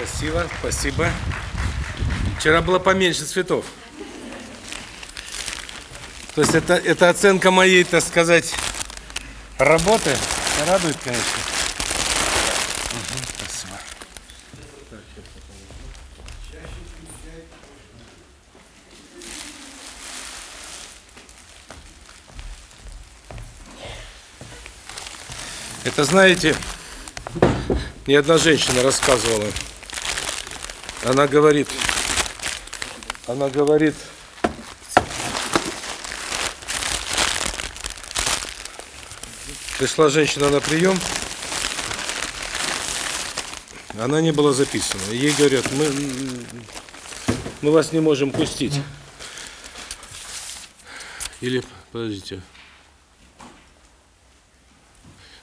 Красиво, спасибо. Вчера было поменьше цветов. То есть это, это оценка моей, так сказать, работы. Радует, конечно. Спасибо. Это, знаете, мне одна женщина рассказывала. Она говорит, она говорит, пришла женщина на прием, она не была записана. Ей говорят, мы, мы вас не можем пустить. Или, подождите.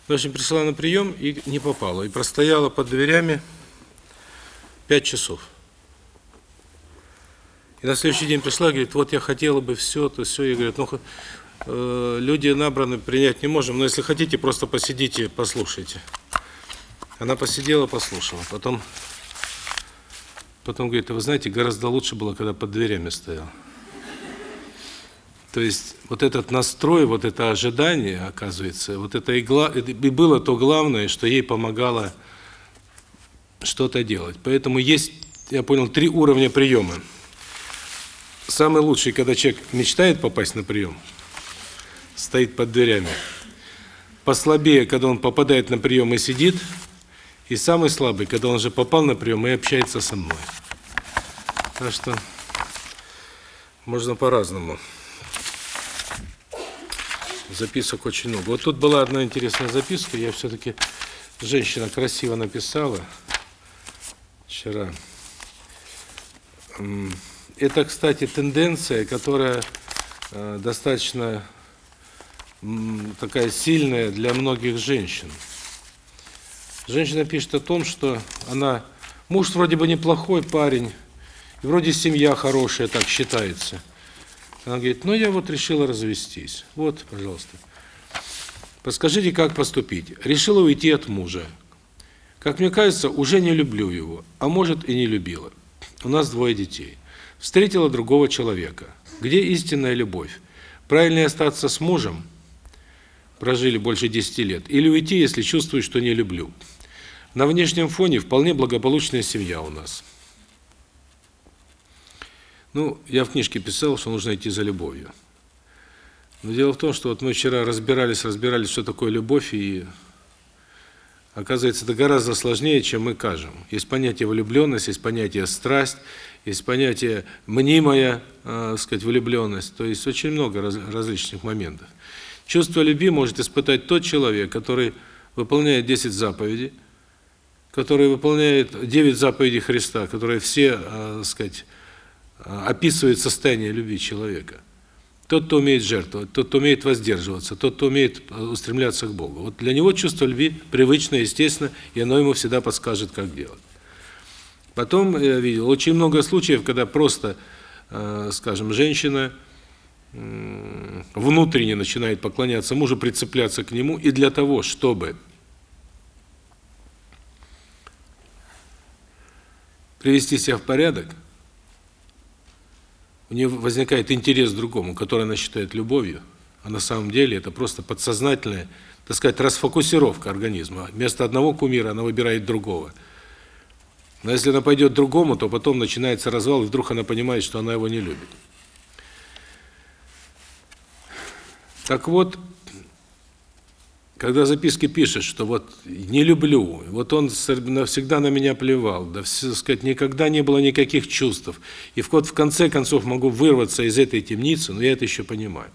В общем, пришла на прием и не попала. И простояла под дверями пять часов. И на следующий день пришла, говорит, вот я хотела бы все, то все. Я говорю, ну, э, люди набраны, принять не можем, но если хотите, просто посидите, послушайте. Она посидела, послушала. Потом, потом говорит, а вы знаете, гораздо лучше было, когда под дверями стоял. То есть вот этот настрой, вот это ожидание, оказывается, вот это и, гла... и было то главное, что ей помогало что-то делать. Поэтому есть, я понял, три уровня приема. Самый лучший, когда человек мечтает попасть на прием, стоит под дверями. Послабее, когда он попадает на прием и сидит. И самый слабый, когда он уже попал на прием и общается со мной. Так что можно по-разному. Записок очень много. Вот тут была одна интересная записка, я все-таки, женщина красиво написала вчера. Это, кстати, тенденция, которая э, достаточно такая сильная для многих женщин. Женщина пишет о том, что она, муж вроде бы неплохой парень, и вроде семья хорошая, так считается. Она говорит, ну я вот решила развестись. Вот, пожалуйста. Подскажите, как поступить? Решила уйти от мужа. Как мне кажется, уже не люблю его, а может и не любила. У нас двое детей. Встретила другого человека. Где истинная любовь? Правильно остаться с мужем? Прожили больше 10 лет. Или уйти, если чувствую, что не люблю? На внешнем фоне вполне благополучная семья у нас. Ну, я в книжке писал, что нужно идти за любовью. Но дело в том, что вот мы вчера разбирались, разбирались, что такое любовь, и оказывается, это гораздо сложнее, чем мы кажем. Есть понятие влюбленность, есть понятие страсть, есть понятие мнимая, э, сказать, влюбленность. То есть очень много раз, различных моментов. Чувство любви может испытать тот человек, который выполняет 10 заповедей, который выполняет 9 заповедей Христа, которые все, э, сказать, описывает состояние любви человека. Тот, кто умеет жертвовать, тот, кто умеет воздерживаться, тот, кто умеет э, устремляться к Богу. Вот для него чувство любви привычно, естественно, и оно ему всегда подскажет, как делать. Потом я видел очень много случаев, когда просто, э, скажем, женщина внутренне начинает поклоняться мужу, прицепляться к нему, и для того, чтобы привести себя в порядок, у нее возникает интерес к другому, который она считает любовью, а на самом деле это просто подсознательная, так сказать, расфокусировка организма. Вместо одного кумира она выбирает другого. Но если она пойдет другому, то потом начинается развал, и вдруг она понимает, что она его не любит. Так вот, когда записки пишет, что вот не люблю, вот он навсегда на меня плевал, да, все, сказать, никогда не было никаких чувств. И вот в конце концов могу вырваться из этой темницы, но я это еще понимаю.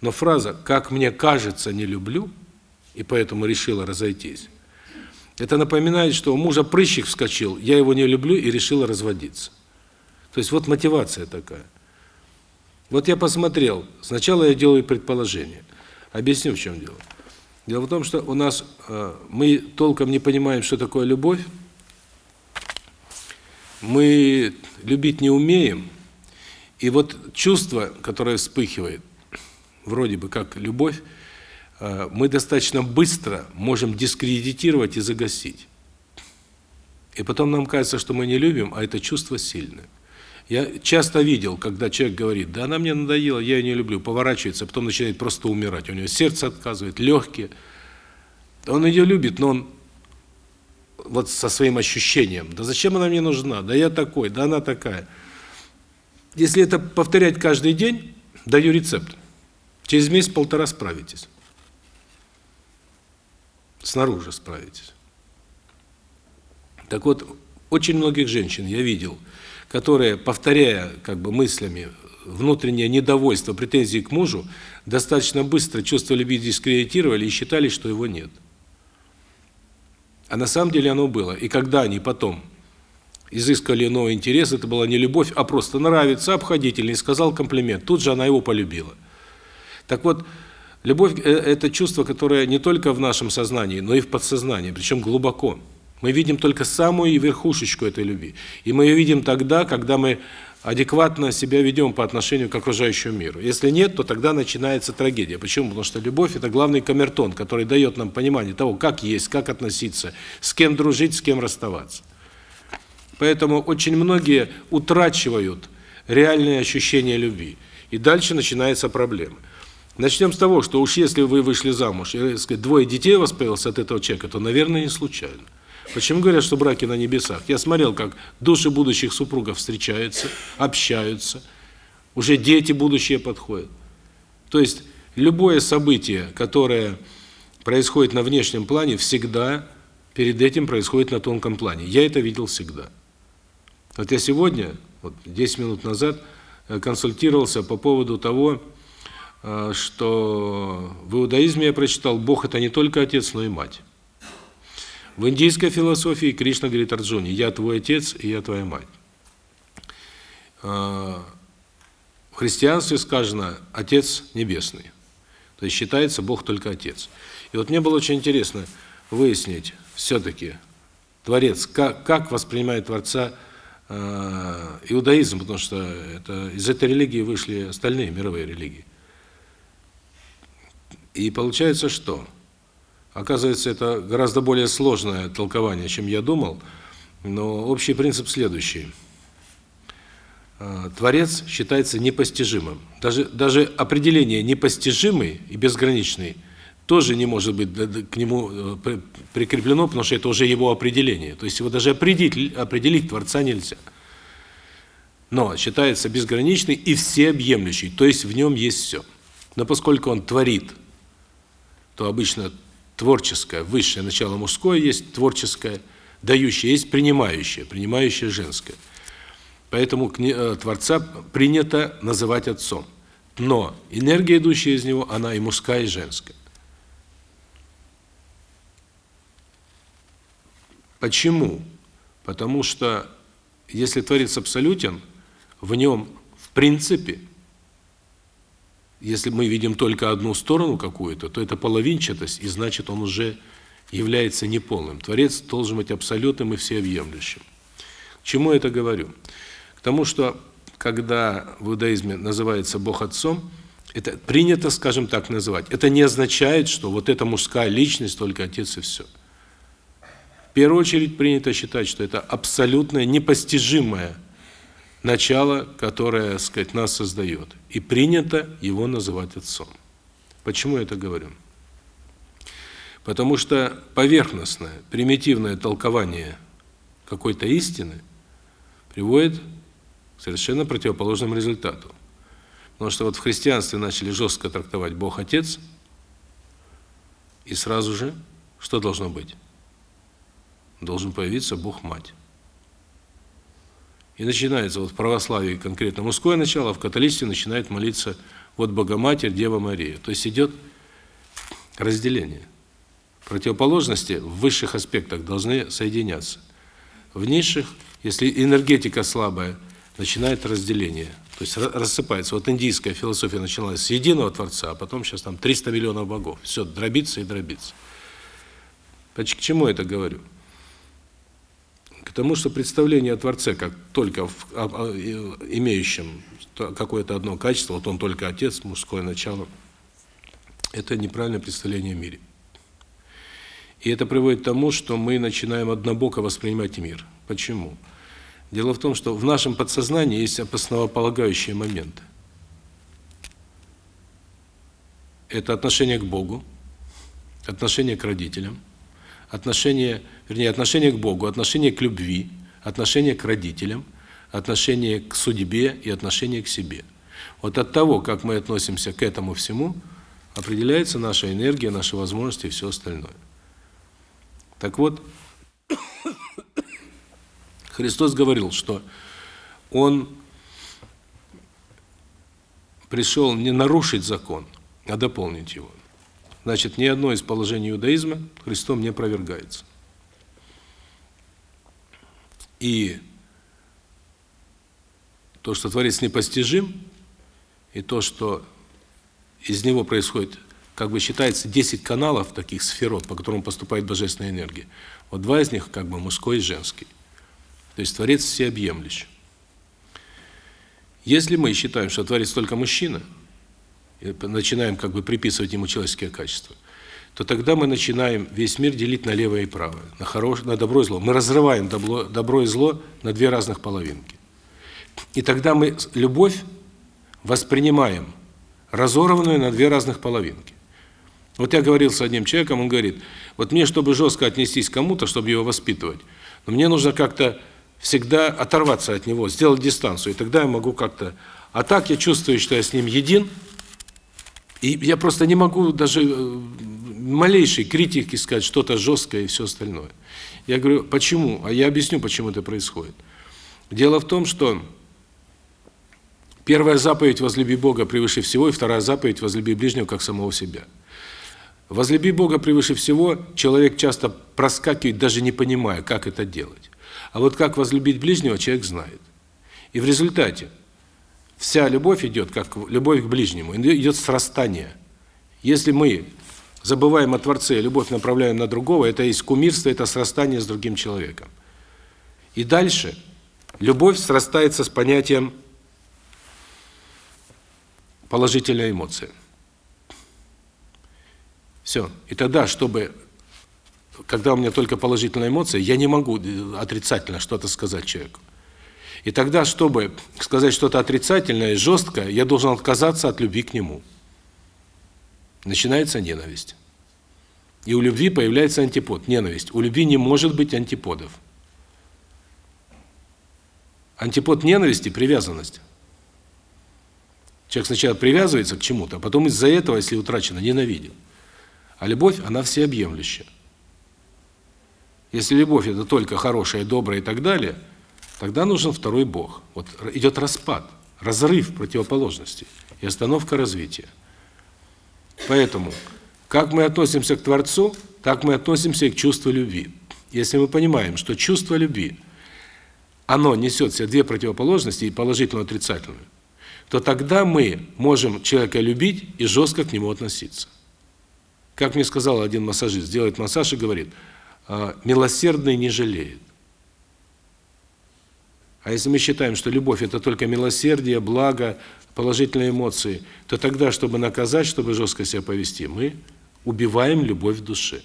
Но фраза «как мне кажется, не люблю» и поэтому решила разойтись. Это напоминает, что у мужа прыщик вскочил, я его не люблю и решила разводиться. То есть вот мотивация такая. Вот я посмотрел, сначала я делаю предположение. Объясню, в чем дело. Дело в том, что у нас э, мы толком не понимаем, что такое любовь. Мы любить не умеем. И вот чувство, которое вспыхивает, вроде бы как любовь, э, мы достаточно быстро можем дискредитировать и загасить. И потом нам кажется, что мы не любим, а это чувство сильное. Я часто видел, когда человек говорит, да она мне надоела, я ее не люблю, поворачивается, а потом начинает просто умирать. У него сердце отказывает, легкие. Он ее любит, но он вот со своим ощущением, да зачем она мне нужна, да я такой, да она такая. Если это повторять каждый день, даю рецепт. Через месяц-полтора справитесь. Снаружи справитесь. Так вот, очень многих женщин я видел, которые, повторяя как бы мыслями внутреннее недовольство, претензии к мужу, достаточно быстро чувство любви дискредитировали и считали, что его нет. А на самом деле оно было. И когда они потом изыскали новый интерес, это была не любовь, а просто нравится, обходительный, сказал комплимент. Тут же она его полюбила. Так вот, любовь э, это чувство, которое не только в нашем сознании, но и в подсознании, причем глубоко. Мы видим только самую верхушечку этой любви. И мы ее видим тогда, когда мы адекватно себя ведем по отношению к окружающему миру. Если нет, то тогда начинается трагедия. Почему? Потому что любовь это главный камертон, который дает нам понимание того, как есть, как относиться, с кем дружить, с кем расставаться. Поэтому очень многие утрачивают реальные ощущения любви. И дальше начинается проблема. Начнем с того, что уж если вы вышли замуж, и, сказать, двое детей у вас появилось от этого человека, то, наверное, не случайно. Почему говорят, что браки на небесах? Я смотрел, как души будущих супругов встречаются, общаются, уже дети будущие подходят. То есть любое событие, которое происходит на внешнем плане, всегда перед этим происходит на тонком плане. Я это видел всегда. Вот я сегодня, вот 10 минут назад, э, консультировался по поводу того, э, что в иудаизме я прочитал, Бог – это не только отец, но и мать. В индийской философии Кришна говорит Арджуне, я твой отец и я твоя мать. А, в христианстве сказано «Отец Небесный». То есть считается Бог только Отец. И вот мне было очень интересно выяснить все-таки, Творец, как, как воспринимает Творца э, иудаизм, потому что это, из этой религии вышли остальные мировые религии. И получается что? Оказывается, это гораздо более сложное толкование, чем я думал, но общий принцип следующий. А, Творец считается непостижимым. Даже даже определение непостижимый и безграничный тоже не может быть к нему э, прикреплено, потому что это уже его определение. То есть его даже определить определить Творца нельзя. Но считается безграничный и всеобъемлющий, то есть в нем есть все. Но поскольку он творит, то обычно творческое, высшее начало мужское есть творческое, дающее есть принимающее, принимающее женское. Поэтому э, Творца принято называть отцом. Но энергия, идущая из него, она и мужская, и женская. Почему? Потому что если Творец абсолютен, в нем в принципе если мы видим только одну сторону какую-то, то это половинчатость, и значит, он уже является неполным. Творец должен быть абсолютным и всеобъемлющим. К чему я это говорю? К тому, что когда в иудаизме называется Бог отцом, это принято, скажем так, называть. Это не означает, что вот эта мужская личность только отец и все. В первую очередь принято считать, что это абсолютное непостижимое начало, которое, так сказать, нас создает. И принято его называть отцом. Почему я это говорю? Потому что поверхностное, примитивное толкование какой-то истины приводит к совершенно противоположному результату. Потому что вот в христианстве начали жестко трактовать Бог Отец, и сразу же что должно быть? Должен появиться Бог Мать. И начинается вот в православии конкретно мужское начало, а в католичестве начинает молиться вот Богоматерь, Дева Мария. То есть идет разделение. Противоположности в высших аспектах должны соединяться. В низших, если энергетика слабая, начинает разделение. То есть рассыпается. Вот индийская философия началась с единого Творца, а потом сейчас там 300 миллионов богов. Все дробится и дробится. К чему это говорю? К тому, что представление о Творце как только в, а, а, имеющем какое-то одно качество, вот он только отец, мужское начало, это неправильное представление о мире. И это приводит к тому, что мы начинаем однобоко воспринимать мир. Почему? Дело в том, что в нашем подсознании есть основополагающие моменты. Это отношение к Богу, отношение к родителям, отношение, вернее, отношение к Богу, отношение к любви, отношение к родителям, отношение к судьбе и отношение к себе. Вот от того, как мы относимся к этому всему, определяется наша энергия, наши возможности и все остальное. Так вот, Христос говорил, что Он пришел не нарушить закон, а дополнить его. Значит, ни одно из положений иудаизма Христом не опровергается. И то, что Творец непостижим, и то, что из него происходит, как бы считается 10 каналов таких сферот, по которым поступает божественная энергия. Вот два из них как бы мужской и женский. То есть Творец всеобъемлющ. Если мы считаем, что Творец только мужчина, начинаем как бы приписывать ему человеческие качества, то тогда мы начинаем весь мир делить на левое и правое, на хорошее, на добро и зло. Мы разрываем добро, добро и зло на две разных половинки. И тогда мы любовь воспринимаем разорванную на две разных половинки. Вот я говорил с одним человеком, он говорит: "Вот мне, чтобы жестко отнестись к кому-то, чтобы его воспитывать, но мне нужно как-то всегда оторваться от него, сделать дистанцию, и тогда я могу как-то А так я чувствую, что я с ним един, и я просто не могу даже э, малейшей критики сказать что-то жесткое и все остальное. Я говорю: "Почему?" А я объясню, почему это происходит. Дело в том, что Первая заповедь возлюби Бога превыше всего, и вторая заповедь возлюби ближнего как самого себя. Возлюби Бога превыше всего человек часто проскакивает, даже не понимая, как это делать. А вот как возлюбить ближнего, человек знает. И в результате вся любовь идет как любовь к ближнему, идет срастание. Если мы забываем о Творце, любовь направляем на другого, это есть кумирство, это срастание с другим человеком. И дальше любовь срастается с понятием положительная эмоция. Все. И тогда, чтобы когда у меня только положительная эмоция, я не могу отрицательно что-то сказать человеку. И тогда, чтобы сказать что-то отрицательное, жесткое, я должен отказаться от любви к нему. Начинается ненависть. И у любви появляется антипод ненависть. У любви не может быть антиподов. Антипод ненависти привязанность. Человек сначала привязывается к чему-то, а потом из-за этого, если утрачено, ненавидит. А любовь, она всеобъемлющая. Если любовь это только хорошая, добрая и так далее, тогда нужен второй бог. Вот идет распад, разрыв противоположностей и остановка развития. Поэтому как мы относимся к Творцу, так мы относимся и к чувству любви. Если мы понимаем, что чувство любви оно несет в две противоположности, и положительную, и отрицательную, то тогда мы можем человека любить и жестко к нему относиться. Как мне сказал один массажист, делает массаж и говорит: «А, "Милосердный не жалеет". А если мы считаем, что любовь это только милосердие, благо, положительные эмоции, то тогда, чтобы наказать, чтобы жестко себя повести, мы убиваем любовь в душе.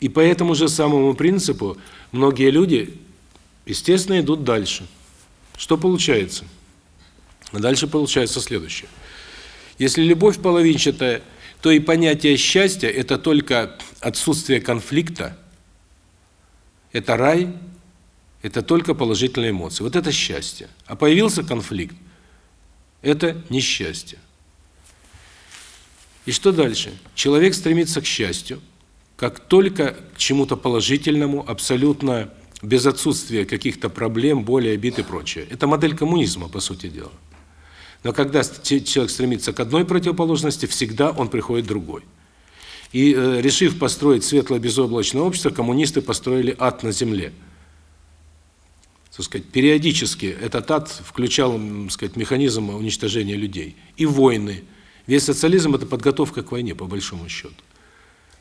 И по этому же самому принципу многие люди, естественно, идут дальше. Что получается? Дальше получается следующее. Если любовь половинчатая, то и понятие счастья это только отсутствие конфликта. Это рай, это только положительные эмоции. Вот это счастье. А появился конфликт это несчастье. И что дальше? Человек стремится к счастью, как только к чему-то положительному, абсолютно без отсутствия каких-то проблем, боли, обид и прочее. Это модель коммунизма, по сути дела. Но когда человек стремится к одной противоположности, всегда он приходит к другой. И э, решив построить светлое безоблачное общество, коммунисты построили ад на земле. Так сказать, периодически этот ад включал, так сказать, механизм уничтожения людей и войны. Весь социализм это подготовка к войне по большому счету.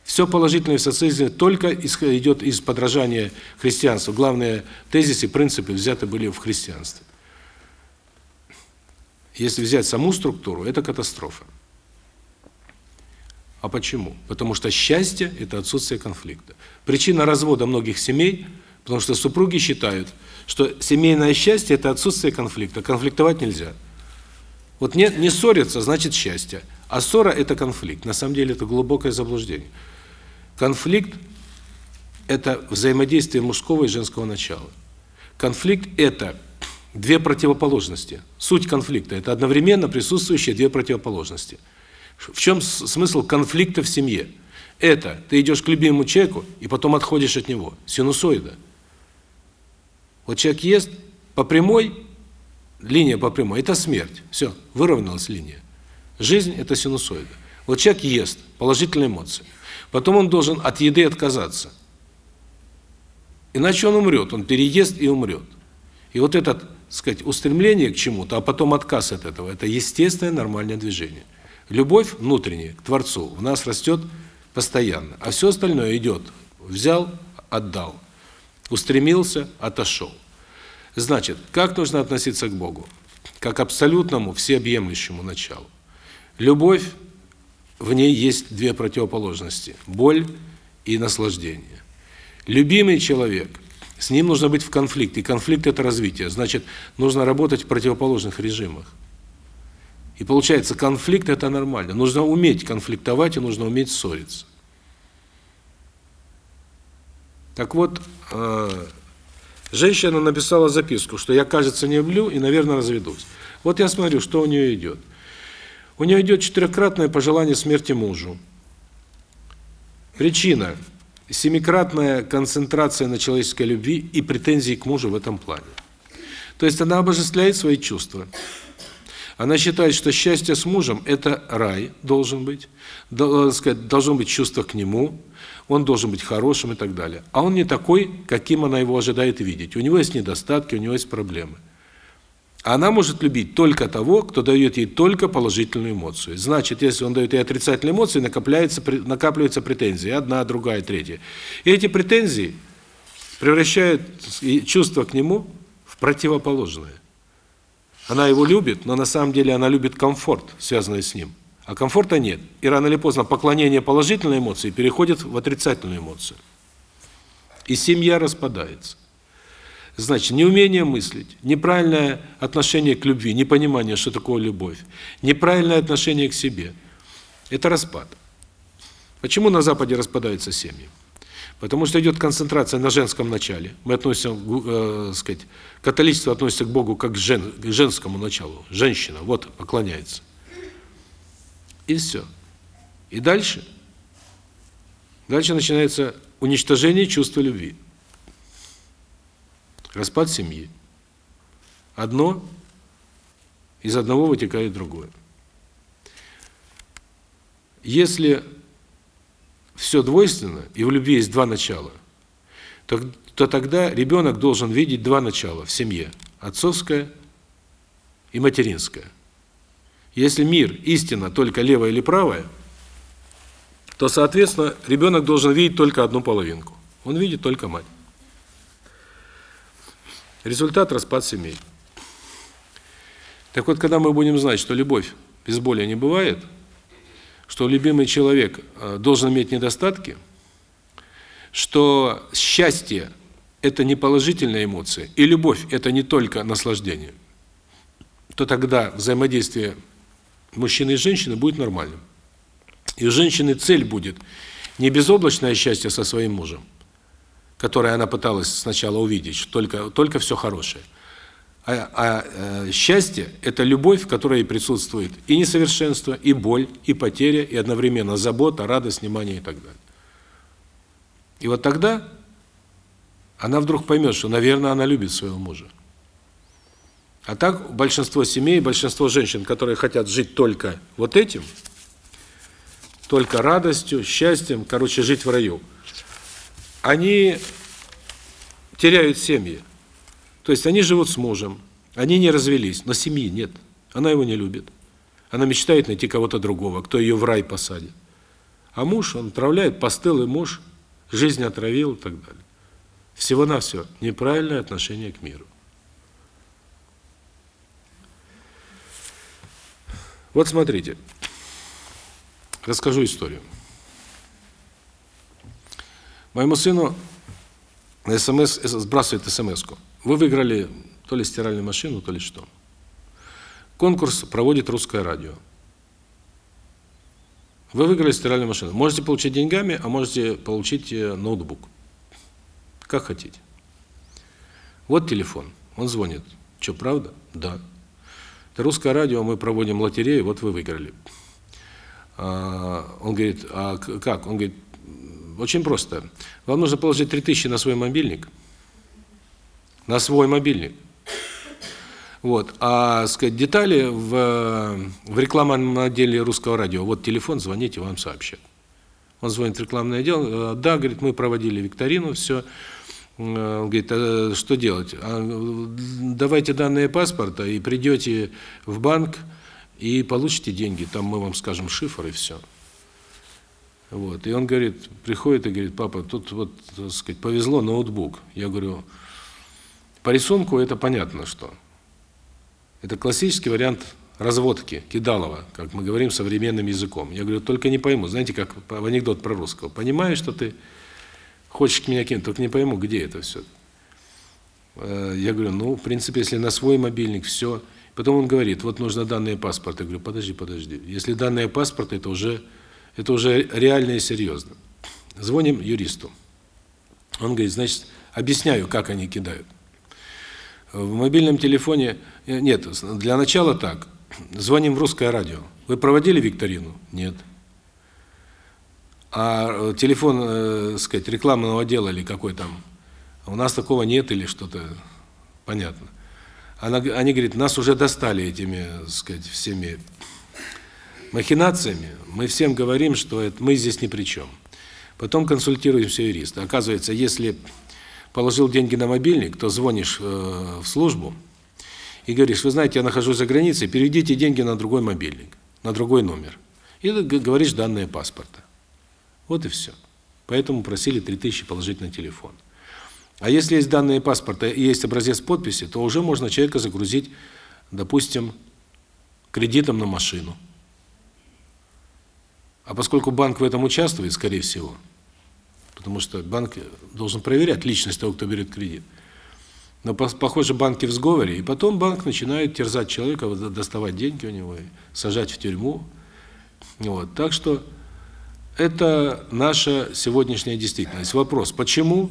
Все положительное в социализме только идет из подражания христианству. Главные тезисы, принципы взяты были в христианстве. Если взять саму структуру, это катастрофа. А почему? Потому что счастье – это отсутствие конфликта. Причина развода многих семей, потому что супруги считают, что семейное счастье – это отсутствие конфликта. Конфликтовать нельзя. Вот не, не ссориться – значит счастье. А ссора – это конфликт. На самом деле это глубокое заблуждение. Конфликт – это взаимодействие мужского и женского начала. Конфликт – это две противоположности. Суть конфликта – это одновременно присутствующие две противоположности. В чем смысл конфликта в семье? Это ты идешь к любимому человеку и потом отходишь от него. Синусоида. Вот человек ест по прямой, линия по прямой – это смерть. Все, выровнялась линия. Жизнь – это синусоида. Вот человек ест, положительные эмоции. Потом он должен от еды отказаться. Иначе он умрет, он переест и умрет. И вот это, сказать, устремление к чему-то, а потом отказ от этого это естественное нормальное движение. Любовь внутренняя к Творцу в нас растет постоянно, а все остальное идет: взял, отдал, устремился, отошел. Значит, как нужно относиться к Богу? Как абсолютному, всеобъемлющему началу. Любовь в ней есть две противоположности: боль и наслаждение. Любимый человек, с ним нужно быть в конфликте. Конфликт это развитие. Значит, нужно работать в противоположных режимах. И получается, конфликт это нормально. Нужно уметь конфликтовать и нужно уметь ссориться. Так вот, э женщина написала записку, что я, кажется, не люблю и, наверное, разведусь. Вот я смотрю, что у нее идет. У нее идет четырехкратное пожелание смерти мужу. Причина семикратная концентрация на человеческой любви и претензии к мужу в этом плане. То есть она обожествляет свои чувства. Она считает, что счастье с мужем это рай должен быть, сказать, должно быть чувство к нему, он должен быть хорошим и так далее. А он не такой, каким она его ожидает видеть. У него есть недостатки, у него есть проблемы. Она может любить только того, кто дает ей только положительную эмоцию. Значит, если он дает ей отрицательные эмоции, накапливается накапливаются претензии, одна, другая, третья. И эти претензии превращают чувство к нему в противоположное. Она его любит, но на самом деле она любит комфорт, связанный с ним. А комфорта нет. И рано или поздно поклонение положительной эмоции переходит в отрицательную эмоцию. И семья распадается. Значит, неумение мыслить, неправильное отношение к любви, непонимание, что такое любовь, неправильное отношение к себе это распад. Почему на западе распадаются семьи? Потому что идет концентрация на женском начале. Мы относим, э, сказать, католичество относится к Богу как к, жен, к женскому началу. Женщина вот поклоняется. И все. И дальше дальше начинается уничтожение чувства любви. Распад семьи. Одно из одного вытекает другое. Если все двойственно, и в любви есть два начала, то, то тогда ребенок должен видеть два начала в семье: отцовское и материнское. Если мир истина только левая или правая, то, соответственно, ребенок должен видеть только одну половинку. Он видит только мать. Результат распад семей. Так вот, когда мы будем знать, что любовь без боли не бывает, что любимый человек э, должен иметь недостатки, что счастье это не положительная эмоция, и любовь это не только наслаждение, то тогда взаимодействие мужчины и женщины будет нормальным. И у женщины цель будет не безоблачное счастье со своим мужем, которое она пыталась сначала увидеть, только только все хорошее. А, а э, счастье это любовь, в которой присутствует и несовершенство, и боль, и потеря, и одновременно забота, радость, внимание и так далее. И вот тогда она вдруг поймет, что, наверное, она любит своего мужа. А так большинство семей, большинство женщин, которые хотят жить только вот этим, только радостью, счастьем, короче, жить в раю – они теряют семьи. То есть они живут с мужем, они не развелись, но семьи нет. Она его не любит. Она мечтает найти кого-то другого, кто ее в рай посадит. А муж, он отравляет, постылый муж, жизнь отравил и так далее. Всего-навсего неправильное отношение к миру. Вот смотрите. Расскажу историю. Моему сыну СМС сбрасывает СМСку. Вы выиграли то ли стиральную машину, то ли что. Конкурс проводит русское радио. Вы выиграли стиральную машину. Можете получить деньгами, а можете получить э, ноутбук. Как хотите. Вот телефон. Он звонит. Что, правда? Да. Русское радио, мы проводим лотерею, вот вы выиграли. А, он говорит, а как? Он говорит, очень просто. Вам нужно положить 3000 на свой мобильник. На свой мобильник. Вот. А, сказать, детали в в рекламном отделе русского радио. Вот телефон, звоните, вам сообщат. Он звонит в рекламный отдел. «Э, да, говорит, мы проводили викторину, все. Э, он говорит, а что делать? А, давайте данные паспорта и придете в банк и получите деньги. Там мы вам скажем шифр и все. Вот. И он говорит, приходит и говорит, папа, тут вот, так сказать, повезло, ноутбук. Я говорю, по рисунку это понятно, что. Это классический вариант разводки, кидалова, как мы говорим современным языком. Я говорю, только не пойму, знаете, как в анекдот про русского. Понимаю, что ты хочешь меня кинуть, только не пойму, где это все. Э, я говорю, ну, в принципе, если на свой мобильник, все. Потом он говорит, вот нужно данные паспорта. Я говорю, подожди, подожди. Если данные паспорта, это уже, это уже реально и серьезно. Звоним юристу. Он говорит, значит, объясняю, как они кидают. В мобильном телефоне э, нет, для начала так. Звоним в русское радио. Вы проводили викторину? Нет. А э, телефон, э, сказать, рекламного отдела или какой там? У нас такого нет или что-то понятно. Она они говорят, нас уже достали этими, сказать, всеми махинациями. Мы всем говорим, что это мы здесь ни при чем. Потом консультируемся юриста. Оказывается, если положил деньги на мобильник, то звонишь э, в службу и говоришь: "Вы знаете, я нахожусь за границей, переведите деньги на другой мобильник, на другой номер". И говоришь данные паспорта. Вот и все. Поэтому просили 3000 положить на телефон. А если есть данные паспорта и есть образец подписи, то уже можно человека загрузить, допустим, кредитом на машину. А поскольку банк в этом участвует, скорее всего, потому что банк должен проверять личность того, кто берет кредит. Но, похоже, банки в сговоре, и потом банк начинает терзать человека, доставать деньги у него, сажать в тюрьму. Вот. Так что это наша сегодняшняя действительность. Вопрос, почему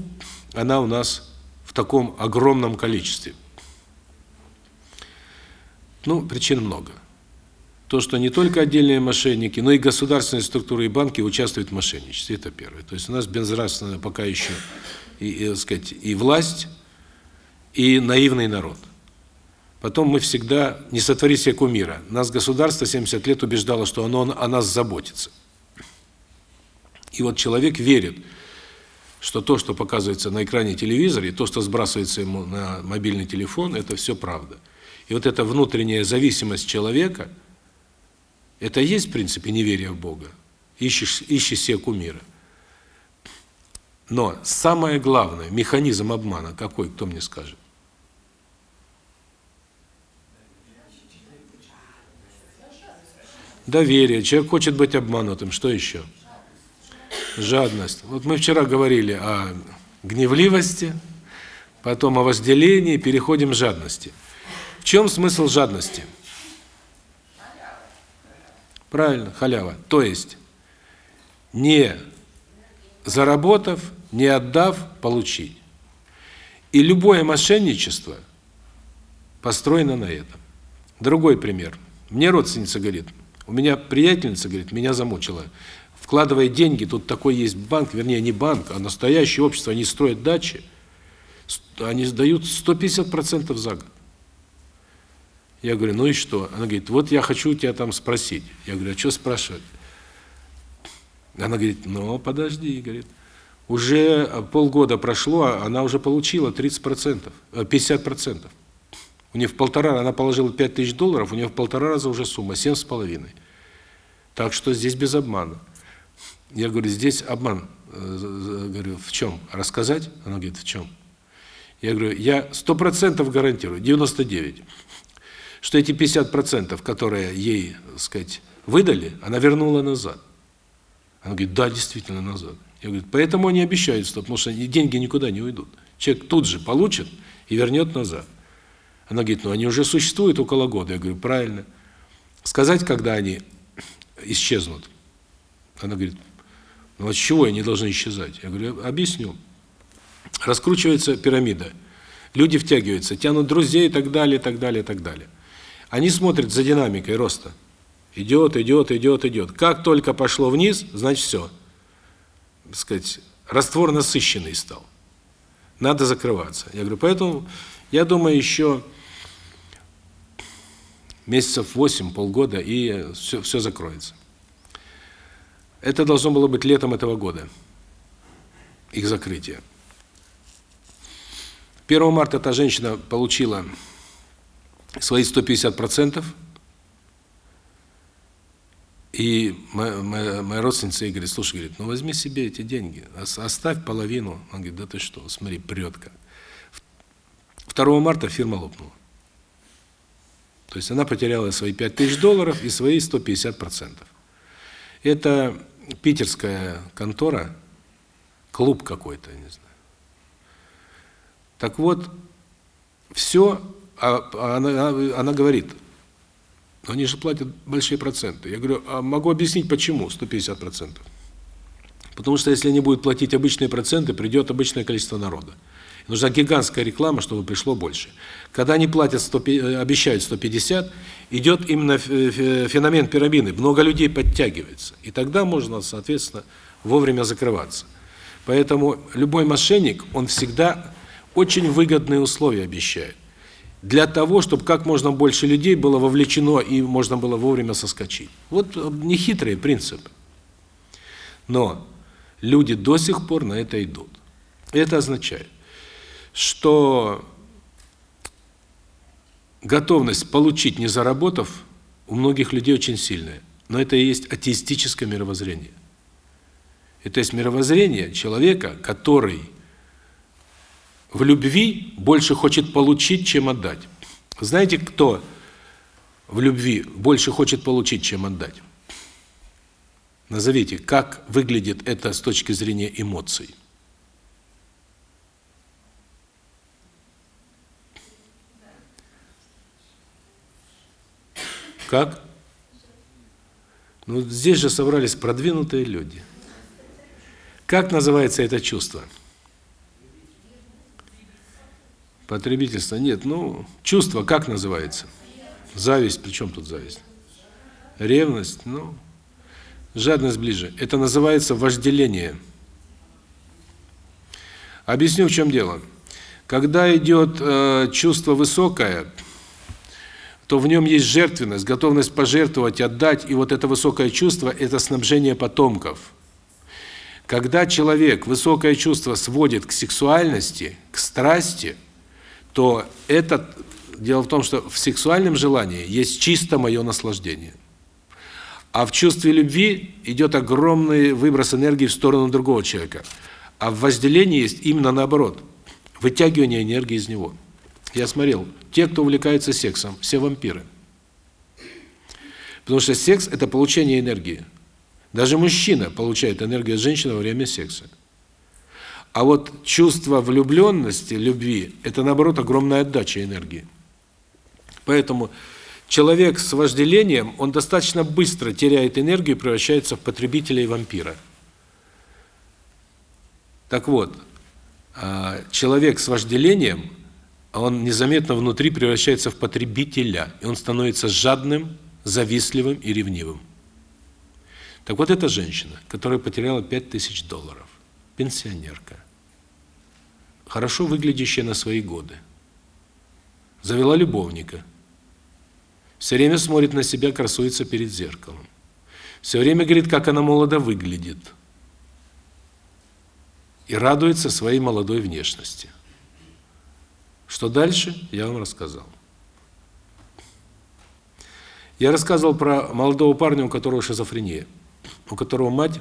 она у нас в таком огромном количестве? Ну, причин много то, что не только отдельные мошенники, но и государственные структуры и банки участвуют в мошенничестве. Это первое. То есть у нас безнравственная пока еще и, и, так сказать, и власть, и наивный народ. Потом мы всегда не сотвори себе кумира. Нас государство 70 лет убеждало, что оно о нас заботится. И вот человек верит, что то, что показывается на экране телевизора, и то, что сбрасывается ему на мобильный телефон, это все правда. И вот эта внутренняя зависимость человека – это и есть, в принципе, неверие в Бога. Ищешь, ищешь себе кумира. Но самое главное, механизм обмана какой, кто мне скажет? Доверие. Человек хочет быть обманутым. Что еще? Жадность. Вот мы вчера говорили о гневливости, потом о возделении, переходим к жадности. В чем смысл жадности? Правильно, халява. То есть не заработав, не отдав, получить. И любое мошенничество построено на этом. Другой пример. Мне родственница говорит: "У меня приятельница, говорит, меня замучила. Вкладывая деньги, тут такой есть банк, вернее, не банк, а настоящее общество, они строят дачи. Они сдают 150% за год. Я говорю, ну и что? Она говорит, вот я хочу тебя там спросить. Я говорю, а что спрашивать? Она говорит, ну подожди, говорит, уже полгода прошло, а она уже получила 30%, 50%. Э, у нее в полтора, она положила 5 тысяч долларов, у нее в полтора раза уже сумма, семь с половиной. Так что здесь без обмана. Я говорю, здесь обман. Э, говорю, в чем? Рассказать? Она говорит, в чем? Я говорю, я сто процентов гарантирую, 99 что эти 50%, которые ей, так сказать, выдали, она вернула назад. Она говорит, да, действительно, назад. Я говорю, поэтому они обещают, что, потому что деньги никуда не уйдут. Человек тут же получит и вернет назад. Она говорит, ну они уже существуют около года. Я говорю, правильно. Сказать, когда они исчезнут? Она говорит, ну от чего они должны исчезать? Я говорю, объясню. Раскручивается пирамида. Люди втягиваются, тянут друзей и так далее, и так далее, и так далее. Они смотрят за динамикой роста. Идет, идет, идет, идет. Как только пошло вниз, значит все. Так сказать, раствор насыщенный стал. Надо закрываться. Я говорю, поэтому я думаю, еще месяцев 8, полгода, и все, все закроется. Это должно было быть летом этого года, их закрытие. 1 марта эта женщина получила свои 150%, и моя, моя, моя родственница ей говорит, слушай, говорит, ну возьми себе эти деньги, оставь половину. Он говорит, да ты что, смотри, прет как. 2 марта фирма лопнула. То есть она потеряла свои 5000 долларов и свои 150%. Это питерская контора, клуб какой-то, не знаю. Так вот, все, а, она, она говорит, они же платят большие проценты. Я говорю, а могу объяснить, почему 150%. Потому что если они будут платить обычные проценты, придет обычное количество народа. Нужна гигантская реклама, чтобы пришло больше. Когда они платят 100, э, обещают 150, идет именно феномен пирамиды. Много людей подтягивается. И тогда можно, соответственно, вовремя закрываться. Поэтому любой мошенник, он всегда очень выгодные условия обещает. Для того, чтобы как можно больше людей было вовлечено и можно было вовремя соскочить. Вот э, нехитрый принцип. Но люди до сих пор на это идут. Это означает, что готовность получить, не заработав, у многих людей очень сильная. Но это и есть атеистическое мировоззрение. Это есть мировоззрение человека, который в любви больше хочет получить, чем отдать. Знаете, кто в любви больше хочет получить, чем отдать? Назовите, как выглядит это с точки зрения эмоций. Как? Ну, здесь же собрались продвинутые люди. Как называется это чувство? Потребительство? Нет, ну, чувство как называется? Зависть, при чем тут зависть? Ревность, ну, жадность ближе. Это называется вожделение. Объясню, в чем дело. Когда идет э, чувство высокое, то в нем есть жертвенность, готовность пожертвовать, отдать, и вот это высокое чувство – это снабжение потомков. Когда человек высокое чувство сводит к сексуальности, к страсти, то это дело в том, что в сексуальном желании есть чисто мое наслаждение. А в чувстве любви идет огромный выброс энергии в сторону другого человека. А в возделении есть именно наоборот – вытягивание энергии из него. Я смотрел, те, кто увлекается сексом, все вампиры. Потому что секс – это получение энергии. Даже мужчина получает энергию от женщины во время секса. А вот чувство влюбленности, любви – это, наоборот, огромная отдача энергии. Поэтому человек с вожделением, он достаточно быстро теряет энергию и превращается в потребителя и вампира. Так вот, а, человек с вожделением – он незаметно внутри превращается в потребителя, и он становится жадным, завистливым и ревнивым. Так вот эта женщина, которая потеряла 5000 долларов, пенсионерка, хорошо выглядящая на свои годы, завела любовника, все время смотрит на себя, красуется перед зеркалом, все время говорит, как она молодо выглядит, и радуется своей молодой внешности. Что дальше, я вам рассказал. Я рассказывал про молодого парня, у которого шизофрения, у которого мать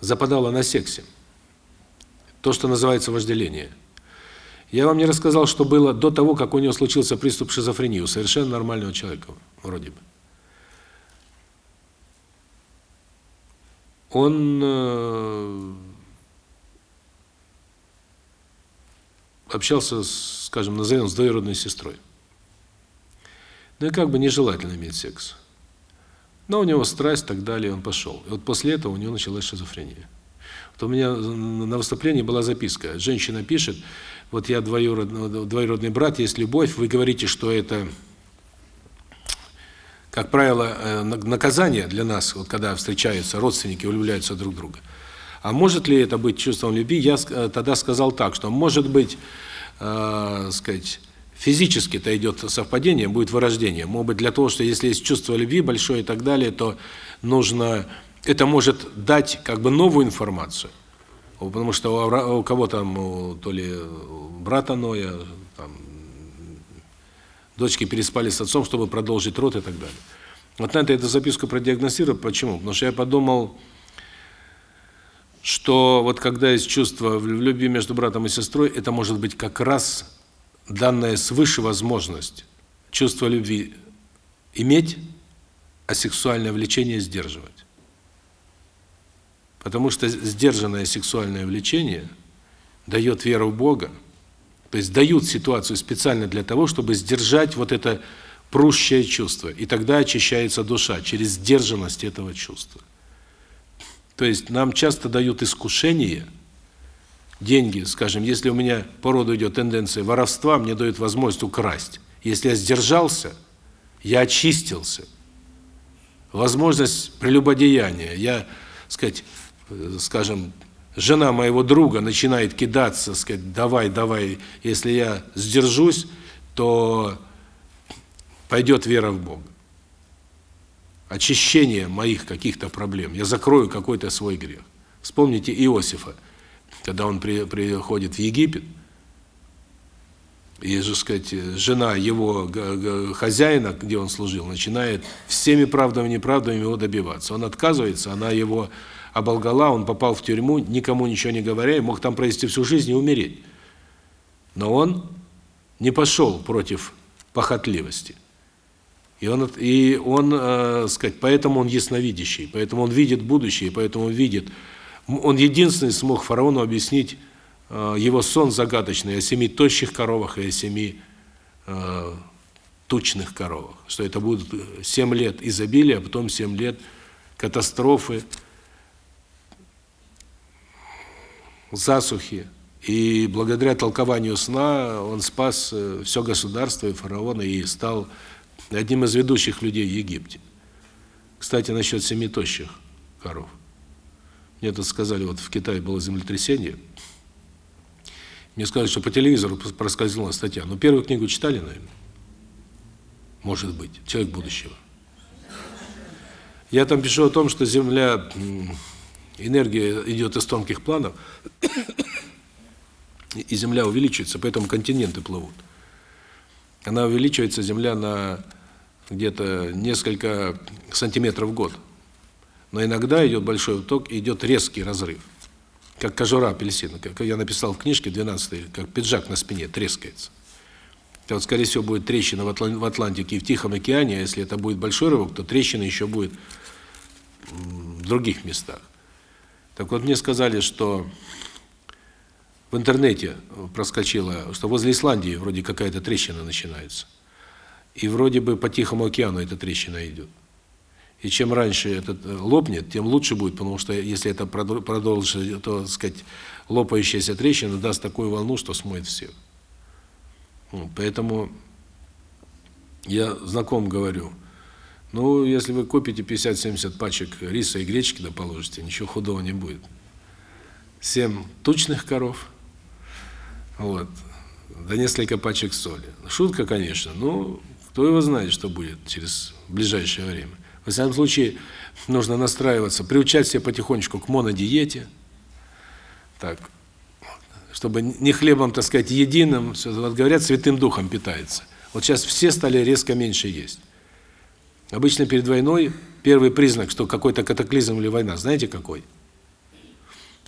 западала на сексе. То, что называется вожделение. Я вам не рассказал, что было до того, как у него случился приступ шизофрении у совершенно нормального человека, вроде бы. он общался, с, скажем, назовем, с двоюродной сестрой. Ну и как бы нежелательно иметь секс. Но у него страсть, так далее, он пошел. И вот после этого у него началась шизофрения. Вот у меня на выступлении была записка. Женщина пишет, вот я двоюродный, двоюродный брат, есть любовь, вы говорите, что это, как правило, э, наказание для нас, вот когда встречаются родственники, влюбляются друг в друга. А может ли это быть чувством любви? Я э, тогда сказал так, что может быть, э, сказать, физически-то идет совпадение, будет вырождение. Может быть, для того, что если есть чувство любви большое и так далее, то нужно это может дать как бы новую информацию. Потому что у кого там, то ли брата Ноя, там, дочки переспали с отцом, чтобы продолжить род и так далее. Вот на это эту записку продиагностировал. Почему? Потому что я подумал, что вот когда есть чувство в любви между братом и сестрой, это может быть как раз данная свыше возможность чувство любви иметь, а сексуальное влечение сдерживать. Потому что сдержанное сексуальное влечение дает веру в Бога, то есть дают ситуацию специально для того, чтобы сдержать вот это прущее чувство. И тогда очищается душа через сдержанность этого чувства. То есть нам часто дают искушение – деньги, скажем, если у меня по роду идет тенденция воровства, мне дают возможность украсть. Если я сдержался, я очистился. Возможность прелюбодеяния. Я, сказать, скажем, жена моего друга начинает кидаться, сказать, давай, давай. Если я сдержусь, то пойдет вера в Бога. Очищение моих каких-то проблем. Я закрою какой-то свой грех. Вспомните Иосифа когда он при, приходит в Египет, и, же сказать, жена его хозяина, где он служил, начинает всеми правдами и неправдами его добиваться. Он отказывается, она его оболгала, он попал в тюрьму, никому ничего не говоря, и мог там провести всю жизнь и умереть. Но он не пошел против похотливости. И он и он, э, сказать, поэтому он ясновидящий, поэтому он видит будущее, поэтому он видит он единственный смог фараону объяснить э, его сон загадочный о семи тощих коровах и о семи э, тучных коровах, что это будут семь лет изобилия, а потом семь лет катастрофы, засухи. И благодаря толкованию сна он спас э, все государство и фараона и стал одним из ведущих людей в Египте. Кстати, насчет семи тощих коров. Мне тут сказали, вот в Китае было землетрясение. Мне сказали, что по телевизору проскользнула статья. Но первую книгу читали, наверное? Может быть. Человек будущего. Я там пишу о том, что Земля, энергия идет из тонких планов, и Земля увеличивается, поэтому континенты плывут. Она увеличивается, Земля, на где-то несколько сантиметров в год. Но иногда идет большой уток, идет резкий разрыв. Как кожура апельсина, как я написал в книжке 12 как пиджак на спине трескается. Это вот, скорее всего, будет трещина в Атлантике и в Тихом океане, а если это будет большой рывок, то трещина еще будет в других местах. Так вот, мне сказали, что в интернете проскочило, что возле Исландии вроде какая-то трещина начинается. И вроде бы по Тихому океану эта трещина идет. И чем раньше этот э, лопнет, тем лучше будет, потому что если это продолжится, то, так сказать, лопающаяся трещина даст такую волну, что смоет всех. Поэтому я знаком говорю, ну, если вы купите 50-70 пачек риса и гречки, да положите, ничего худого не будет. Семь тучных коров, вот, да несколько пачек соли. Шутка, конечно, но кто его знает, что будет через ближайшее время. В всяком случае, нужно настраиваться, приучать себя потихонечку к монодиете. Так, чтобы не хлебом, так сказать, единым, вот говорят, святым духом питается. Вот сейчас все стали резко меньше есть. Обычно перед войной первый признак, что какой-то катаклизм или война, знаете какой?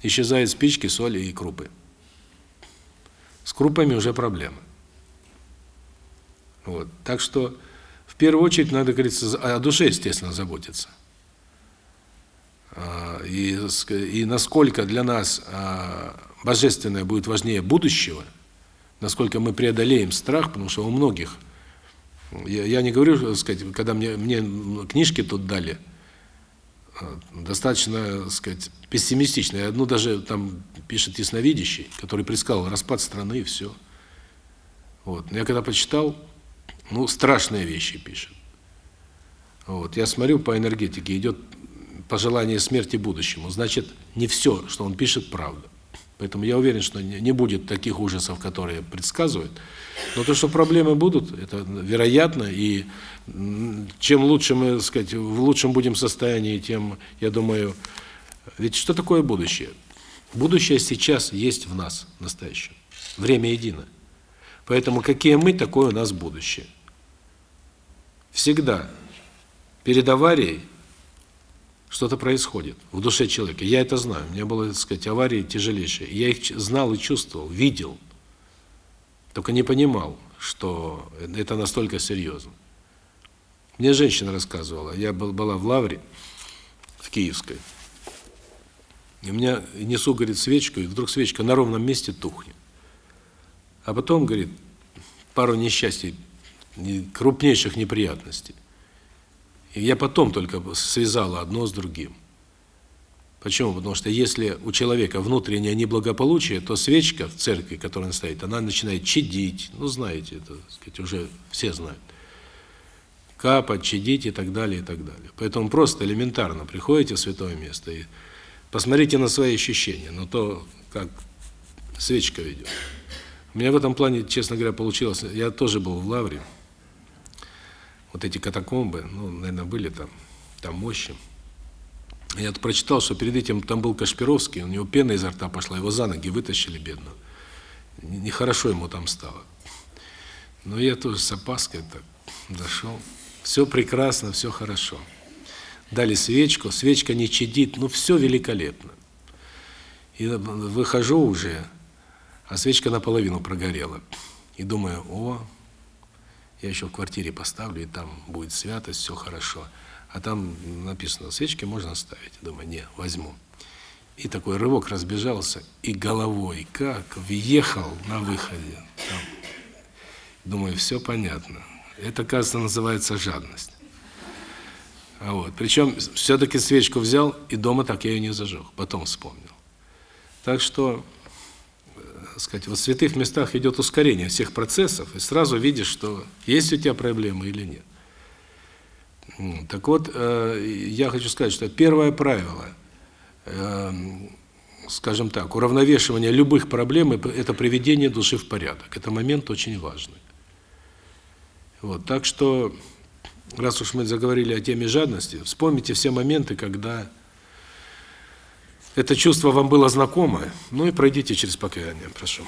Исчезают спички, соли и крупы. С крупами уже проблемы. Вот. Так что в первую очередь надо, говорится, о душе, естественно, заботиться. А, и, и насколько для нас а, божественное будет важнее будущего, насколько мы преодолеем страх, потому что у многих, я, я не говорю, так сказать, когда мне, мне книжки тут дали, а, достаточно, так сказать, пессимистичные. Одну даже там пишет ясновидящий, который предсказал распад страны и все. Вот. Я когда почитал, ну, страшные вещи пишет. Вот. Я смотрю по энергетике, идет пожелание смерти будущему. Значит, не все, что он пишет, правда. Поэтому я уверен, что не будет таких ужасов, которые предсказывают. Но то, что проблемы будут, это вероятно, и чем лучше мы, так сказать, в лучшем будем состоянии, тем, я думаю, ведь что такое будущее? Будущее сейчас есть в нас, настоящем. Время едино. Поэтому какие мы, такое у нас будущее. Всегда перед аварией что-то происходит в душе человека. Я это знаю. У меня было, так сказать, аварии тяжелейшие. Я их знал и чувствовал, видел. Только не понимал, что это настолько серьезно. Мне женщина рассказывала. Я был была в Лавре в Киевской. И у меня несу, говорит, свечку, и вдруг свечка на ровном месте тухнет. А потом, говорит, пару несчастий, крупнейших неприятностей. И я потом только связала одно с другим. Почему? Потому что если у человека внутреннее неблагополучие, то свечка в церкви, которая стоит, она начинает чадить. Ну, знаете, это, так сказать, уже все знают. Капать, чадить и так далее, и так далее. Поэтому просто элементарно приходите в святое место и посмотрите на свои ощущения, на то, как свечка ведет. У меня в этом плане, честно говоря, получилось. Я тоже был в Лавре вот эти катакомбы, ну, наверное, были там, там мощи. Я прочитал, что перед этим там был Кашпировский, у него пена изо рта пошла, его за ноги вытащили, бедно. Нехорошо ему там стало. Но я тоже с опаской так дошел. Все прекрасно, все хорошо. Дали свечку, свечка не чадит, ну все великолепно. И выхожу уже, а свечка наполовину прогорела. И думаю, о, я еще в квартире поставлю, и там будет святость, все хорошо. А там написано, свечки можно ставить. Думаю, не, возьму. И такой рывок разбежался, и головой как въехал на выходе. Там. Думаю, все понятно. Это, кажется, называется жадность. А вот. Причем все-таки свечку взял, и дома так я ее не зажег. Потом вспомнил. Так что сказать, в святых местах идет ускорение всех процессов, и сразу видишь, что есть у тебя проблемы или нет. Так вот, э, я хочу сказать, что первое правило, э, скажем так, уравновешивание любых проблем – это приведение души в порядок. Это момент очень важный. Вот, так что, раз уж мы заговорили о теме жадности, вспомните все моменты, когда это чувство вам было знакомо, ну и пройдите через покаяние, прошу.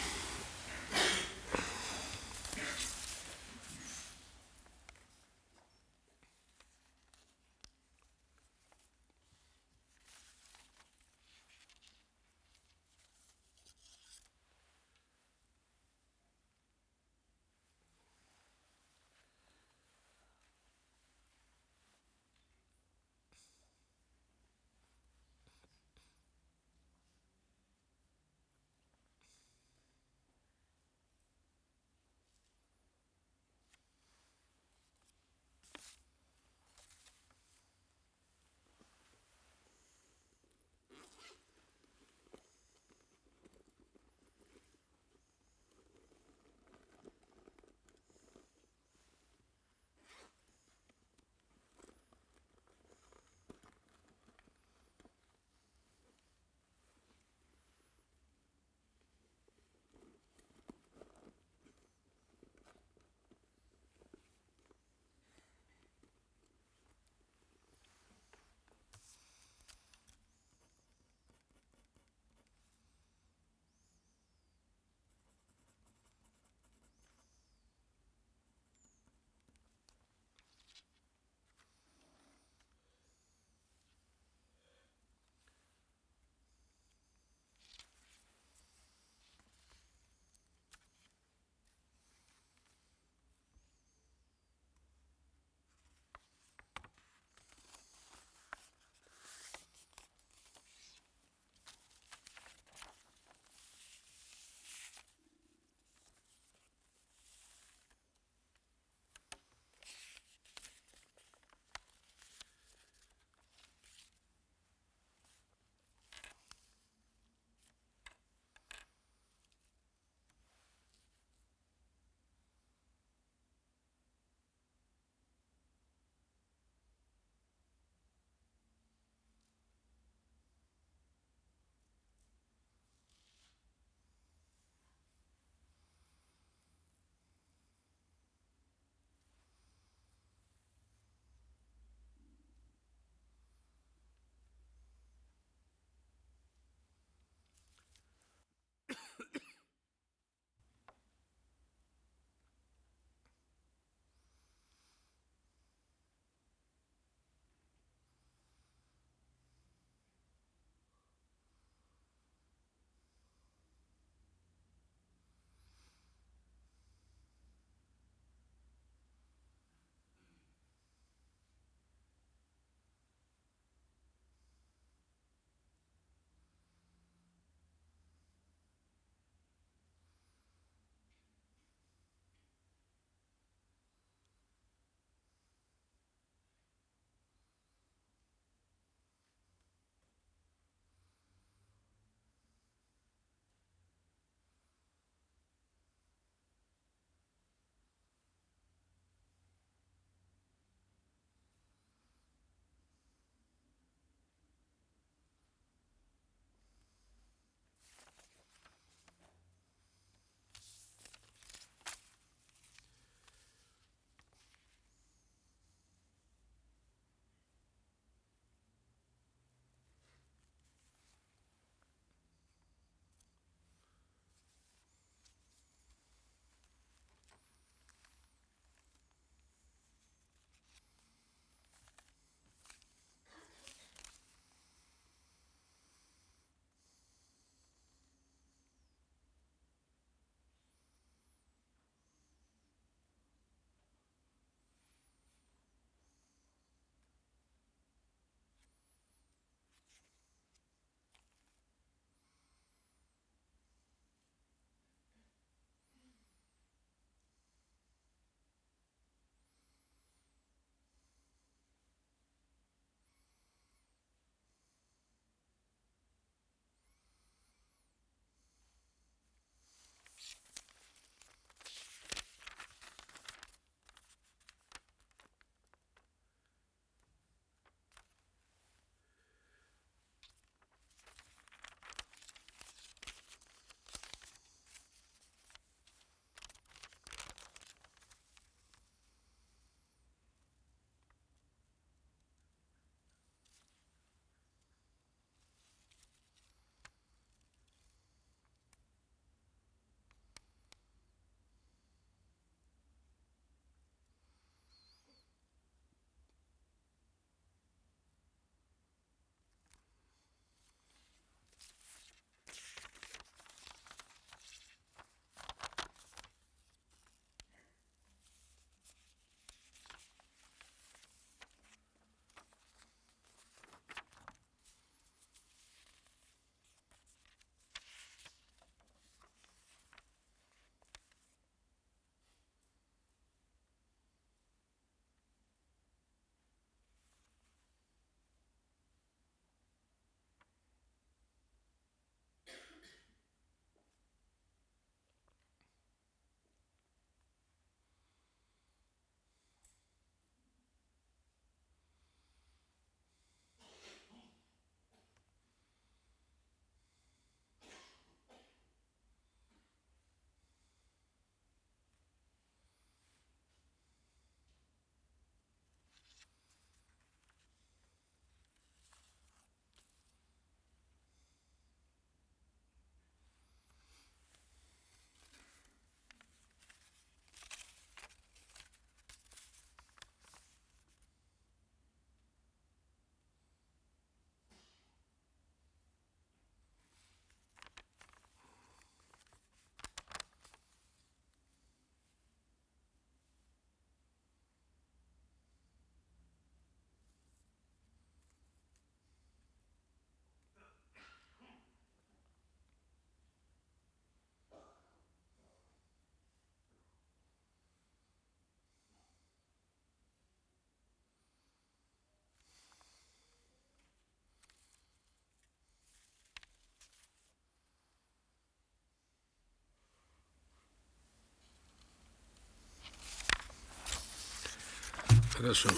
Хорошо.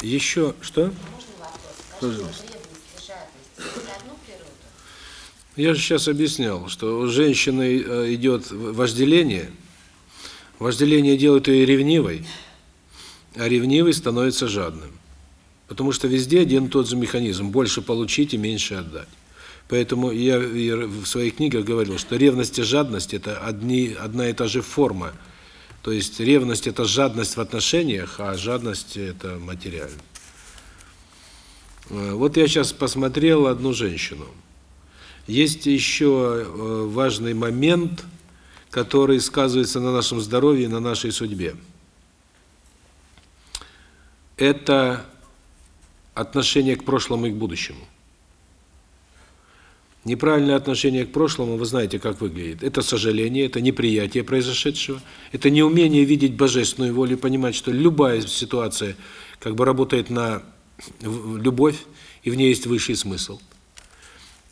Еще что? Пожалуйста. Я же сейчас объяснял, что у женщины э, идет вожделение. Вожделение делает ее ревнивой, а ревнивый становится жадным. Потому что везде один и тот же механизм – больше получить и меньше отдать. Поэтому я в своих книгах говорил, что ревность и жадность – это одни, одна и та же форма. То есть ревность – это жадность в отношениях, а жадность – это материально. Э, вот я сейчас посмотрел одну женщину. Есть еще э, важный момент, который сказывается на нашем здоровье и на нашей судьбе. Это отношение к прошлому и к будущему. Неправильное отношение к прошлому, вы знаете, как выглядит. Это сожаление, это неприятие произошедшего, это неумение видеть божественную волю, понимать, что любая ситуация как бы работает на любовь, и в ней есть высший смысл.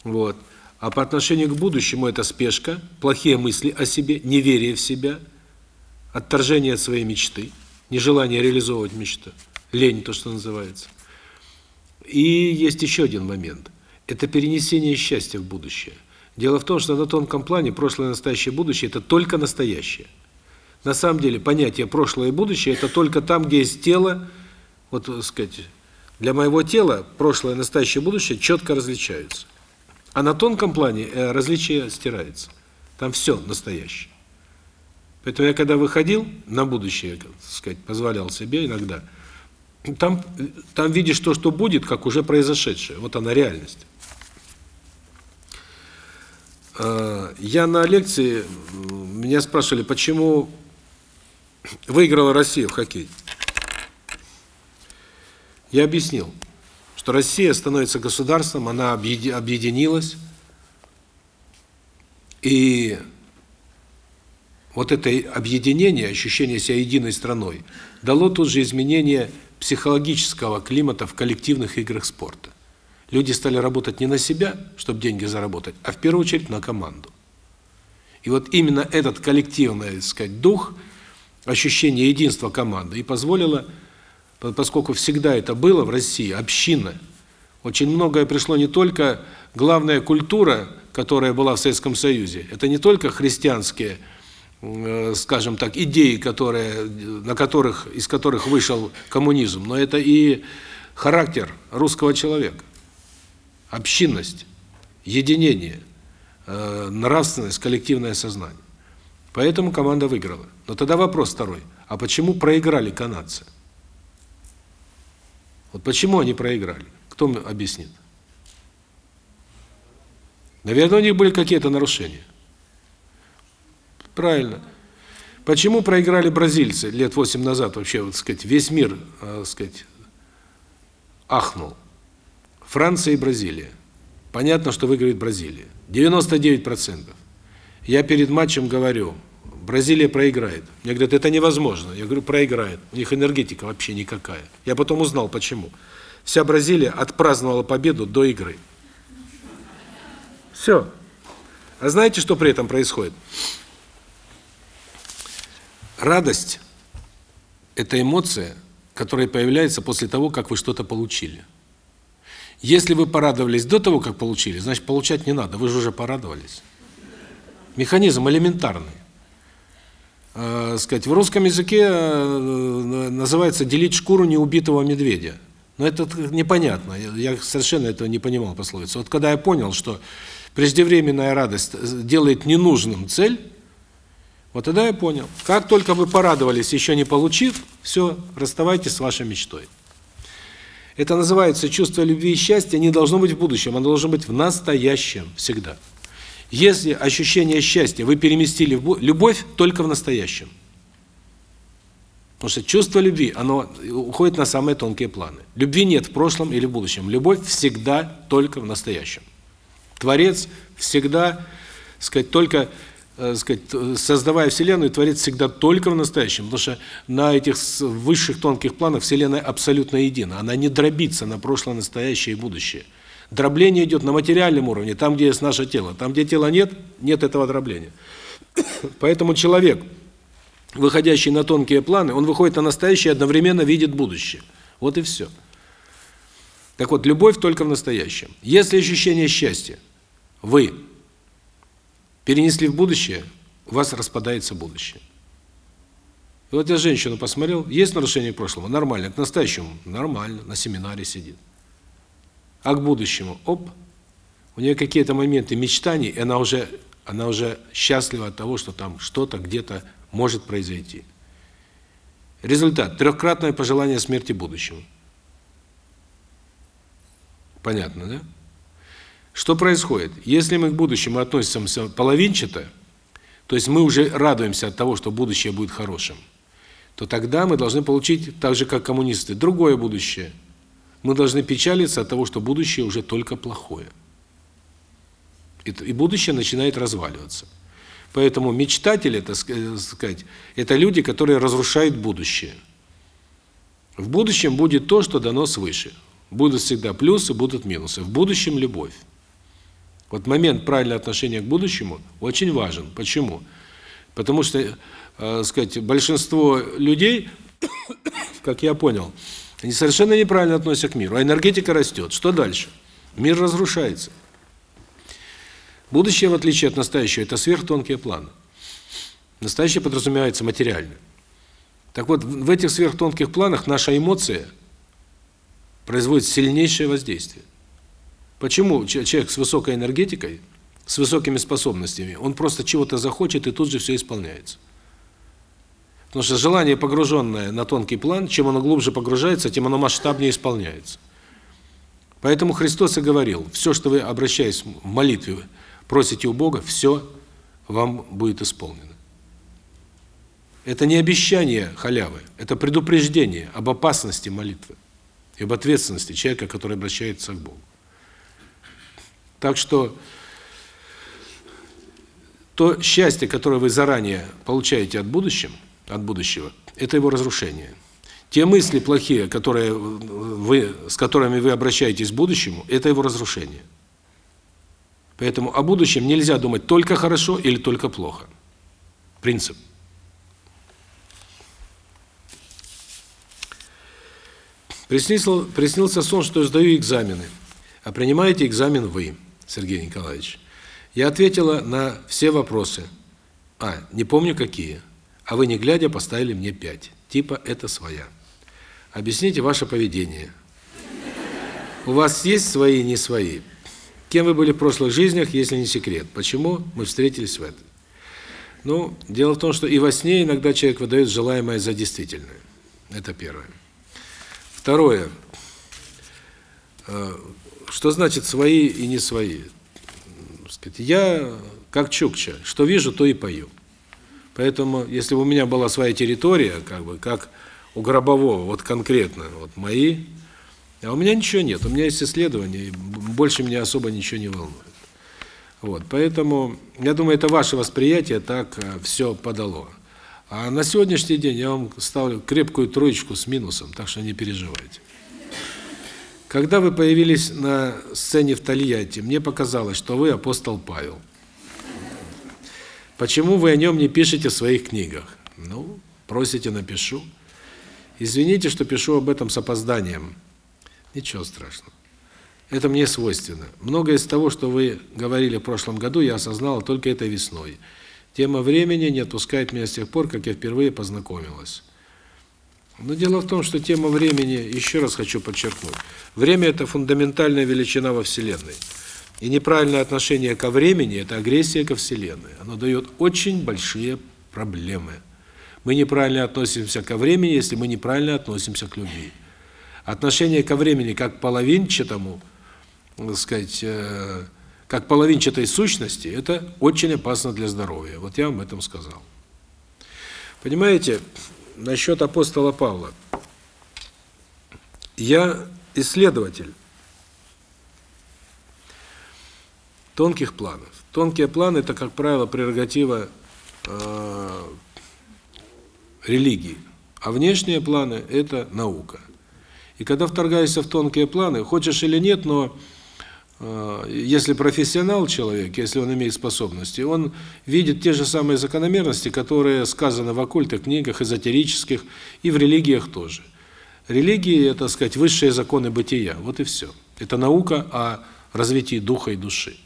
Вот. А по отношению к будущему это спешка, плохие мысли о себе, неверие в себя, отторжение от своей мечты, нежелание реализовывать мечту, лень, то, что называется. И есть еще один момент. Это перенесение счастья в будущее. Дело в том, что на тонком плане прошлое, настоящее, будущее – это только настоящее. На самом деле понятие прошлое и будущее – это только там, где есть тело, вот, так сказать, для моего тела прошлое, настоящее, будущее четко различаются. А на тонком плане э, различие стирается. Там все настоящее. Поэтому я когда выходил на будущее, так сказать, позволял себе иногда, там там видишь то, что будет, как уже произошедшее. Вот она реальность. Э, я на лекции меня спрашивали, почему выиграла Россия в хоккей. Я объяснил, что Россия становится государством, она объединилась, и вот это объединение, ощущение себя единой страной, дало тут же изменение психологического климата в коллективных играх спорта. Люди стали работать не на себя, чтобы деньги заработать, а в первую очередь на команду. И вот именно этот коллективный, так сказать, дух, ощущение единства команды и позволило поскольку всегда это было в России, община. Очень многое пришло не только главная культура, которая была в Советском Союзе. Это не только христианские, э, скажем так, идеи, которые на которых из которых вышел коммунизм, но это и характер русского человека. Общинность, единение, э, нравственность, коллективное сознание. Поэтому команда выиграла. Но тогда вопрос второй: а почему проиграли канадцы? Вот почему они проиграли? Кто мне объяснит? Наверное, у них были какие-то нарушения. Правильно. Почему проиграли бразильцы лет 8 назад вообще, вот сказать, весь мир, э, сказать, ахнул. Франция и Бразилия. Понятно, что выиграет Бразилия. 99%. Я перед матчем говорю: Бразилия проиграет. Мне говорят, это невозможно. Я говорю, проиграет. У них энергетика вообще никакая. Я потом узнал, почему. Вся Бразилия отпраздновала победу до игры. Все. А знаете, что при этом происходит? Радость – это эмоция, которая появляется после того, как вы что-то получили. Если вы порадовались до того, как получили, значит, получать не надо, вы же уже порадовались. Механизм элементарный э, сказать, в русском языке э, называется делить шкуру неубитого медведя. Но это непонятно. Я совершенно этого не понимал пословицу. Вот когда я понял, что преждевременная радость делает ненужным цель, вот тогда я понял. Как только вы порадовались, еще не получив, все, расставайтесь с вашей мечтой. Это называется чувство любви и счастья не должно быть в будущем, оно должно быть в настоящем всегда. Если ощущение счастья вы переместили в любовь только в настоящем. Потому что чувство любви, оно уходит на самые тонкие планы. Любви нет в прошлом или в будущем. Любовь всегда только в настоящем. Творец всегда, сказать, только, э, сказать, создавая вселенную, творец всегда только в настоящем, потому что на этих высших тонких планах вселенная абсолютно едина. Она не дробится на прошлое, настоящее и будущее. Дробление идет на материальном уровне, там, где есть наше тело. Там, где тела нет, нет этого дробления. Поэтому человек, выходящий на тонкие планы, он выходит на настоящее и одновременно видит будущее. Вот и все. Так вот, любовь только в настоящем. Если ощущение счастья вы перенесли в будущее, у вас распадается будущее. И вот я женщину посмотрел, есть нарушение к прошлому? Нормально. К настоящему? Нормально. На семинаре сидит. А к будущему? Оп. У нее какие-то моменты мечтаний, и она уже, она уже счастлива от того, что там что-то где-то может произойти. Результат – трехкратное пожелание смерти будущему. Понятно, да? Что происходит? Если мы к будущему относимся половинчато, то есть мы уже радуемся от того, что будущее будет хорошим, то тогда мы должны получить, так же как коммунисты, другое будущее. Мы должны печалиться от того, что будущее уже только плохое. И будущее начинает разваливаться. Поэтому мечтатели, это сказать, это люди, которые разрушают будущее. В будущем будет то, что дано свыше. Будут всегда плюсы, будут минусы. В будущем любовь. Вот момент правильного отношения к будущему очень важен. Почему? Потому что, э, сказать, большинство людей, как я понял, они совершенно неправильно относятся к миру, а энергетика растет. Что дальше? Мир разрушается. Будущее, в отличие от настоящего, это сверхтонкие планы. Настоящее подразумевается материальное. Так вот, в этих сверхтонких планах наша эмоция производит сильнейшее воздействие. Почему человек с высокой энергетикой, с высокими способностями, он просто чего-то захочет и тут же все исполняется? Потому что желание, погруженное на тонкий план, чем оно глубже погружается, тем оно масштабнее исполняется. Поэтому Христос и говорил, все, что вы, обращаясь в молитве, просите у Бога, все вам будет исполнено. Это не обещание халявы, это предупреждение об опасности молитвы и об ответственности человека, который обращается к Богу. Так что то счастье, которое вы заранее получаете от будущего, от будущего, это его разрушение. Те мысли плохие, которые вы с которыми вы обращаетесь к будущему, это его разрушение. Поэтому о будущем нельзя думать только хорошо или только плохо. Принцип. Приснился, приснился сон, что сдаю экзамены, а принимаете экзамен вы, Сергей Николаевич. Я ответила на все вопросы. А, не помню какие. А вы, не глядя, поставили мне пять. Типа это своя. Объясните ваше поведение. У вас есть свои не свои? Кем вы были в прошлых жизнях, если не секрет? Почему мы встретились в этом? Ну, дело в том, что и во сне иногда человек выдает желаемое за действительное. Это первое. Второе. Что значит свои и не свои? Я как чукча, что вижу, то и пою. Поэтому, если бы у меня была своя территория, как бы, как у Гробового, вот конкретно, вот мои а у меня ничего нет, у меня есть исследования, и больше меня особо ничего не волнует. Вот, поэтому, я думаю, это ваше восприятие так э, все подало. А на сегодняшний день я вам ставлю крепкую троечку с минусом, так что не переживайте. Когда вы появились на сцене в Тольятти, мне показалось, что вы апостол Павел. Почему вы о нем не пишете в своих книгах? Ну, просите, напишу. Извините, что пишу об этом с опозданием. Ничего страшного. Это мне свойственно. Многое из того, что вы говорили в прошлом году, я осознала только этой весной. Тема времени не отпускает меня с тех пор, как я впервые познакомилась. Но дело в том, что тема времени, еще раз хочу подчеркнуть, время – это фундаментальная величина во Вселенной. И неправильное отношение ко времени – это агрессия ко Вселенной. Оно дает очень большие проблемы. Мы неправильно относимся ко времени, если мы неправильно относимся к любви. Отношение ко времени как половинчатому, так сказать, э, как половинчатой сущности, это очень опасно для здоровья. Вот я вам этом сказал. Понимаете, насчет апостола Павла. Я исследователь тонких планов. Тонкие планы – это, как правило, прерогатива э, религии, а внешние планы – это наука. И когда вторгаешься в тонкие планы, хочешь или нет, но если профессионал человек, если он имеет способности, он видит те же самые закономерности, которые сказаны в оккультных книгах, эзотерических и в религиях тоже. Религия это, так сказать, высшие законы бытия. Вот и все. Это наука о развитии духа и души.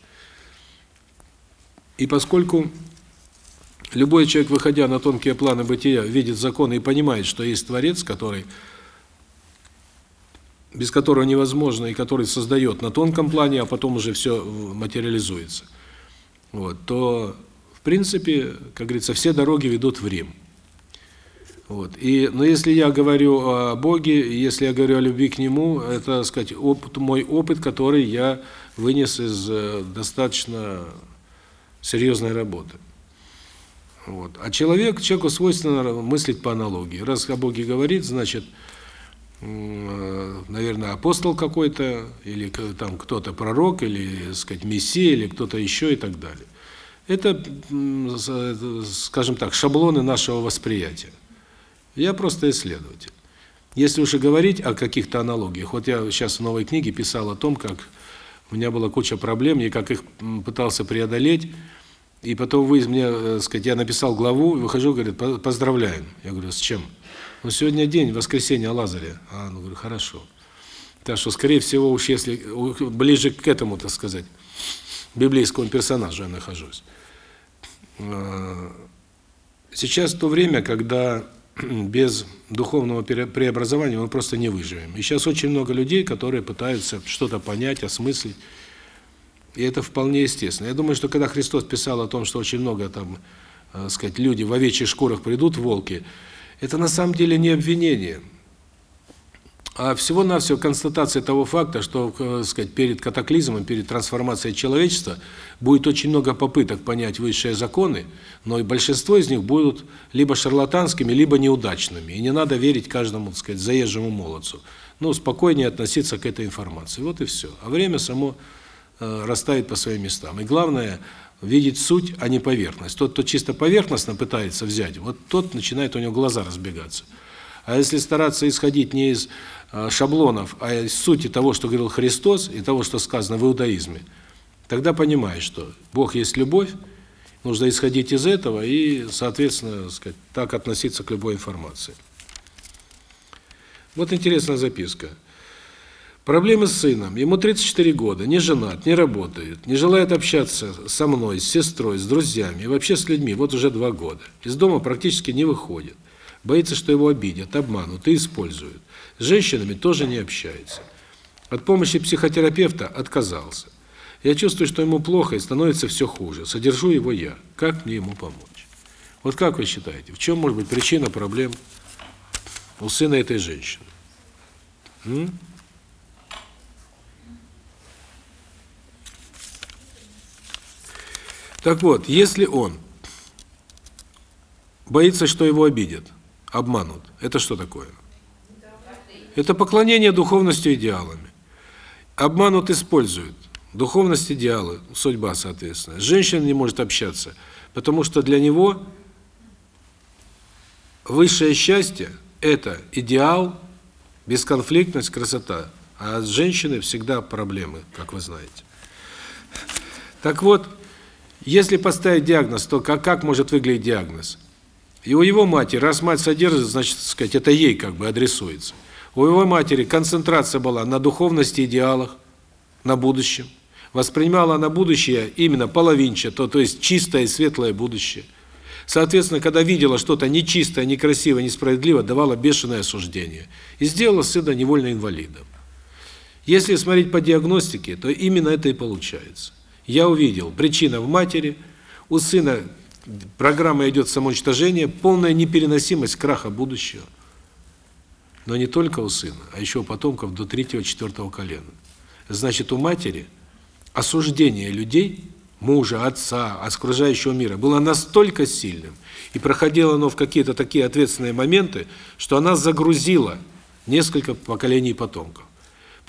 И поскольку любой человек, выходя на тонкие планы бытия, видит законы и понимает, что есть Творец, который без которого невозможно и который создает на тонком плане, а потом уже все материализуется. Вот, то в принципе, как говорится, все дороги ведут в Рим. Вот. И но если я говорю о Боге, если я говорю о любви к нему, это, так сказать, опыт мой опыт, который я вынес из э, достаточно серьезной работы. Вот. А человек, человеку свойственно мыслить по аналогии. Раз о Боге говорит, значит, наверное, апостол какой-то или там кто-то пророк или, так сказать, мессия или кто-то еще и так далее. Это, скажем так, шаблоны нашего восприятия. Я просто исследователь. Если уж и говорить о каких-то аналогиях, вот я сейчас в новой книге писал о том, как у меня была куча проблем, и как их пытался преодолеть, и потом вы мне, э, сказать, я написал главу, выхожу, говорит, поздравляем. Я говорю, с чем? Ну, сегодня день, воскресенье Лазаря. А, ну, говорю, хорошо. Так что, скорее всего, уж если ближе к этому, так сказать, библейскому персонажу я нахожусь. А, сейчас то время, когда без духовного преобразования мы просто не выживем. И сейчас очень много людей, которые пытаются что-то понять, осмыслить. И это вполне естественно. Я думаю, что когда Христос писал о том, что очень много там, э, сказать, люди в овечьих шкурах придут волки, это на самом деле не обвинение а всего-навсего констатация того факта, что, так сказать, перед катаклизмом, перед трансформацией человечества будет очень много попыток понять высшие законы, но и большинство из них будут либо шарлатанскими, либо неудачными. И не надо верить каждому, так сказать, заезжему молодцу. Ну, спокойнее относиться к этой информации. Вот и все. А время само э, расставит по своим местам. И главное видеть суть, а не поверхность. Тот, кто чисто поверхностно пытается взять, вот тот начинает у него глаза разбегаться. А если стараться исходить не из Э, шаблонов, а из сути того, что говорил Христос, и того, что сказано в иудаизме, тогда понимаешь, что Бог есть любовь, нужно исходить из этого и, соответственно, сказать, так относиться к любой информации. Вот интересная записка. Проблемы с сыном. Ему 34 года, не женат, не работает, не желает общаться со мной, с сестрой, с друзьями и вообще с людьми. Вот уже два года. Из дома практически не выходит. Боится, что его обидят, обманут и используют. С женщинами тоже не общается. От помощи психотерапевта отказался. Я чувствую, что ему плохо и становится все хуже. Содержу его я. Как мне ему помочь? Вот как вы считаете, в чем может быть причина проблем у сына этой женщины? М? Так вот, если он боится, что его обидят, обманут, это что такое? Это поклонение духовностью идеалами. Обманут используют. Духовность идеалы, судьба, соответственно. Женщина не может общаться, потому что для него высшее счастье – это идеал, бесконфликтность, красота. А с женщиной всегда проблемы, как вы знаете. Так вот, если поставить диагноз, то как, как может выглядеть диагноз? И у его матери, раз мать содержит, значит, сказать, это ей как бы адресуется. У его матери концентрация была на духовности, идеалах, на будущем. Воспринимала она будущее именно половинчато, то, то есть чистое и светлое будущее. Соответственно, когда видела что-то нечистое, некрасивое, несправедливое, давала бешеное осуждение. И сделала сына невольно инвалидом. Если смотреть по диагностике, то именно это и получается. Я увидел, причина в матери, у сына программа идет самоуничтожение, полная непереносимость краха будущего. Но не только у сына, а еще у потомков до третьего, четвертого колена. Значит, у матери осуждение людей, мужа, отца, окружающего мира было настолько сильным, и проходило оно в какие-то такие ответственные моменты, что она загрузила несколько поколений потомков.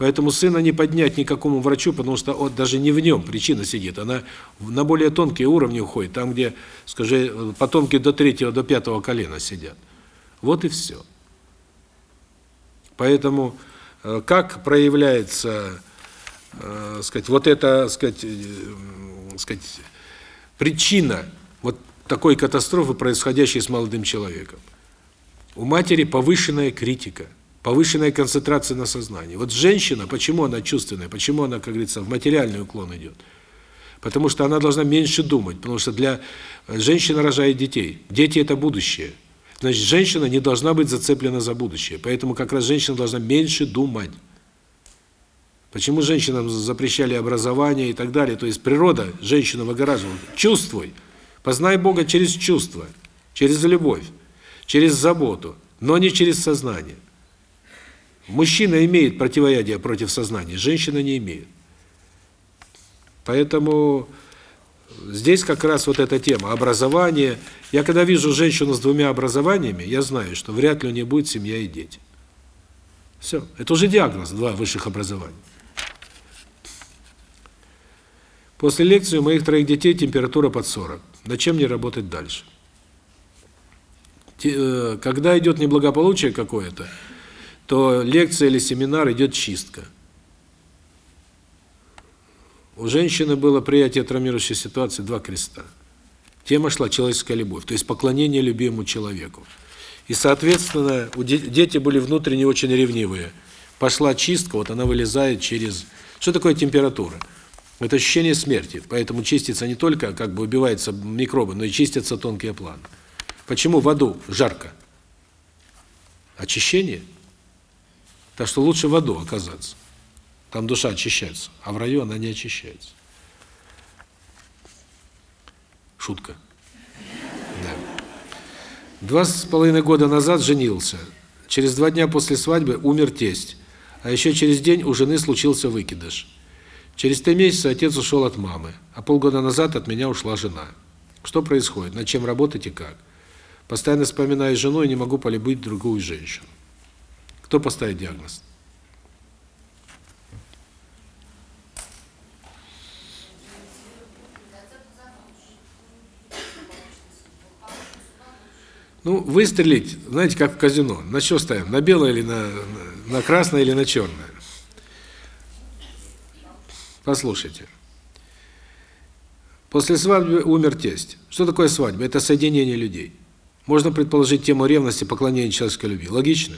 Поэтому сына не поднять никакому врачу, потому что он даже не в нем причина сидит, она на более тонкие уровни уходит, там, где, скажи, потомки до третьего, до пятого колена сидят. Вот и все. Поэтому э, как проявляется э, сказать, вот это, сказать, э, сказать, причина вот такой катастрофы, происходящей с молодым человеком. У матери повышенная критика, повышенная концентрация на сознании. Вот женщина, почему она чувственная, почему она, как говорится, в материальный уклон идет? Потому что она должна меньше думать, потому что для женщины рожает детей. Дети это будущее. Значит, женщина не должна быть зацеплена за будущее. Поэтому как раз женщина должна меньше думать. Почему женщинам запрещали образование и так далее? То есть природа женщину выгораживала. Чувствуй. Познай Бога через чувство, через любовь, через заботу, но не через сознание. Мужчина имеет противоядие против сознания, женщина не имеет. Поэтому здесь как раз вот эта тема образование. Я когда вижу женщину с двумя образованиями, я знаю, что вряд ли у нее будет семья и дети. Все, это уже диагноз, два высших образования. После лекции у моих троих детей температура под 40. Над чем мне работать дальше? Э, когда идет неблагополучие какое-то, то лекция или семинар идет чистка. У женщины было приятие травмирующей ситуации два креста. Тема шла человеческая любовь, то есть поклонение любимому человеку. И, соответственно, у дети были внутренне очень ревнивые. Пошла чистка, вот она вылезает через... Что такое температура? Это ощущение смерти, поэтому чистится не только, как бы убиваются микробы, но и чистятся тонкие планы. Почему в аду жарко? Очищение. Так что лучше в аду оказаться. Там душа очищается, а в раю она не очищается. Шутка. Да. Два с половиной года назад женился. Через два дня после свадьбы умер тесть. А еще через день у жены случился выкидыш. Через три месяца отец ушел от мамы, а полгода назад от меня ушла жена. Что происходит? Над чем работать и как? Постоянно вспоминаю жену и не могу полюбить другую женщину. Кто поставит диагноз? Ну, выстрелить, знаете, как в казино. На что ставим? На белое или на, на красное или на черное? Послушайте. После свадьбы умер тесть. Что такое свадьба? Это соединение людей. Можно предположить тему ревности, поклонения человеческой любви. Логично?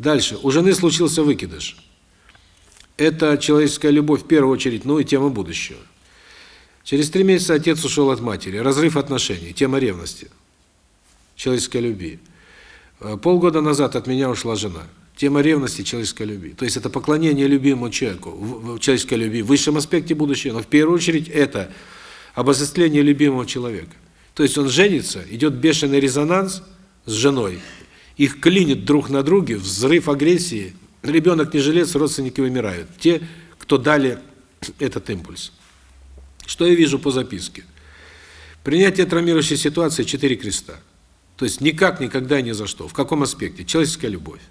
Дальше. У жены случился выкидыш. Это человеческая любовь в первую очередь, ну и тема будущего. Через три месяца отец ушел от матери. Разрыв отношений, тема ревности человеческой любви. Э, полгода назад от меня ушла жена. Тема ревности человеческой любви. То есть это поклонение любимому человеку, человеческой любви, в высшем аспекте будущего, но в первую очередь это обососление любимого человека. То есть он женится, идет бешеный резонанс с женой, их клинит друг на друге, взрыв агрессии, ребенок не жилец, родственники вымирают. Те, кто дали этот импульс. Что я вижу по записке? Принятие травмирующей ситуации – четыре креста. То есть никак, никогда, ни за что. В каком аспекте? Человеческая любовь.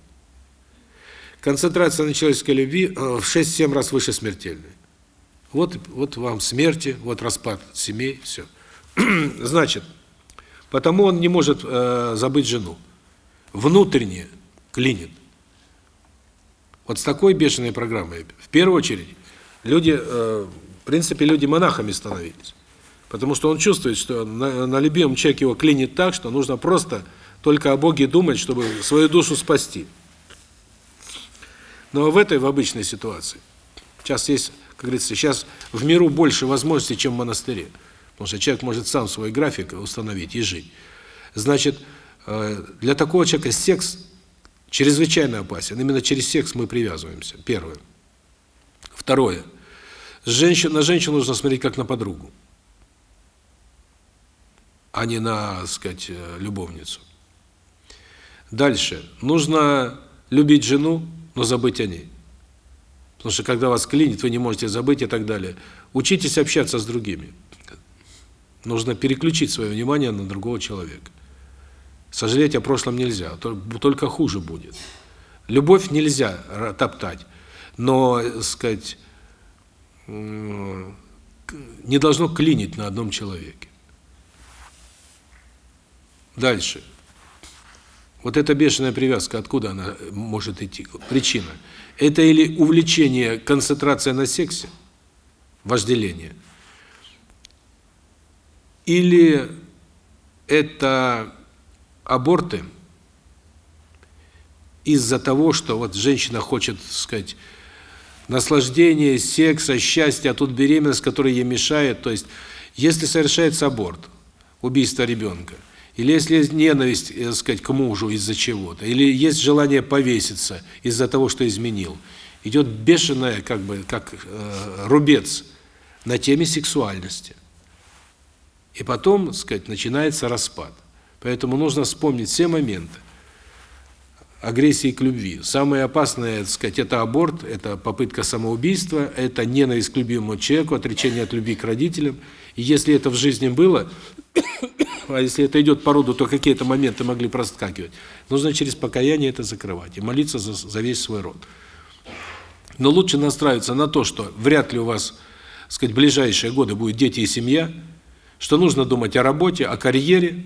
Концентрация на человеческой любви э, в 6-7 раз выше смертельной. Вот, вот вам смерти, вот распад семей, все. Значит, потому он не может э, забыть жену. Внутренне клинит. Вот с такой бешеной программой, в первую очередь, люди, э, в принципе, люди монахами становились. Потому что он чувствует, что на, на любимом человеке его клинит так, что нужно просто только о Боге думать, чтобы свою душу спасти. Но в этой, в обычной ситуации, сейчас есть, как говорится, сейчас в миру больше возможностей, чем в монастыре. Потому что человек может сам свой график установить и жить. Значит, для такого человека секс чрезвычайно опасен. Именно через секс мы привязываемся. Первое. Второе. Женщин, на женщину нужно смотреть как на подругу а не на, сказать, э, любовницу. Дальше. Нужно любить жену, но забыть о ней. Потому что когда вас клинит, вы не можете забыть и так далее. Учитесь общаться с другими. Нужно переключить свое внимание на другого человека. Сожалеть о прошлом нельзя, только хуже будет. Любовь нельзя топтать, но, сказать, не должно клинить на одном человеке. Дальше. Вот эта бешеная привязка, откуда она может идти? Причина. Это или увлечение, концентрация на сексе, вожделение, или это аборты из-за того, что вот женщина хочет, так сказать, наслаждения, секса, счастья, а тут беременность, которая ей мешает. То есть, если совершается аборт, убийство ребенка, или если есть ненависть, так сказать, к мужу из-за чего-то, или есть желание повеситься из-за того, что изменил, идет бешеная, как бы, как э, рубец на теме сексуальности. И потом, так сказать, начинается распад. Поэтому нужно вспомнить все моменты агрессии к любви. Самое опасное, так сказать, это аборт, это попытка самоубийства, это ненависть к любимому человеку, отречение от любви к родителям. И если это в жизни было, а если это идет по роду, то какие-то моменты могли проскакивать, нужно через покаяние это закрывать и молиться за, за весь свой род. Но лучше настраиваться на то, что вряд ли у вас, сказать, ближайшие годы будут дети и семья, что нужно думать о работе, о карьере,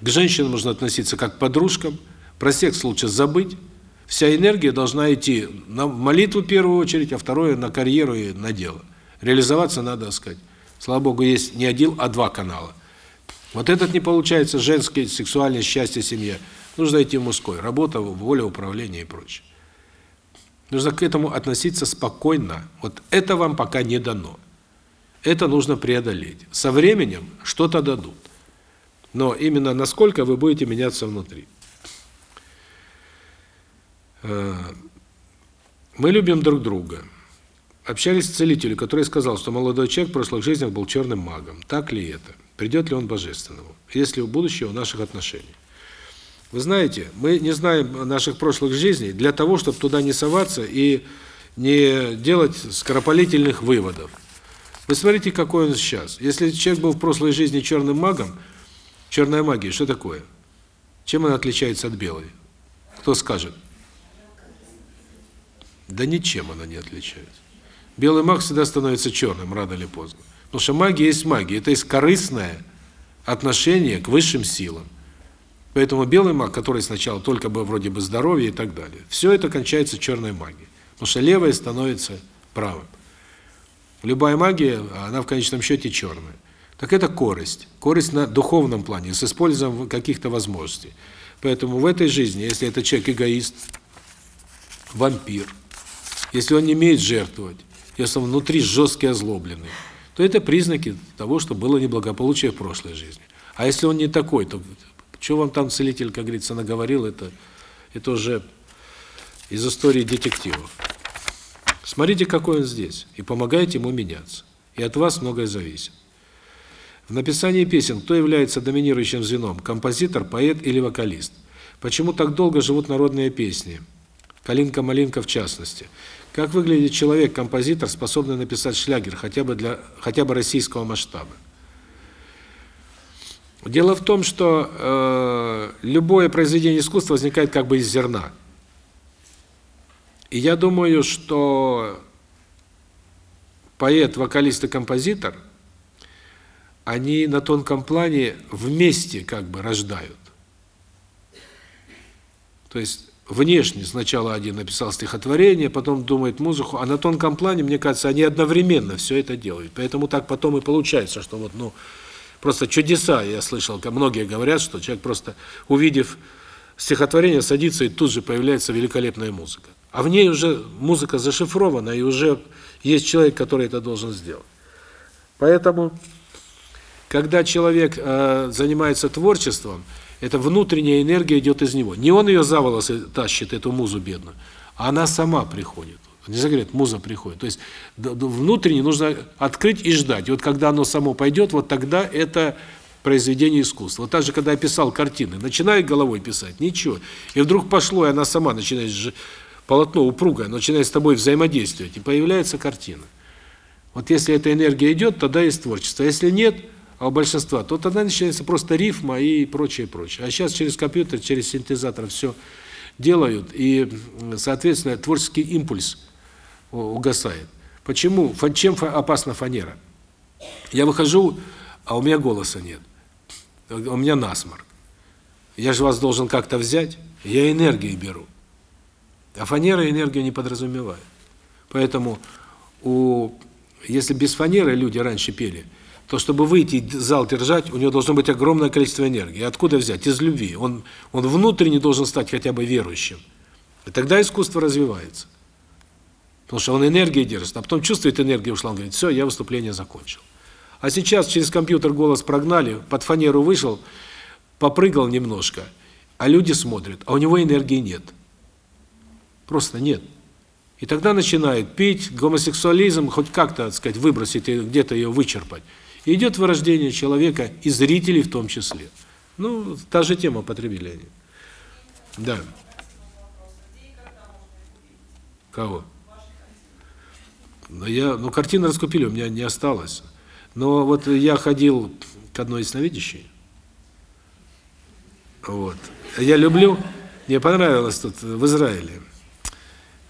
к женщинам нужно относиться как к подружкам, про секс лучше забыть. Вся энергия должна идти на молитву в первую очередь, а второе на карьеру и на дело. Реализоваться надо, сказать. Слава Богу, есть не один, а два канала. Вот этот не получается женский, сексуальное счастье, семья. Нужно идти в мужской. Работа, воля, управление и прочее. Нужно к этому относиться спокойно. Вот это вам пока не дано. Это нужно преодолеть. Со временем что-то дадут. Но именно насколько вы будете меняться внутри. Э, мы любим друг друга. Общались с целителем, который сказал, что молодой человек в прошлых жизнях был черным магом. Так ли это? Придет ли он божественному? Есть ли будущее у наших отношений? Вы знаете, мы не знаем наших прошлых жизней для того, чтобы туда не соваться и не делать скоропалительных выводов. Вы смотрите, какой он сейчас. Если человек был в прошлой жизни черным магом, черная магия, что такое? Чем она отличается от белой? Кто скажет? Да ничем она не отличается. Белый маг всегда становится черным, рано или поздно. Потому что магия есть магия. Это есть корыстное отношение к высшим силам. Поэтому белый маг, который сначала только бы вроде бы здоровье и так далее, все это кончается черной магией. Потому что левое становится правым. Любая магия, она в конечном счете черная. Так это корость. Корость на духовном плане, с использованием каких-то возможностей. Поэтому в этой жизни, если это человек эгоист, вампир, если он не умеет жертвовать, если он внутри жесткий озлобленный, то это признаки того, что было неблагополучие в прошлой жизни. А если он не такой, то что вам там целитель, как говорится, наговорил, это это уже из истории детективов. Смотрите, какой он здесь, и помогайте ему меняться. И от вас многое зависит. В написании песен кто является доминирующим звеном? Композитор, поэт или вокалист? Почему так долго живут народные песни? Калинка-малинка в частности. Как выглядит человек-композитор, способный написать шлягер хотя бы для хотя бы российского масштаба? Дело в том, что э, любое произведение искусства возникает как бы из зерна. И я думаю, что поэт, вокалист и композитор, они на тонком плане вместе как бы рождают. То есть внешне сначала один написал стихотворение, потом думает музыку, а на тонком плане, мне кажется, они одновременно все это делают. Поэтому так потом и получается, что вот, ну, просто чудеса, я слышал, многие говорят, что человек просто, увидев стихотворение, садится, и тут же появляется великолепная музыка. А в ней уже музыка зашифрована, и уже есть человек, который это должен сделать. Поэтому, когда человек э, занимается творчеством, это внутренняя энергия идет из него. Не он ее за волосы тащит, эту музу бедную, а она сама приходит. Нельзя говорить, муза приходит. То есть внутренне нужно открыть и ждать. И вот когда оно само пойдет, вот тогда это произведение искусства. Вот так же, когда я писал картины, начинаю головой писать, ничего. И вдруг пошло, и она сама начинает, полотно упругое, начинает с тобой взаимодействовать, и появляется картина. Вот если эта энергия идет, тогда есть творчество. Если нет, а у большинства, то тогда начинается просто рифма и прочее, прочее. А сейчас через компьютер, через синтезатор все делают, и, соответственно, творческий импульс угасает. Почему? Чем опасна фанера? Я выхожу, а у меня голоса нет. У меня насморк. Я же вас должен как-то взять. Я энергией беру. А фанера энергию не подразумевает. Поэтому у если без фанеры люди раньше пели, то чтобы выйти зал держать, у него должно быть огромное количество энергии. Откуда взять? Из любви. Он он внутренне должен стать хотя бы верующим. И тогда искусство развивается. Потому что он энергией держит, а потом чувствует энергию ушла, он говорит: "Все, я выступление закончил". А сейчас через компьютер голос прогнали, под фанеру вышел, попрыгал немножко, а люди смотрят, а у него энергии нет. Просто нет. И тогда начинает пить, гомосексуализм хоть как-то, так сказать, выбросить и где-то ее вычерпать. Идет вырождение человека и зрителей в том числе. Ну, та же тема потребления. Да. Кого? Ну я, ну картины раскупили, у меня не осталось. Но вот я ходил к одной из сновидящей. Вот. Я люблю, мне понравилось тут в Израиле.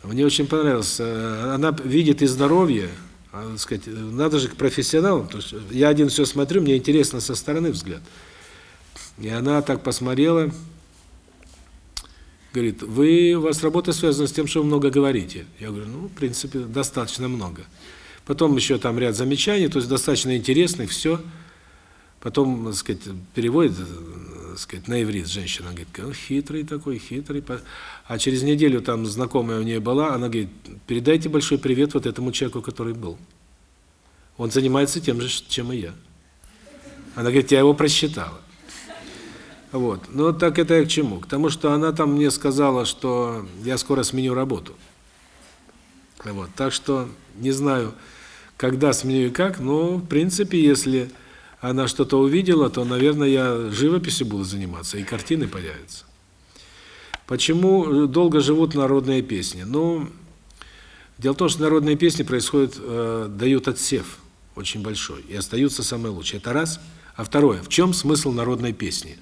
Мне очень понравилось. Она видит и здоровье, а, сказать, надо же к профессионалам, то есть я один все смотрю, мне интересно со стороны взгляд. И она так посмотрела, говорит: "Вы у вас работа связана с тем, что вы много говорите". Я говорю: "Ну, в принципе, достаточно много". Потом еще там ряд замечаний, то есть достаточно интересных, все. Потом, так сказать, переводит сказать, на иврит женщина говорит, он хитрый такой, хитрый. А через неделю там знакомая у нее была, она говорит, передайте большой привет вот этому человеку, который был. Он занимается тем же, чем и я. Она говорит, я его просчитала. Вот. Ну, так это я к чему? К тому, что она там мне сказала, что я скоро сменю работу. Вот. Так что не знаю, когда сменю и как, но, в принципе, если она что-то увидела, то, наверное, я живописью буду заниматься, и картины появятся. Почему долго живут народные песни? Ну, дело в том, что народные песни происходят, э, дают отсев очень большой, и остаются самые лучшие. Это раз. А второе, в чем смысл народной песни?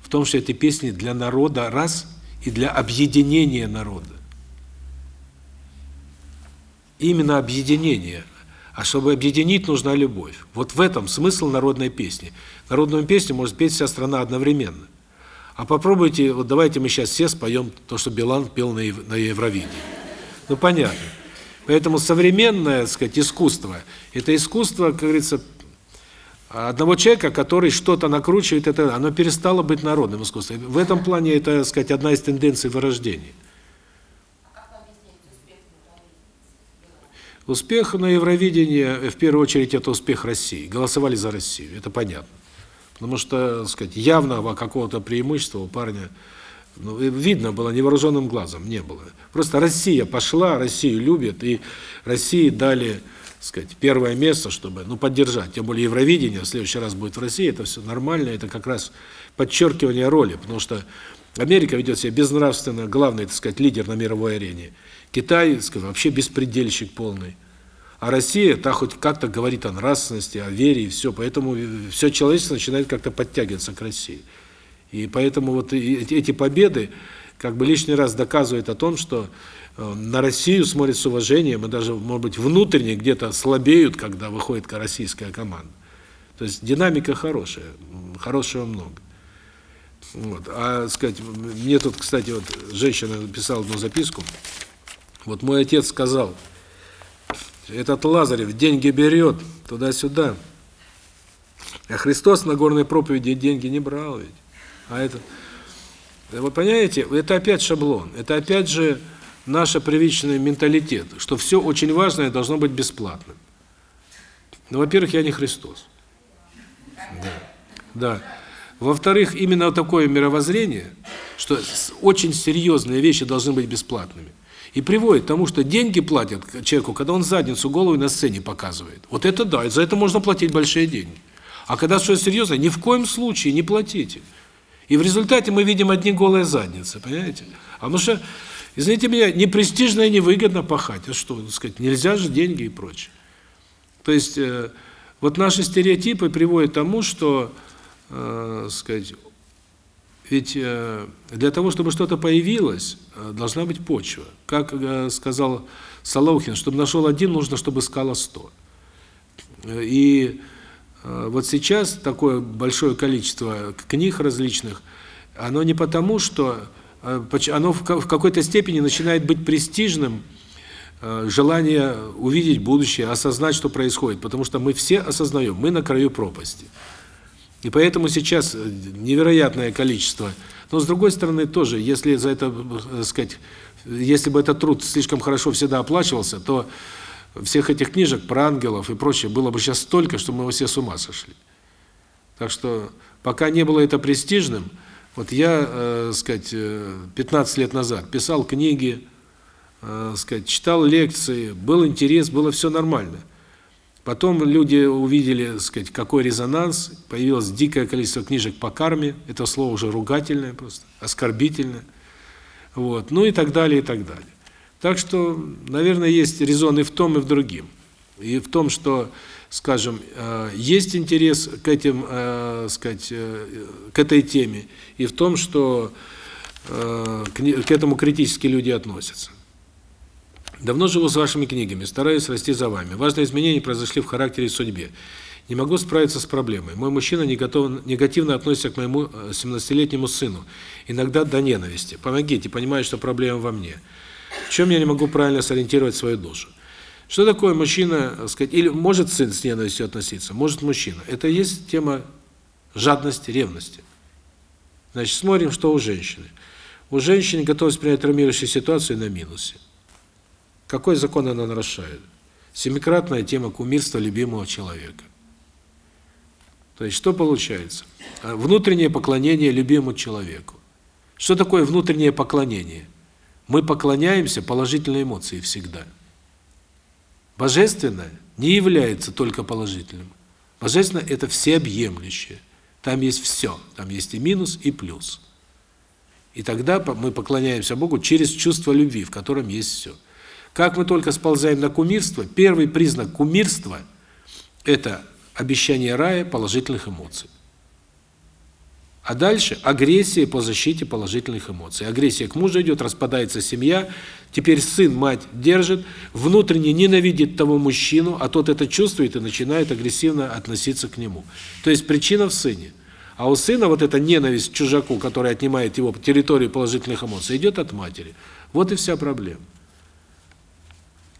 В том, что эти песни для народа, раз, и для объединения народа. Именно объединение – а чтобы объединить, нужна любовь. Вот в этом смысл народной песни. Народную песню может петь вся страна одновременно. А попробуйте, вот давайте мы сейчас все споем то, что Билан пел на на Евровидении. Ну понятно. Поэтому современное, так сказать, искусство это искусство, как говорится, одного человека, который что-то накручивает, это оно перестало быть народным искусством. В этом плане это, так сказать, одна из тенденций вырождения. Успех на Евровидении, в первую очередь, это успех России. Голосовали за Россию, это понятно. Потому что, так сказать, явного какого-то преимущества у парня ну, видно было невооруженным глазом, не было. Просто Россия пошла, Россию любят, и России дали, сказать, первое место, чтобы, ну, поддержать. Тем более Евровидение в следующий раз будет в России, это все нормально, это как раз подчеркивание роли, потому что Америка ведет себя безнравственно, главный, так сказать, лидер на мировой арене. Китай, сказать, вообще беспредельщик полный. А Россия, та хоть как-то говорит о нравственности, о вере и все, поэтому все человечество начинает как-то подтягиваться к России. И поэтому вот эти победы как бы лишний раз доказывают о том, что э, на Россию смотрят с уважением, и даже, может быть, внутренне где-то слабеют, когда выходит российская команда. То есть динамика хорошая, хорошего много. Вот. А, сказать, мне тут, кстати, вот женщина писала одну записку, вот мой отец сказал, этот Лазарев деньги берет туда-сюда. А Христос на горной проповеди деньги не брал ведь. А это Вы понимаете, это опять шаблон. Это опять же наш привычный менталитет, что все очень важное должно быть бесплатным. Ну, во-первых, я не Христос. Да. Да. Во-вторых, именно такое мировоззрение, что очень серьезные вещи должны быть бесплатными. И приводит к тому, что деньги платят человеку, когда он задницу голову на сцене показывает. Вот это да, за это можно платить большие деньги. А когда что-то серьезное, ни в коем случае не платите. И в результате мы видим одни голые задницы, понимаете? А потому что, извините меня, не престижно и не выгодно пахать. А что, так сказать, нельзя же деньги и прочее. То есть, э, вот наши стереотипы приводят к тому, что, э, сказать, ведь э, для того, чтобы что-то появилось, э, должна быть почва. Как э, сказал Солохин, чтобы нашел один, нужно, чтобы искало сто. И вот сейчас такое большое количество книг различных, Оно не потому, что оно в какой-то степени начинает быть престижным, желание увидеть будущее, осознать, что происходит, потому что мы все осознаем, мы на краю пропасти. И поэтому сейчас э, невероятное количество, но с другой стороны тоже, если за это, так сказать, если бы этот труд слишком хорошо всегда оплачивался, то всех этих книжек про ангелов и прочее было бы сейчас столько, что мы все с ума сошли. Так что пока не было это престижным, вот я, э, сказать, 15 э, лет назад писал книги, э, сказать, читал лекции, был интерес, было все нормально. Потом люди увидели, сказать, какой резонанс, появилось дикое количество книжек по карме, это слово уже ругательное просто, оскорбительное. Вот, ну и так далее, и так далее. Так что, наверное, есть резоны в том и в другим. И в том, что, скажем, э, есть интерес к этим, э, сказать, э, к этой теме, и в том, что к этому критически люди относятся. Давно живу с вашими книгами, стараюсь расти за вами. Важные изменения произошли в характере и судьбе. Не могу справиться с проблемой. Мой мужчина не негативно относится к моему 17-летнему сыну, иногда до ненависти. Помогите, понимаю, что проблема во мне. В чем я не могу правильно сориентировать свою душу? Что такое мужчина, так сказать, или может сын с ненавистью относиться, может мужчина. Это есть тема жадности, ревности. Значит, смотрим, что у женщины. У женщины готовность принять травмирующую ситуацию на минусе. Какой закон она нарушает? Семикратная тема кумирства любимого человека. То есть что получается? Внутреннее поклонение любимому человеку. Что такое внутреннее поклонение? Мы поклоняемся положительной эмоции всегда. Божественное не является только положительным. Божественное – это всеобъемлющее. Там есть все. Там есть и минус, и плюс. И тогда мы поклоняемся Богу через чувство любви, в котором есть все. Как мы только сползаем на кумирство, первый признак кумирства – это обещание рая положительных эмоций. А дальше агрессия по защите положительных эмоций. Агрессия к мужу идет, распадается семья, теперь сын мать держит, внутренне ненавидит того мужчину, а тот это чувствует и начинает агрессивно относиться к нему. То есть причина в сыне. А у сына вот эта ненависть к чужаку, которая отнимает его территорию положительных эмоций, идет от матери. Вот и вся проблема.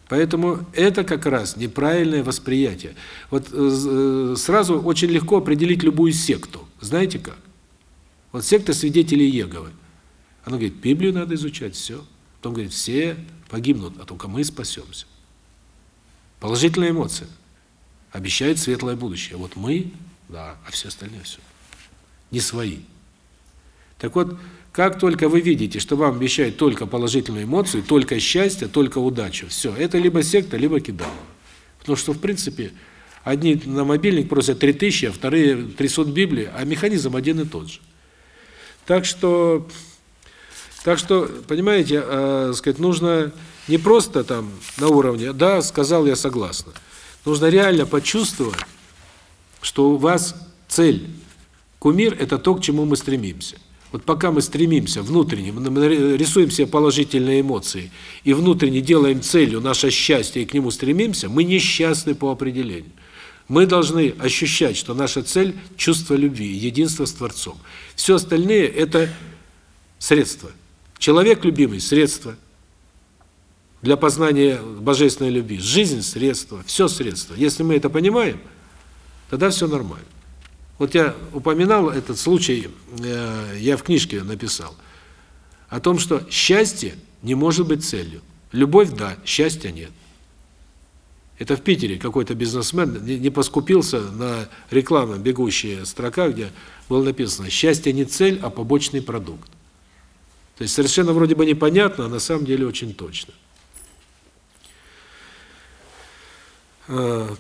Поэтому это как раз неправильное восприятие. Вот э, э, сразу очень легко определить любую секту. Знаете как? Вот секта свидетелей Иеговы. Она говорит, Библию надо изучать, все. Потом говорит, все погибнут, а только мы спасемся. Положительная эмоция. Обещает светлое будущее. Вот мы, да, а все остальные все. Не свои. Так вот, как только вы видите, что вам обещают только положительную эмоцию, только счастье, только удачу, все, это либо секта, либо кидало. Потому что, в принципе, одни на мобильник просят 3000, а вторые трясут Библию, а механизм один и тот же. Так что, так что, понимаете, э, сказать, нужно не просто там на уровне, да, сказал я согласна. Нужно реально почувствовать, что у вас цель, кумир – это то, к чему мы стремимся. Вот пока мы стремимся внутренне, мы рисуем себе положительные эмоции и внутренне делаем целью наше счастье и к нему стремимся, мы несчастны по определению. Мы должны ощущать, что наша цель – чувство любви, единство с Творцом. Все остальные – это средства. Человек любимый – средство для познания божественной любви. Жизнь – средство, все средство. Если мы это понимаем, тогда все нормально. Вот я упоминал этот случай, э, я в книжке написал, о том, что счастье не может быть целью. Любовь – да, счастья нет. Это в Питере какой-то бизнесмен не поскупился на рекламу бегущая строка, где было написано «Счастье не цель, а побочный продукт». То есть совершенно вроде бы непонятно, а на самом деле очень точно. А,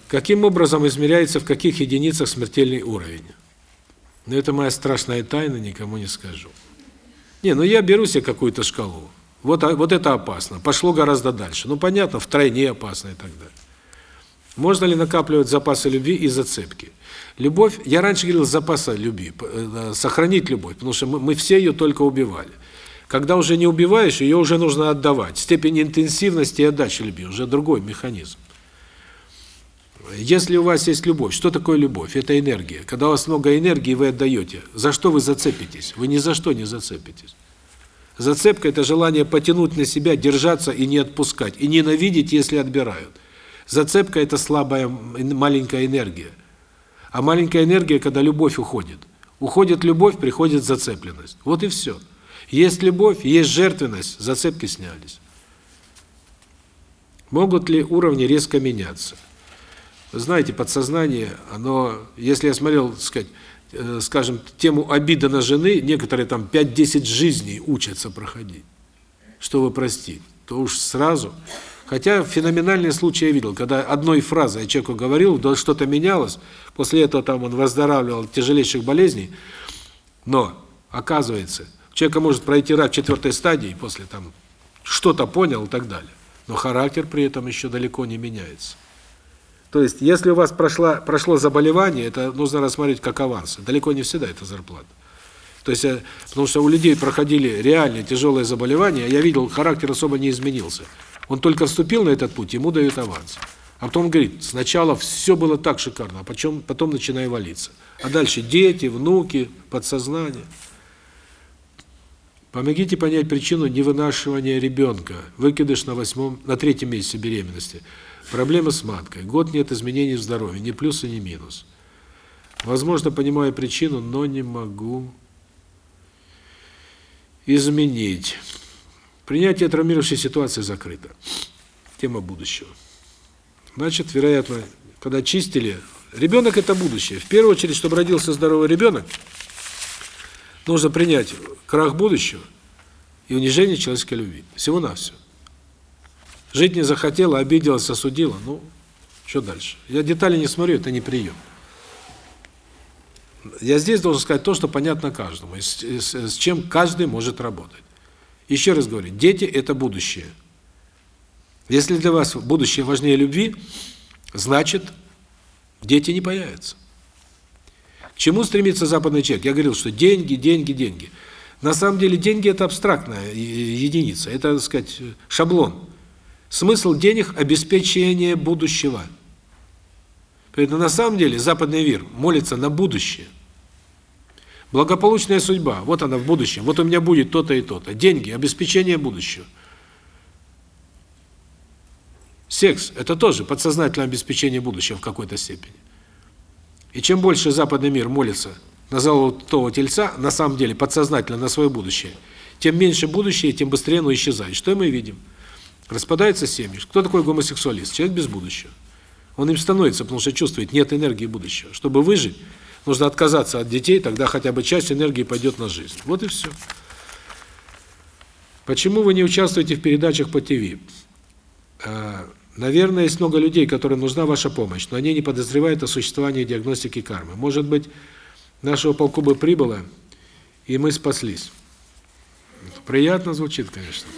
каким образом измеряется, в каких единицах смертельный уровень? Ну, это моя страшная тайна, никому не скажу. Не, ну я беру себе какую-то шкалу. Вот, а, вот это опасно. Пошло гораздо дальше. Ну, понятно, втройне опасно и так далее. Можно ли накапливать запасы любви и зацепки? Любовь, я раньше говорил запаса любви, э, сохранить любовь, потому что мы, мы все ее только убивали. Когда уже не убиваешь, ее уже нужно отдавать. Степень интенсивности и отдачи любви уже другой механизм. Если у вас есть любовь, что такое любовь? Это энергия. Когда у вас много энергии, вы отдаете. За что вы зацепитесь? Вы ни за что не зацепитесь. Зацепка – это желание потянуть на себя, держаться и не отпускать, и ненавидеть, если отбирают. Зацепка – это слабая, маленькая энергия. А маленькая энергия, когда любовь уходит. Уходит любовь, приходит зацепленность. Вот и все. Есть любовь, есть жертвенность, зацепки снялись. Могут ли уровни резко меняться? Знаете, подсознание, оно, если я смотрел, так сказать, э, скажем, тему обида на жены, некоторые там 5-10 жизней учатся проходить, чтобы простить, то уж сразу. Хотя феноменальные случаи я видел, когда одной фразой я человеку говорил, да что-то менялось, после этого там он выздоравливал от тяжелейших болезней, но, оказывается, человека может пройти рак четвертой стадии, после там что-то понял и так далее, но характер при этом еще далеко не меняется. То есть, если у вас прошло прошло заболевание, это нужно рассмотреть как аванс. Далеко не всегда это зарплата. То есть, э, потому что у людей проходили реальные тяжелые заболевания, я видел, характер особо не изменился. Он только вступил на этот путь, ему дают аванс. А потом говорит, сначала все было так шикарно, а потом, потом начинает валиться. А дальше дети, внуки, подсознание. Помогите понять причину невынашивания ребенка. Выкидыш на восьмом, на третьем месяце беременности. Проблемы с маткой. Год нет изменений в здоровье, ни плюс ни минус. Возможно, понимаю причину, но не могу изменить. Принятие травмирующей ситуации закрыто. Тема будущего. Значит, вероятно, когда чистили, ребенок это будущее. В первую очередь, чтобы родился здоровый ребенок, нужно принять крах будущего и унижение человеческой любви. Всего-навсего. Жить не захотела, обиделась, осудила. Ну, что дальше? Я детали не смотрю, это не прием. Я здесь должен сказать то, что понятно каждому, с, чем каждый может работать. Еще раз говорю, дети – это будущее. Если для вас будущее важнее любви, значит, дети не появятся. К чему стремится западный человек? Я говорил, что деньги, деньги, деньги. На самом деле деньги – это абстрактная единица, это, так сказать, шаблон. Смысл денег – обеспечение будущего. Поэтому на самом деле западный мир молится на будущее. Благополучная судьба, вот она в будущем, вот у меня будет то-то и то-то. Деньги – обеспечение будущего. Секс – это тоже подсознательное обеспечение будущего в какой-то степени. И чем больше западный мир молится на золотого тельца, на самом деле подсознательно на свое будущее, тем меньше будущее, тем быстрее оно исчезает. Что мы видим? – Распадаются семьи. Кто такой гомосексуалист? Человек без будущего. Он им становится, потому что чувствует, нет энергии будущего. Чтобы выжить, нужно отказаться от детей, тогда хотя бы часть энергии пойдет на жизнь. Вот и все. Почему вы не участвуете в передачах по ТВ? А, наверное, есть много людей, которым нужна ваша помощь, но они не подозревают о существовании диагностики кармы. Может быть, нашего полку бы прибыло, и мы спаслись. Приятно звучит, конечно.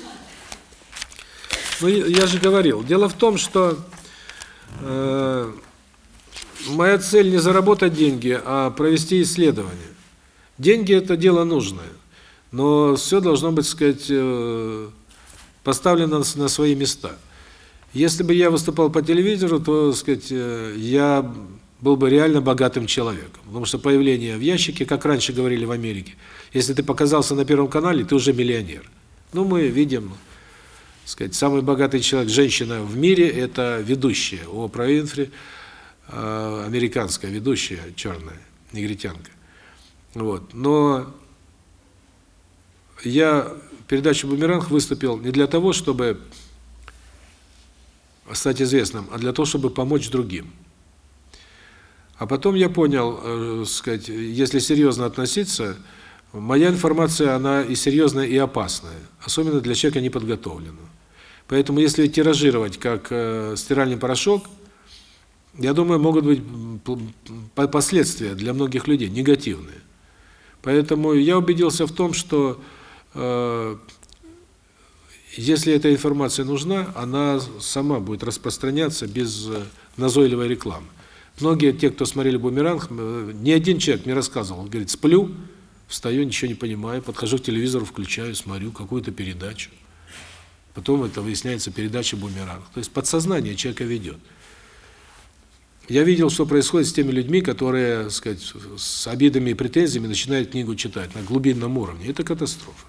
Ну, я же говорил, дело в том, что э, моя цель не заработать деньги, а провести исследование. Деньги – это дело нужное, но все должно быть, сказать, э, поставлено на свои места. Если бы я выступал по телевизору, то, сказать, э, я был бы реально богатым человеком. Потому что появление в ящике, как раньше говорили в Америке, если ты показался на Первом канале, ты уже миллионер. Ну, мы видим сказать, самый богатый человек, женщина в мире, это ведущая Опра Винфри, э, американская ведущая, черная, негритянка. Вот. Но я передачу «Бумеранг» выступил не для того, чтобы стать известным, а для того, чтобы помочь другим. А потом я понял, э, сказать, если серьезно относиться, моя информация, она и серьезная, и опасная, особенно для человека неподготовленного. Поэтому если тиражировать как э, стиральный порошок, я думаю, могут быть последствия для многих людей негативные. Поэтому я убедился в том, что э, если эта информация нужна, она сама будет распространяться без э, назойливой рекламы. Многие те, кто смотрели «Бумеранг», э, ни один человек мне рассказывал, он говорит, сплю, встаю, ничего не понимаю, подхожу к телевизору, включаю, смотрю какую-то передачу. Потом это выясняется передача бумеранг. То есть подсознание человека ведет. Я видел, что происходит с теми людьми, которые, так сказать, с обидами и претензиями начинают книгу читать на глубинном уровне. Это катастрофа.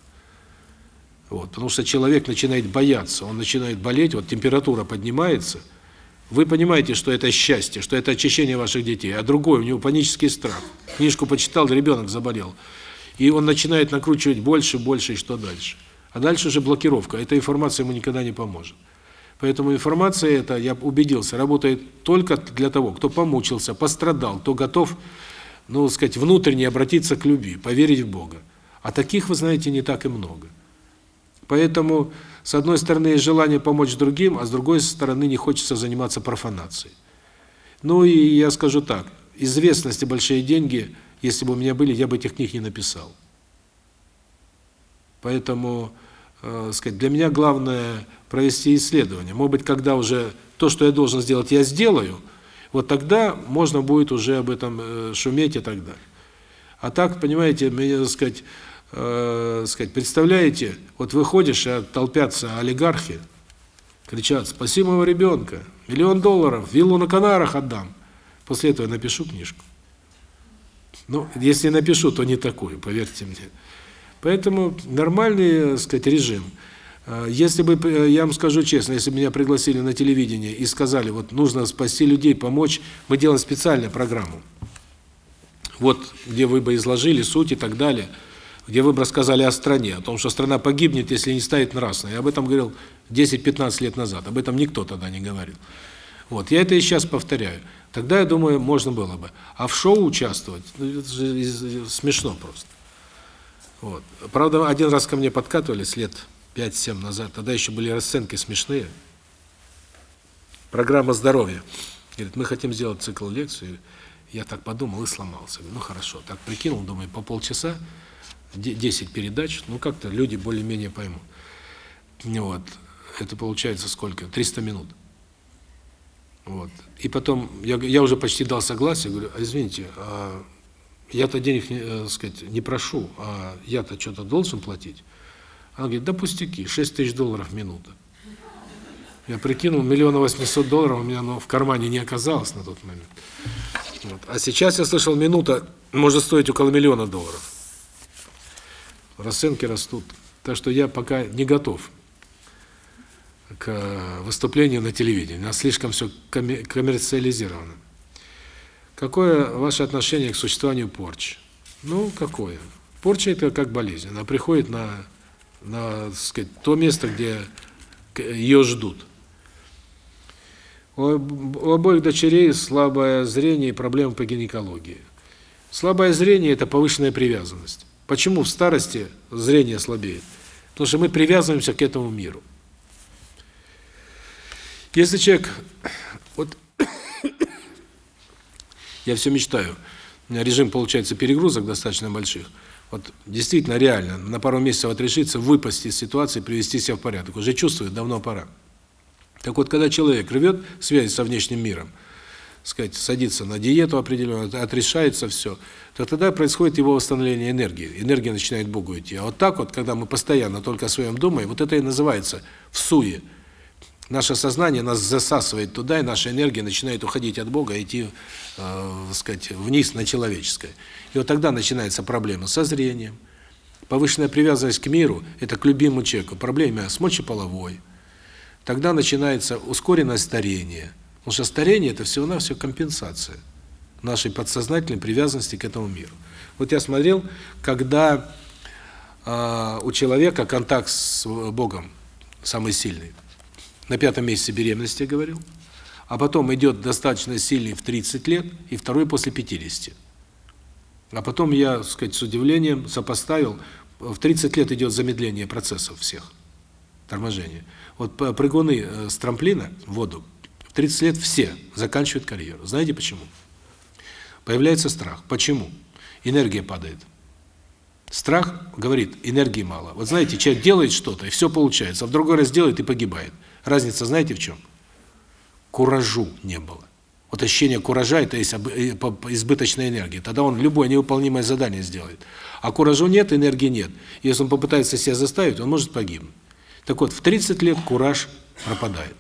Вот, потому что человек начинает бояться, он начинает болеть, вот температура поднимается. Вы понимаете, что это счастье, что это очищение ваших детей, а другой у него панический страх. Книжку почитал, ребенок заболел. И он начинает накручивать больше, больше, и что дальше? А дальше уже блокировка. Эта информация ему никогда не поможет. Поэтому информация эта, я убедился, работает только для того, кто помучился, пострадал, кто готов, ну, сказать, внутренне обратиться к любви, поверить в Бога. А таких, вы знаете, не так и много. Поэтому, с одной стороны, есть желание помочь другим, а с другой стороны, не хочется заниматься профанацией. Ну и я скажу так, известность и большие деньги, если бы у меня были, я бы этих книг не написал. Поэтому, э, сказать, для меня главное провести исследование. Может быть, когда уже то, что я должен сделать, я сделаю, вот тогда можно будет уже об этом э, шуметь и так далее. А так, понимаете, мне, так сказать, э, сказать, представляете, вот выходишь, а толпятся олигархи, кричат: "Спаси моего ребенка! Миллион долларов, виллу на Канарах отдам". После этого я напишу книжку. Ну, если напишу, то не такую, поверьте мне. Поэтому нормальный, так сказать, режим. А, если бы, э, я вам скажу честно, если бы меня пригласили на телевидение и сказали, вот нужно спасти людей, помочь, мы делаем специальную программу. Вот, где вы бы изложили суть и так далее, где вы бы рассказали о стране, о том, что страна погибнет, если не станет нравственной. Я об этом говорил 10-15 лет назад, об этом никто тогда не говорил. Вот, я это и сейчас повторяю. Тогда, я думаю, можно было бы. А в шоу участвовать, ну, это же смешно просто. Вот. Правда, один раз ко мне подкатывались лет 5-7 назад, тогда еще были расценки смешные. Программа здоровья. Говорит, мы хотим сделать цикл лекций. Я так подумал и сломался. ну хорошо, так прикинул, думаю, по полчаса, 10 передач, ну как-то люди более-менее поймут. Вот. Это получается сколько? 300 минут. Вот. И потом я я уже почти дал согласие, говорю: а, "Извините, а я-то денег, не, э, сказать, не прошу, а я-то что-то должен платить". Она говорит: "Да пустяки, 6 тысяч долларов в минуту". Я прикинул, миллиона восемьсот долларов у меня ну, в кармане не оказалось на тот момент. Вот. А сейчас я слышал, минута может стоить около миллиона долларов. Расценки растут. Так что я пока не готов к выступлению на телевидении. У нас слишком все коммерциализировано. Какое ваше отношение к существованию порчи? Ну, какое? Порча это как болезнь. Она приходит на на, сказать, то место, где ее ждут. У обоих дочерей слабое зрение и проблемы по гинекологии. Слабое зрение это повышенная привязанность. Почему в старости зрение слабеет? Потому что мы привязываемся к этому миру. Если человек вот я все мечтаю. У меня режим получается перегрузок достаточно больших. Вот действительно реально на пару месяцев отрешиться, выпасть из ситуации, привести себя в порядок. Уже чувствует, давно пора. Так вот, когда человек рвет связь со внешним миром, сказать, садится на диету определенную, отрешается все, то тогда происходит его восстановление энергии. Энергия начинает Богу идти. А вот так вот, когда мы постоянно только о своем думаем, вот это и называется в. Наше сознание нас засасывает туда, и наша энергия начинает уходить от Бога, идти, э, сказать, вниз на человеческое. И вот тогда начинается проблема со зрением. Повышенная привязанность к миру это к любимому человеку, проблема с мочеполовой. Тогда начинается ускоренное старение. Потому что старение это всего-навсего компенсация нашей подсознательной привязанности к этому миру. Вот я смотрел, когда э, у человека контакт с Богом самый сильный на пятом месяце беременности, я говорил. А потом идет достаточно сильный в 30 лет и второй после 50. А потом я, так сказать, с удивлением сопоставил, в 30 лет идет замедление процессов всех, торможение. Вот прыгуны э, с трамплина в воду в 30 лет все заканчивают карьеру. Знаете почему? Появляется страх. Почему? Энергия падает. Страх говорит, энергии мало. Вот знаете, человек делает что-то, и все получается, а в другой раз делает и погибает. Разница знаете в чем? Куражу не было. Вот ощущение куража – это э, избыточная энергия. Тогда он любое невыполнимое задание сделает. А куражу нет, энергии нет. Если он попытается себя заставить, он может погибнуть. Так вот, в 30 лет кураж пропадает.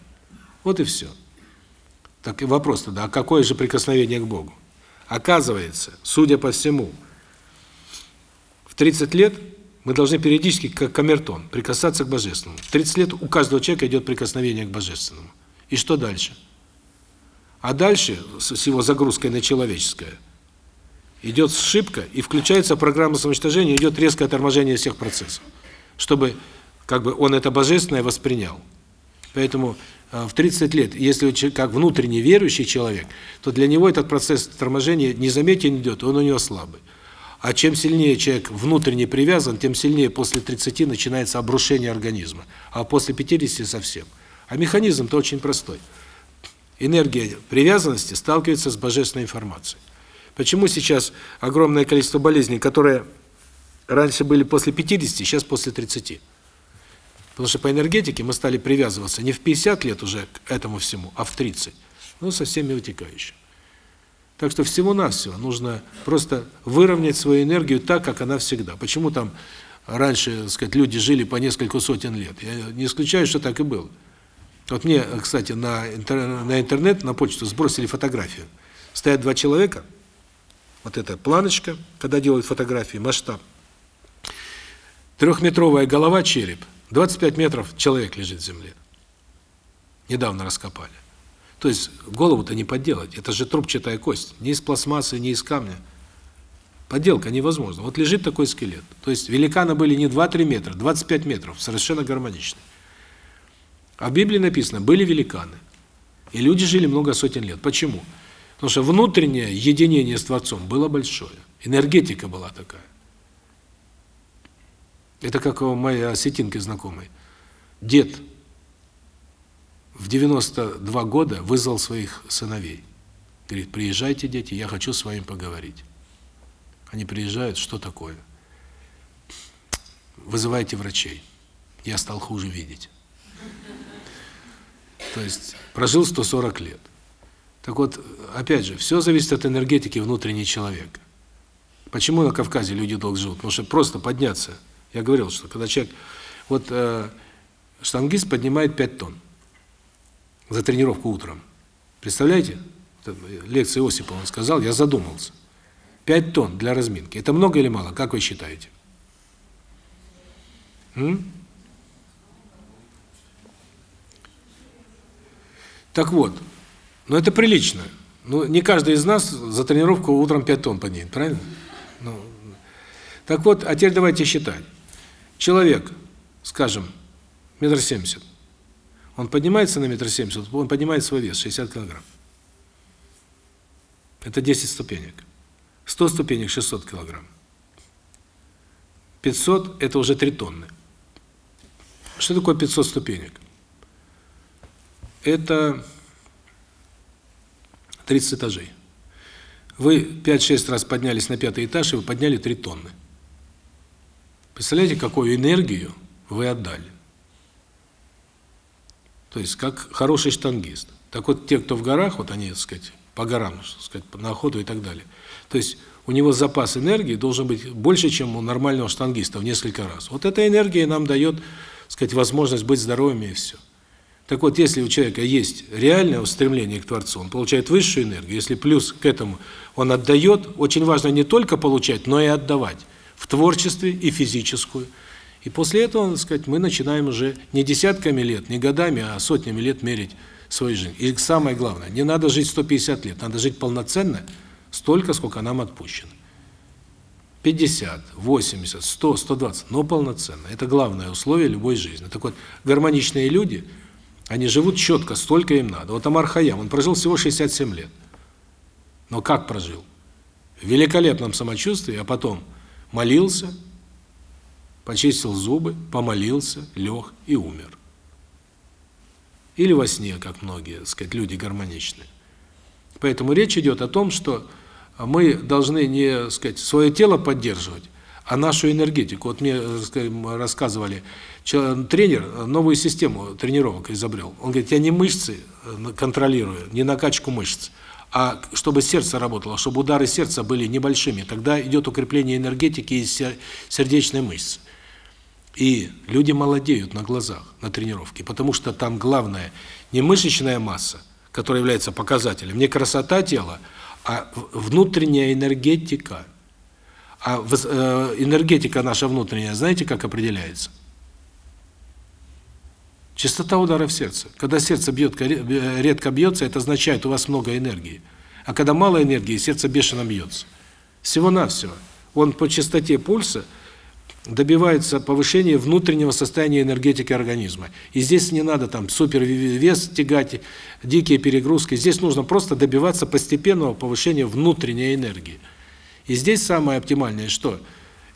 Вот и все. Так и вопрос тогда, а какое же прикосновение к Богу? Оказывается, судя по всему, в 30 лет мы должны периодически, как камертон, прикасаться к Божественному. В 30 лет у каждого человека идет прикосновение к Божественному. И что дальше? А дальше, с его загрузкой на человеческое, идет сшибка, и включается программа самоуничтожения, идет резкое торможение всех процессов, чтобы как бы он это божественное воспринял. Поэтому э, в 30 лет, если как внутренне верующий человек, то для него этот процесс торможения незаметен идет, он у него слабый. А чем сильнее человек внутренне привязан, тем сильнее после 30 начинается обрушение организма, а после 50 совсем. А механизм-то очень простой. Энергия привязанности сталкивается с божественной информацией. Почему сейчас огромное количество болезней, которые раньше были после 50, сейчас после 30? Потому что по энергетике мы стали привязываться не в 50 лет уже к этому всему, а в 30. Ну, со всеми вытекающими. Так что всего-навсего нужно просто выровнять свою энергию так, как она всегда. Почему там раньше, так сказать, люди жили по несколько сотен лет? Я не исключаю, что так и было. Вот мне, кстати, на интернет, на интернет, на почту сбросили фотографию. Стоят два человека. Вот эта планочка, когда делают фотографии, масштаб. Трехметровая голова, череп – 25 метров человек лежит в земле. Недавно раскопали. То есть голову-то не подделать. Это же трубчатая кость. Не из пластмассы, не из камня. Подделка невозможна. Вот лежит такой скелет. То есть великаны были не 2-3 метра, 25 метров. Совершенно гармоничны. А в Библии написано, были великаны. И люди жили много сотен лет. Почему? Потому что внутреннее единение с Творцом было большое. Энергетика была такая. Это как у моей осетинки знакомой. Дед в 92 года вызвал своих сыновей. Говорит, приезжайте, дети, я хочу с вами поговорить. Они приезжают, что такое? Вызывайте врачей. Я стал хуже видеть. То есть прожил 140 лет. Так вот, опять же, все зависит от энергетики внутренней человека. Почему на Кавказе люди долго живут? Потому что просто подняться я говорил, что когда человек... Вот э, штангист поднимает 5 тонн за тренировку утром. Представляете? Лекция Осипова он сказал, я задумался. 5 тонн для разминки. Это много или мало? Как вы считаете? М? Так вот, ну это прилично. Ну, не каждый из нас за тренировку утром 5 тонн поднимет, правильно? Ну, так вот, а теперь давайте считать. Человек, скажем, метр семьдесят, он поднимается на метр семьдесят, он поднимает свой вес, 60 килограмм. Это 10 ступенек. 100 ступенек – 600 килограмм. 500 – это уже 3 тонны. Что такое 500 ступенек? Это 30 этажей. Вы 5-6 раз поднялись на пятый этаж, и вы подняли 3 тонны. Представляете, какую энергию вы отдали? То есть, как хороший штангист. Так вот, те, кто в горах, вот они, так сказать, по горам, так сказать, на охоту и так далее. То есть, у него запас энергии должен быть больше, чем у нормального штангиста в несколько раз. Вот эта энергия нам дает, так сказать, возможность быть здоровыми и все. Так вот, если у человека есть реальное устремление к Творцу, он получает высшую энергию, если плюс к этому он отдает, очень важно не только получать, но и отдавать в творчестве и физическую. И после этого, так сказать, мы начинаем уже не десятками лет, не годами, а сотнями лет мерить свою жизнь. И самое главное, не надо жить 150 лет, надо жить полноценно, столько, сколько нам отпущено. 50, 80, 100, 120, но полноценно. Это главное условие любой жизни. Так вот, гармоничные люди, они живут четко, столько им надо. Вот Амар Хаям, он прожил всего 67 лет. Но как прожил? В великолепном самочувствии, а потом молился, почистил зубы, помолился, лег и умер. Или во сне, как многие, так сказать, люди гармоничные. Поэтому речь идет о том, что мы должны не, так сказать, свое тело поддерживать, а нашу энергетику. Вот мне рассказывали, тренер новую систему тренировок изобрел. Он говорит, я не мышцы э, контролирую, не накачку мышц, а чтобы сердце работало, чтобы удары сердца были небольшими. Тогда идет укрепление энергетики и сердечной мышцы. И люди молодеют на глазах на тренировке, потому что там главное не мышечная масса, который является показателем, не красота тела, а внутренняя энергетика. А э, энергетика наша внутренняя, знаете, как определяется? Частота удара в сердце. Когда сердце бьет редко бьется, это означает, у вас много энергии. А когда мало энергии, сердце бешено бьется. Всего-навсего. Он по частоте пульса добивается повышения внутреннего состояния энергетики организма. И здесь не надо там супер вес тягать, дикие перегрузки. Здесь нужно просто добиваться постепенного повышения внутренней энергии. И здесь самое оптимальное что?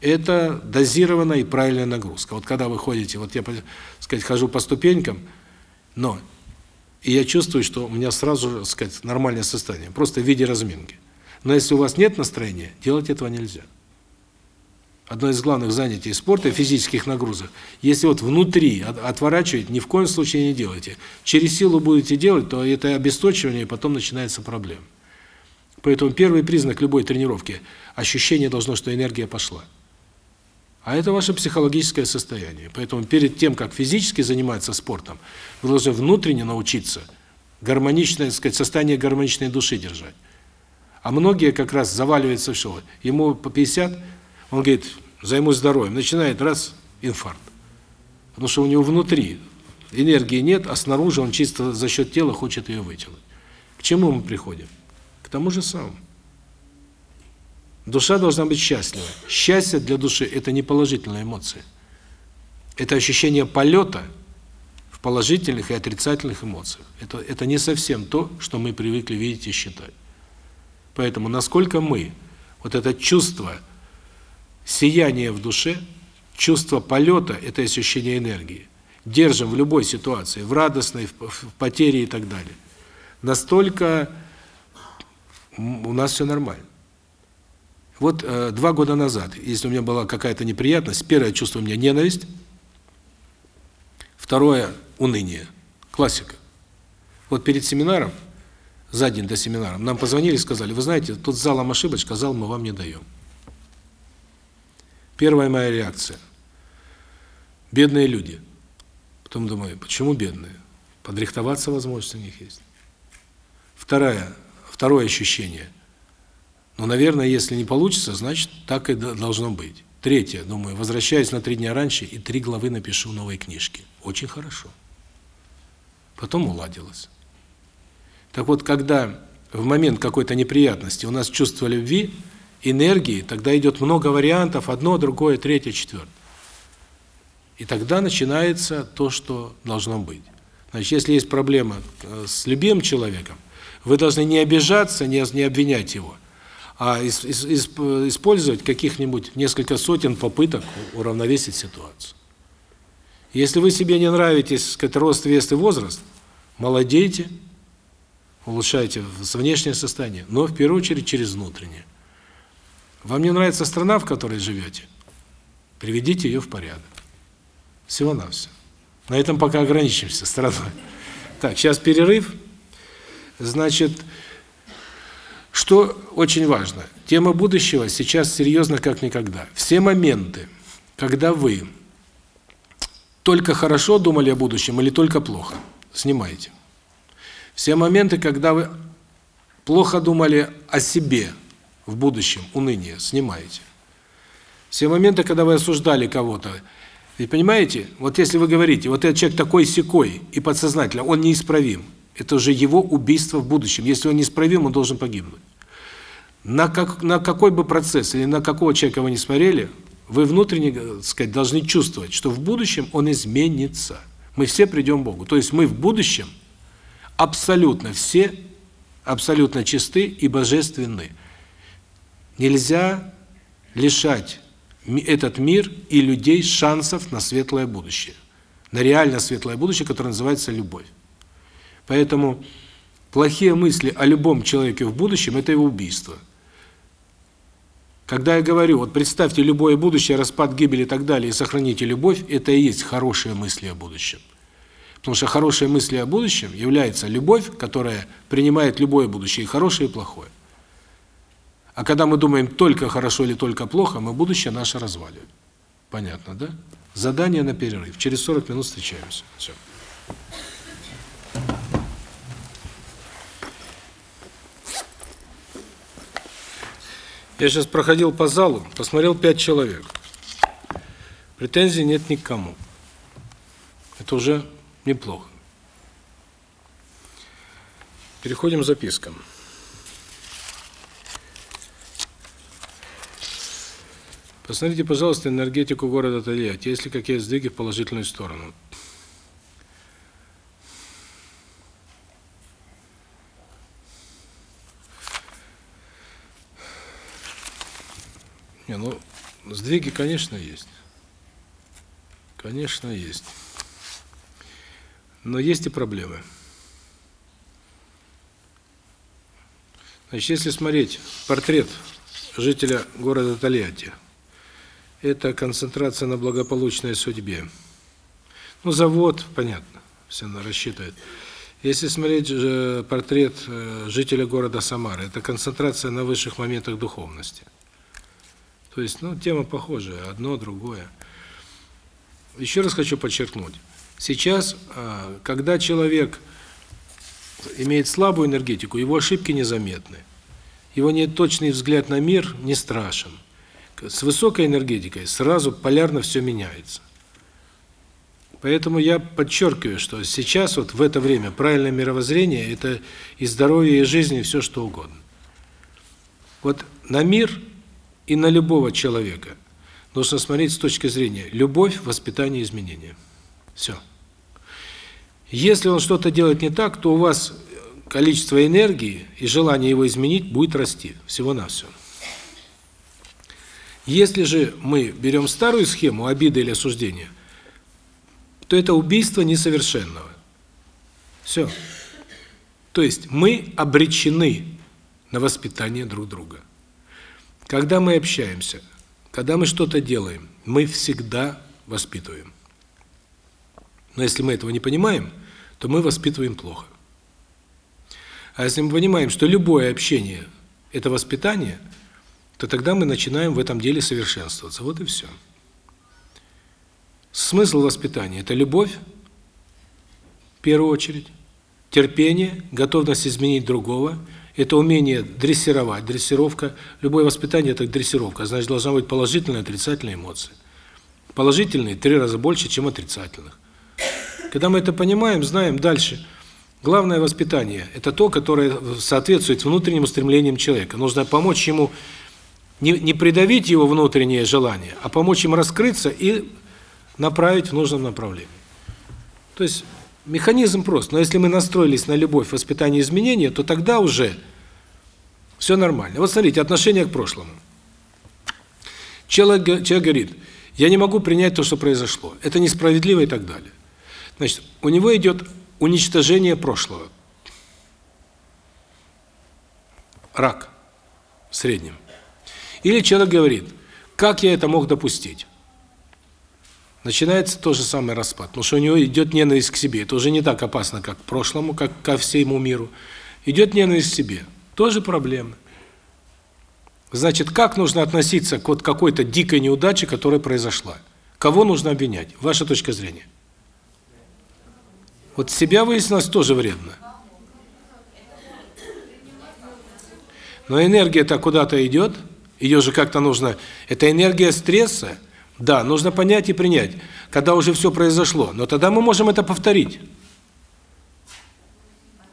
Это дозированная и правильная нагрузка. Вот когда вы ходите, вот я, сказать, хожу по ступенькам, но и я чувствую, что у меня сразу, сказать, нормальное состояние, просто в виде разминки. Но если у вас нет настроения, делать этого нельзя одно из главных занятий спорта физических нагрузок. Если вот внутри отворачивать, ни в коем случае не делайте. Через силу будете делать, то это обесточивание, и потом начинается проблема. Поэтому первый признак любой тренировки ощущение должно, что энергия пошла. А это ваше психологическое состояние. Поэтому перед тем, как физически заниматься спортом, вы должны внутренне научиться гармоничное, сказать, состояние гармоничной души держать. А многие как раз заваливаются в что? Ему по 50, он говорит, займусь здоровьем. Начинает раз инфаркт. Потому что у него внутри энергии нет, а снаружи он чисто за счет тела хочет ее вытянуть. К чему мы приходим? К тому же самому. Душа должна быть счастлива. Счастье для души это не положительная эмоция. Это ощущение полета в положительных и отрицательных эмоциях. Это это не совсем то, что мы привыкли видеть и считать. Поэтому насколько мы вот это чувство сияние в душе, чувство полета – это ощущение энергии. Держим в любой ситуации, в радостной, в потере и так далее. Настолько у нас все нормально. Вот э, два года назад, если у меня была какая-то неприятность, первое чувство у меня ненависть, второе – уныние. Классика. Вот перед семинаром, за день до семинара, нам позвонили и сказали, вы знаете, тут залом ошибочка, зал мы вам не даем. Первая моя реакция. Бедные люди. Потом думаю, почему бедные? Подрихтоваться возможность у них есть. Вторая, второе ощущение. Ну, наверное, если не получится, значит, так и должно быть. Третье, думаю, возвращаюсь на три дня раньше и три главы напишу новой книжки. Очень хорошо. Потом уладилось. Так вот, когда в момент какой-то неприятности у нас чувство любви – энергии, тогда идет много вариантов, одно, другое, третье, четвертое. И тогда начинается то, что должно быть. Значит, если есть проблема э, с любимым человеком, вы должны не обижаться, не, не обвинять его, а из, из, использовать каких-нибудь несколько сотен попыток уравновесить ситуацию. Если вы себе не нравитесь, сказать, рост, вес и возраст, молодейте, улучшайте внешнее состояние, но в первую очередь через внутреннее. Вам не нравится страна, в которой живете? Приведите ее в порядок. Всего-навсего. На этом пока ограничимся страной. Так, сейчас перерыв. Значит, что очень важно. Тема будущего сейчас серьезна как никогда. Все моменты, когда вы только хорошо думали о будущем или только плохо, снимайте. Все моменты, когда вы плохо думали о себе, в будущем уныние снимаете. Все моменты, когда вы осуждали кого-то, вы понимаете, вот если вы говорите, вот этот человек такой секой и подсознательно, он неисправим, это уже его убийство в будущем. Если он неисправим, он должен погибнуть. На как на какой бы процесс или на какого человека вы не смотрели, вы внутренне, так сказать, должны чувствовать, что в будущем он изменится. Мы все придем к Богу. То есть мы в будущем абсолютно все абсолютно чисты и божественны. Нельзя лишать этот мир и людей шансов на светлое будущее. На реально светлое будущее, которое называется любовь. Поэтому плохие мысли о любом человеке в будущем это его убийство. Когда я говорю, вот представьте любое будущее, распад, гибель и так далее, и сохраните любовь, это и есть хорошие мысли о будущем. Потому что хорошие мысли о будущем является любовь, которая принимает любое будущее, и хорошее, и плохое. А когда мы думаем только хорошо или только плохо, мы будущее наше разваливаем. Понятно, да? Задание на перерыв. Через 40 минут встречаемся. Все. Я сейчас проходил по залу, посмотрел пять человек. Претензий нет ни к кому. Это уже неплохо. Переходим к запискам. Посмотрите, пожалуйста, энергетику города Тольятти, есть ли какие сдвиги в положительную сторону. Не, ну, сдвиги, конечно, есть. Конечно, есть. Но есть и проблемы. Значит, если смотреть портрет жителя города Тольятти, это концентрация на благополучной судьбе. Ну, завод, понятно, все она рассчитывает. Если смотреть э, портрет э, жителя города Самары, это концентрация на высших моментах духовности. То есть, ну, тема похожая, одно, другое. Еще раз хочу подчеркнуть. Сейчас, а, когда человек имеет слабую энергетику, его ошибки незаметны. Его неточный взгляд на мир не страшен. С высокой энергетикой сразу полярно все меняется. Поэтому я подчеркиваю, что сейчас вот в это время правильное мировоззрение это и здоровье, и жизнь, и все что угодно. Вот на мир и на любого человека нужно смотреть с точки зрения любовь, воспитание, изменение. Все. Если он что-то делает не так, то у вас количество энергии и желание его изменить будет расти всего-навсего. Если же мы берем старую схему обиды или осуждения, то это убийство несовершенного. Все. То есть мы обречены на воспитание друг друга. Когда мы общаемся, когда мы что-то делаем, мы всегда воспитываем. Но если мы этого не понимаем, то мы воспитываем плохо. А если мы понимаем, что любое общение – это воспитание, то тогда мы начинаем в этом деле совершенствоваться. Вот и все. Смысл воспитания – это любовь, в первую очередь, терпение, готовность изменить другого – это умение дрессировать, дрессировка. Любое воспитание – это дрессировка, значит, должна быть положительная и отрицательная эмоция. Положительные – три раза больше, чем отрицательных. Когда мы это понимаем, знаем дальше. Главное воспитание – это то, которое соответствует внутренним стремлениям человека. Нужно помочь ему, не, не придавить его внутреннее желание, а помочь ему раскрыться и направить в нужном направлении. То есть Механизм прост, но если мы настроились на любовь, воспитание, изменения, то тогда уже все нормально. Вот смотрите, отношение к прошлому. Человек, человек говорит, я не могу принять то, что произошло. Это несправедливо и так далее. Значит, у него идет уничтожение прошлого. Рак в среднем. Или человек говорит, как я это мог допустить? начинается тот же самый распад, потому что у него идет ненависть к себе. Это уже не так опасно, как к прошлому, как ко всему миру. Идет ненависть к себе. Тоже проблема. Значит, как нужно относиться к вот какой-то дикой неудаче, которая произошла? Кого нужно обвинять? Ваша точка зрения. Вот себя выяснилось тоже вредно. Но энергия-то куда-то идет, ее же как-то нужно... Это энергия стресса, да, нужно понять и принять, когда уже все произошло. Но тогда мы можем это повторить.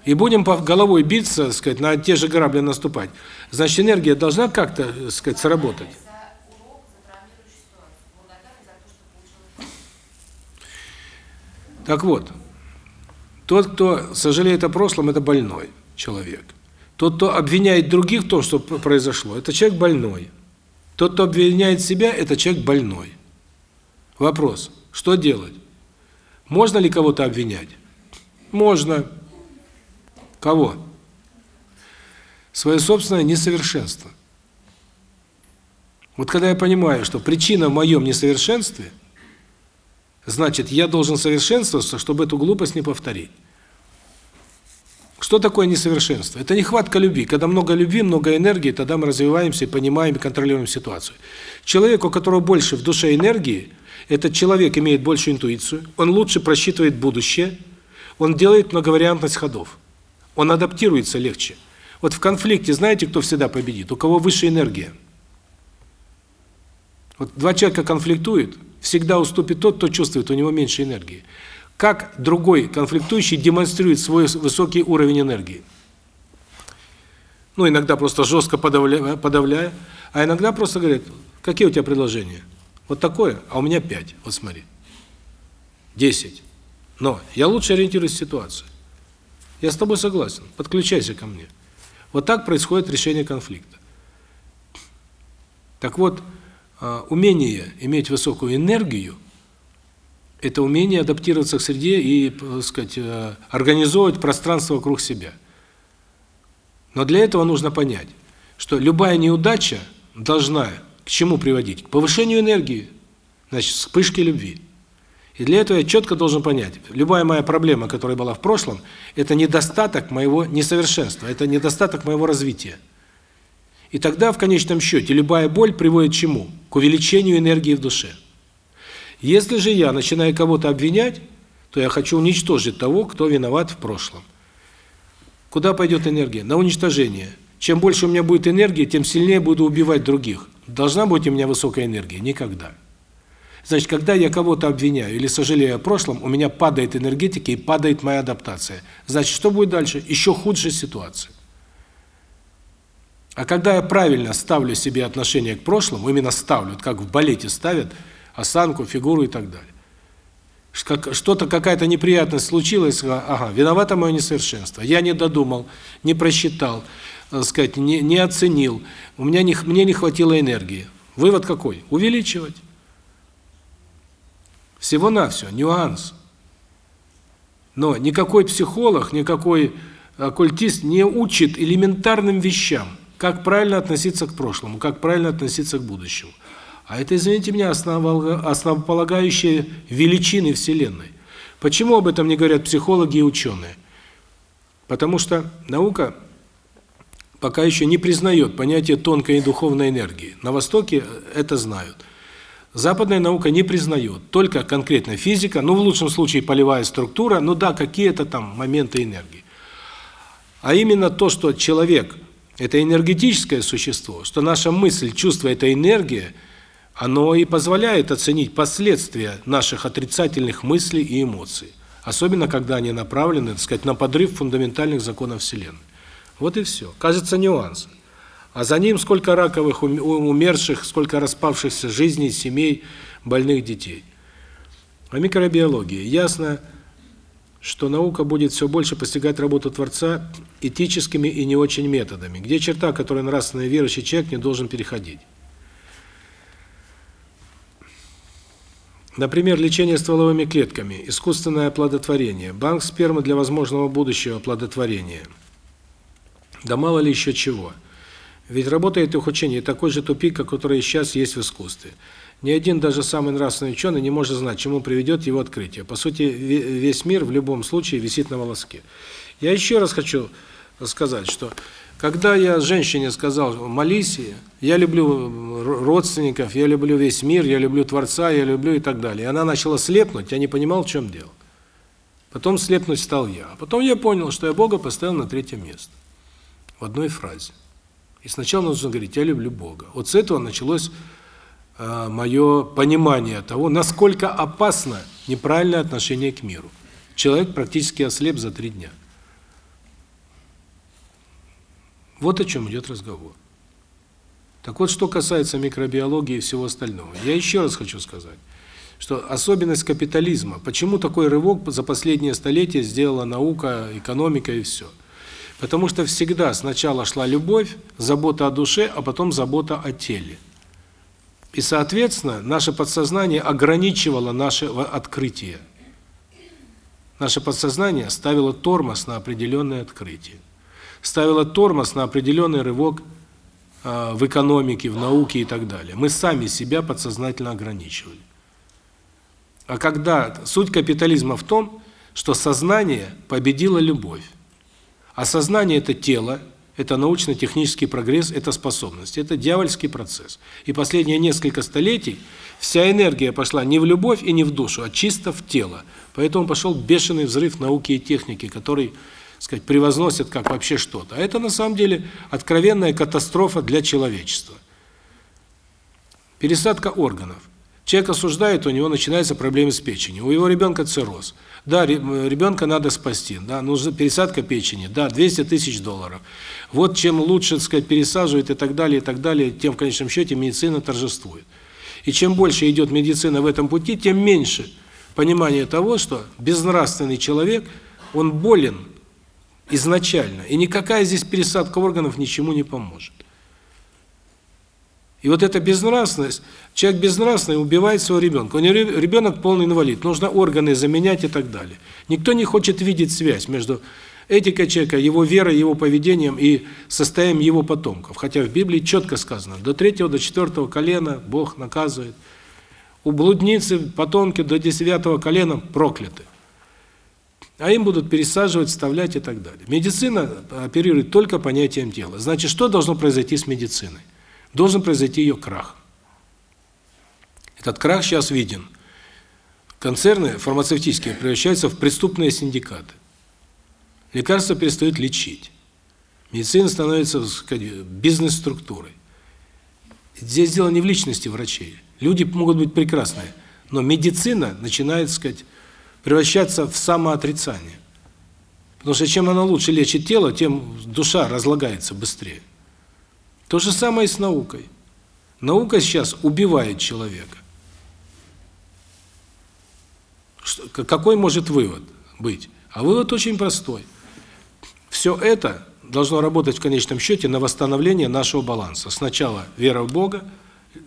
И будем головой биться, сказать, на те же грабли наступать. Значит, энергия должна как-то, сказать, сработать. Так вот, тот, кто сожалеет о прошлом, это больной человек. Тот, кто обвиняет других в том, что произошло, это человек больной. Тот, кто обвиняет себя, это человек больной. Вопрос, что делать? Можно ли кого-то обвинять? Можно. Кого? Свое собственное несовершенство. Вот когда я понимаю, что причина в моем несовершенстве, значит, я должен совершенствоваться, чтобы эту глупость не повторить. Что такое несовершенство? Это нехватка любви. Когда много любви, много энергии, тогда мы развиваемся и понимаем и контролируем ситуацию. Человек, у которого больше в душе энергии, этот человек имеет большую интуицию, он лучше просчитывает будущее, он делает многовариантность ходов. Он адаптируется легче. Вот в конфликте знаете, кто всегда победит? У кого выше энергия. Вот два человека конфликтуют, всегда уступит тот, кто чувствует, у него меньше энергии. Как другой конфликтующий демонстрирует свой высокий уровень энергии? Ну, иногда просто жестко подавляя, подавляя а иногда просто говорит, какие у тебя предложения? Вот такое, а у меня пять, вот смотри. Десять. Но я лучше ориентируюсь в ситуации. Я с тобой согласен, подключайся ко мне. Вот так происходит решение конфликта. Так вот, а, умение иметь высокую энергию – это умение адаптироваться к среде и, так сказать, э, организовывать пространство вокруг себя. Но для этого нужно понять, что любая неудача должна к чему приводить? К повышению энергии, значит, вспышке любви. И для этого я четко должен понять, любая моя проблема, которая была в прошлом, это недостаток моего несовершенства, это недостаток моего развития. И тогда, в конечном счете, любая боль приводит к чему? К увеличению энергии в душе. Если же я начинаю кого-то обвинять, то я хочу уничтожить того, кто виноват в прошлом. Куда пойдет энергия? На уничтожение. Чем больше у меня будет энергии, тем сильнее буду убивать других. Должна быть у меня высокая энергия? Никогда. Значит, когда я кого-то обвиняю или сожалею о прошлом, у меня падает энергетика и падает моя адаптация. Значит, что будет дальше? Еще худшая ситуация. А когда я правильно ставлю себе отношение к прошлому, именно ставлю, как в балете ставят осанку, фигуру и так далее. Что-то, какая-то неприятность случилась, ага, виновато мое несовершенство. Я не додумал, не просчитал, так сказать, не, не оценил. У меня не, мне не хватило энергии. Вывод какой? Увеличивать. Всего-навсего, нюанс. Но никакой психолог, никакой оккультист не учит элементарным вещам как правильно относиться к прошлому, как правильно относиться к будущему. А это, извините меня, основополагающие величины Вселенной. Почему об этом не говорят психологи и ученые? Потому что наука пока еще не признает понятие тонкой и духовной энергии. На Востоке это знают. Западная наука не признает, только конкретно физика, ну в лучшем случае полевая структура, ну да, какие-то там моменты энергии. А именно то, что человек – это энергетическое существо, что наша мысль, чувство – это энергия, оно и позволяет оценить последствия наших отрицательных мыслей и эмоций. Особенно, когда они направлены, так сказать, на подрыв фундаментальных законов Вселенной. Вот и все. Кажется, нюанс. А за ним сколько раковых умерших, сколько распавшихся жизней, семей, больных детей. А микробиология. Ясно, что наука будет все больше постигать работу Творца этическими и не очень методами, где черта, которую нравственно верующий человек не должен переходить. Например, лечение стволовыми клетками, искусственное оплодотворение, банк спермы для возможного будущего оплодотворения. Да мало ли еще чего. Ведь работает их учение такой же тупик, как который сейчас есть в искусстве. Ни один даже самый нравственный ученый не может знать, чему приведет его открытие. По сути, весь мир в любом случае висит на волоске. Я еще раз хочу сказать, что когда я женщине сказал, молись, я люблю родственников, я люблю весь мир, я люблю Творца, я люблю и так далее. И она начала слепнуть, я не понимал, в чем дело. Потом слепнуть стал я. А потом я понял, что я Бога поставил на третье место. В одной фразе. И сначала нужно говорить, я люблю Бога. Вот с этого началось Э, мое понимание того, насколько опасно неправильное отношение к миру. Человек практически ослеп за три дня. Вот о чем идет разговор. Так вот, что касается микробиологии и всего остального. Я еще раз хочу сказать, что особенность капитализма, почему такой рывок за последние столетия сделала наука, экономика и все. Потому что всегда сначала шла любовь, забота о душе, а потом забота о теле. И, соответственно, наше подсознание ограничивало наше открытие. Наше подсознание ставило тормоз на определенное открытие. Ставило тормоз на определенный рывок э, в экономике, в науке и так далее. Мы сами себя подсознательно ограничивали. А когда суть капитализма в том, что сознание победило любовь. А сознание это тело, это научно-технический прогресс, это способность, это дьявольский процесс. И последние несколько столетий вся энергия пошла не в любовь и не в душу, а чисто в тело. Поэтому пошел бешеный взрыв науки и техники, который, сказать, превозносят как вообще что-то. А это на самом деле откровенная катастрофа для человечества. Пересадка органов. Человек осуждает, у него начинаются проблемы с печенью. У его ребенка цирроз. Да, ребенка надо спасти. Да, нужна пересадка печени. Да, 200 тысяч долларов. Вот чем лучше, так сказать, пересаживают и так далее, и так далее, тем в конечном счете медицина торжествует. И чем больше идет медицина в этом пути, тем меньше понимание того, что безнравственный человек, он болен изначально. И никакая здесь пересадка органов ничему не поможет. И вот эта безнравственность, человек безнравственный убивает своего ребенка. У него ребенок полный инвалид, нужно органы заменять и так далее. Никто не хочет видеть связь между этикой человека, его верой, его поведением и состоянием его потомков. Хотя в Библии четко сказано, до третьего, до четвертого колена Бог наказывает. У блудницы потомки до десятого колена прокляты. А им будут пересаживать, вставлять и так далее. Медицина оперирует только понятием тела. Значит, что должно произойти с медициной? должен произойти ее крах. Этот крах сейчас виден. Концерны фармацевтические превращаются в преступные синдикаты. Лекарства перестают лечить. Медицина становится, бизнес-структурой. Здесь дело не в личности врачей. Люди могут быть прекрасные, но медицина начинает, сказать, превращаться в самоотрицание. Потому что чем она лучше лечит тело, тем душа разлагается быстрее. То же самое и с наукой. Наука сейчас убивает человека. Что, какой может вывод быть? А вывод очень простой. Все это должно работать в конечном счете на восстановление нашего баланса. Сначала вера в Бога,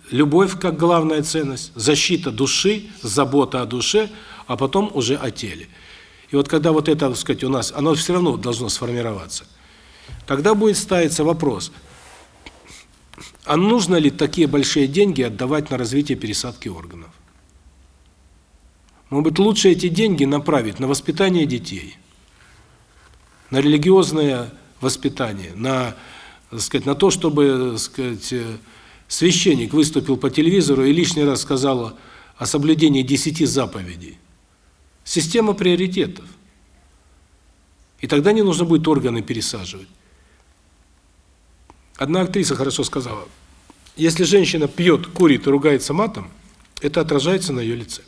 любовь как главная ценность, защита души, забота о душе, а потом уже о теле. И вот когда вот это, так сказать, у нас, оно все равно должно сформироваться, тогда будет ставиться вопрос – а нужно ли такие большие деньги отдавать на развитие пересадки органов? Может быть, лучше эти деньги направить на воспитание детей, на религиозное воспитание, на, так сказать, на то, чтобы, так сказать, священник выступил по телевизору и лишний раз сказал о соблюдении десяти заповедей. Система приоритетов. И тогда не нужно будет органы пересаживать. Одна актриса хорошо сказала, если женщина пьет, курит и ругается матом, это отражается на ее лице.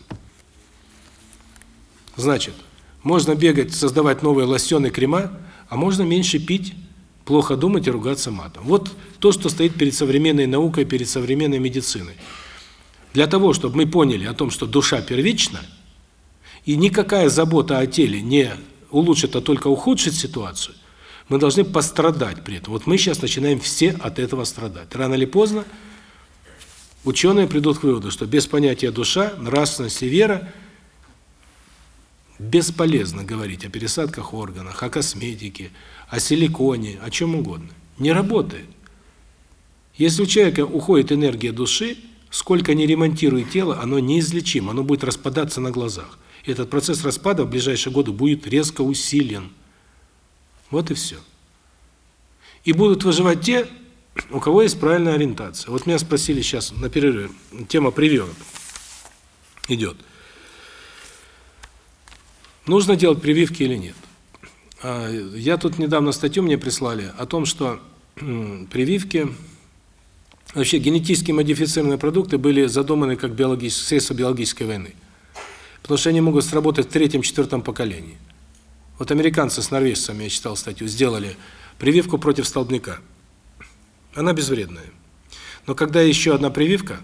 Значит, можно бегать, создавать новые лосьоны, крема, а можно меньше пить, плохо думать и ругаться матом. Вот то, что стоит перед современной наукой, перед современной медициной. Для того, чтобы мы поняли о том, что душа первична, и никакая забота о теле не улучшит, а только ухудшит ситуацию, мы должны пострадать при этом. Вот мы сейчас начинаем все от этого страдать. Рано или поздно ученые придут к выводу, что без понятия душа, нравственность и вера бесполезно говорить о пересадках органов, о косметике, о силиконе, о чем угодно. Не работает. Если у человека уходит энергия души, сколько ни ремонтирует тело, оно неизлечимо, оно будет распадаться на глазах. Этот процесс распада в ближайшие годы будет резко усилен. Вот и все. И будут выживать те, у кого есть правильная ориентация. Вот меня спросили сейчас на перерыве, тема прививок идет. Нужно делать прививки или нет? А, я тут недавно статью мне прислали о том, что прививки, вообще генетически модифицированные продукты были задуманы как биологические, средства биологической войны. Потому что они могут сработать в третьем-четвертом поколении. Вот американцы с норвежцами, я читал статью, сделали прививку против столбняка. Она безвредная. Но когда еще одна прививка,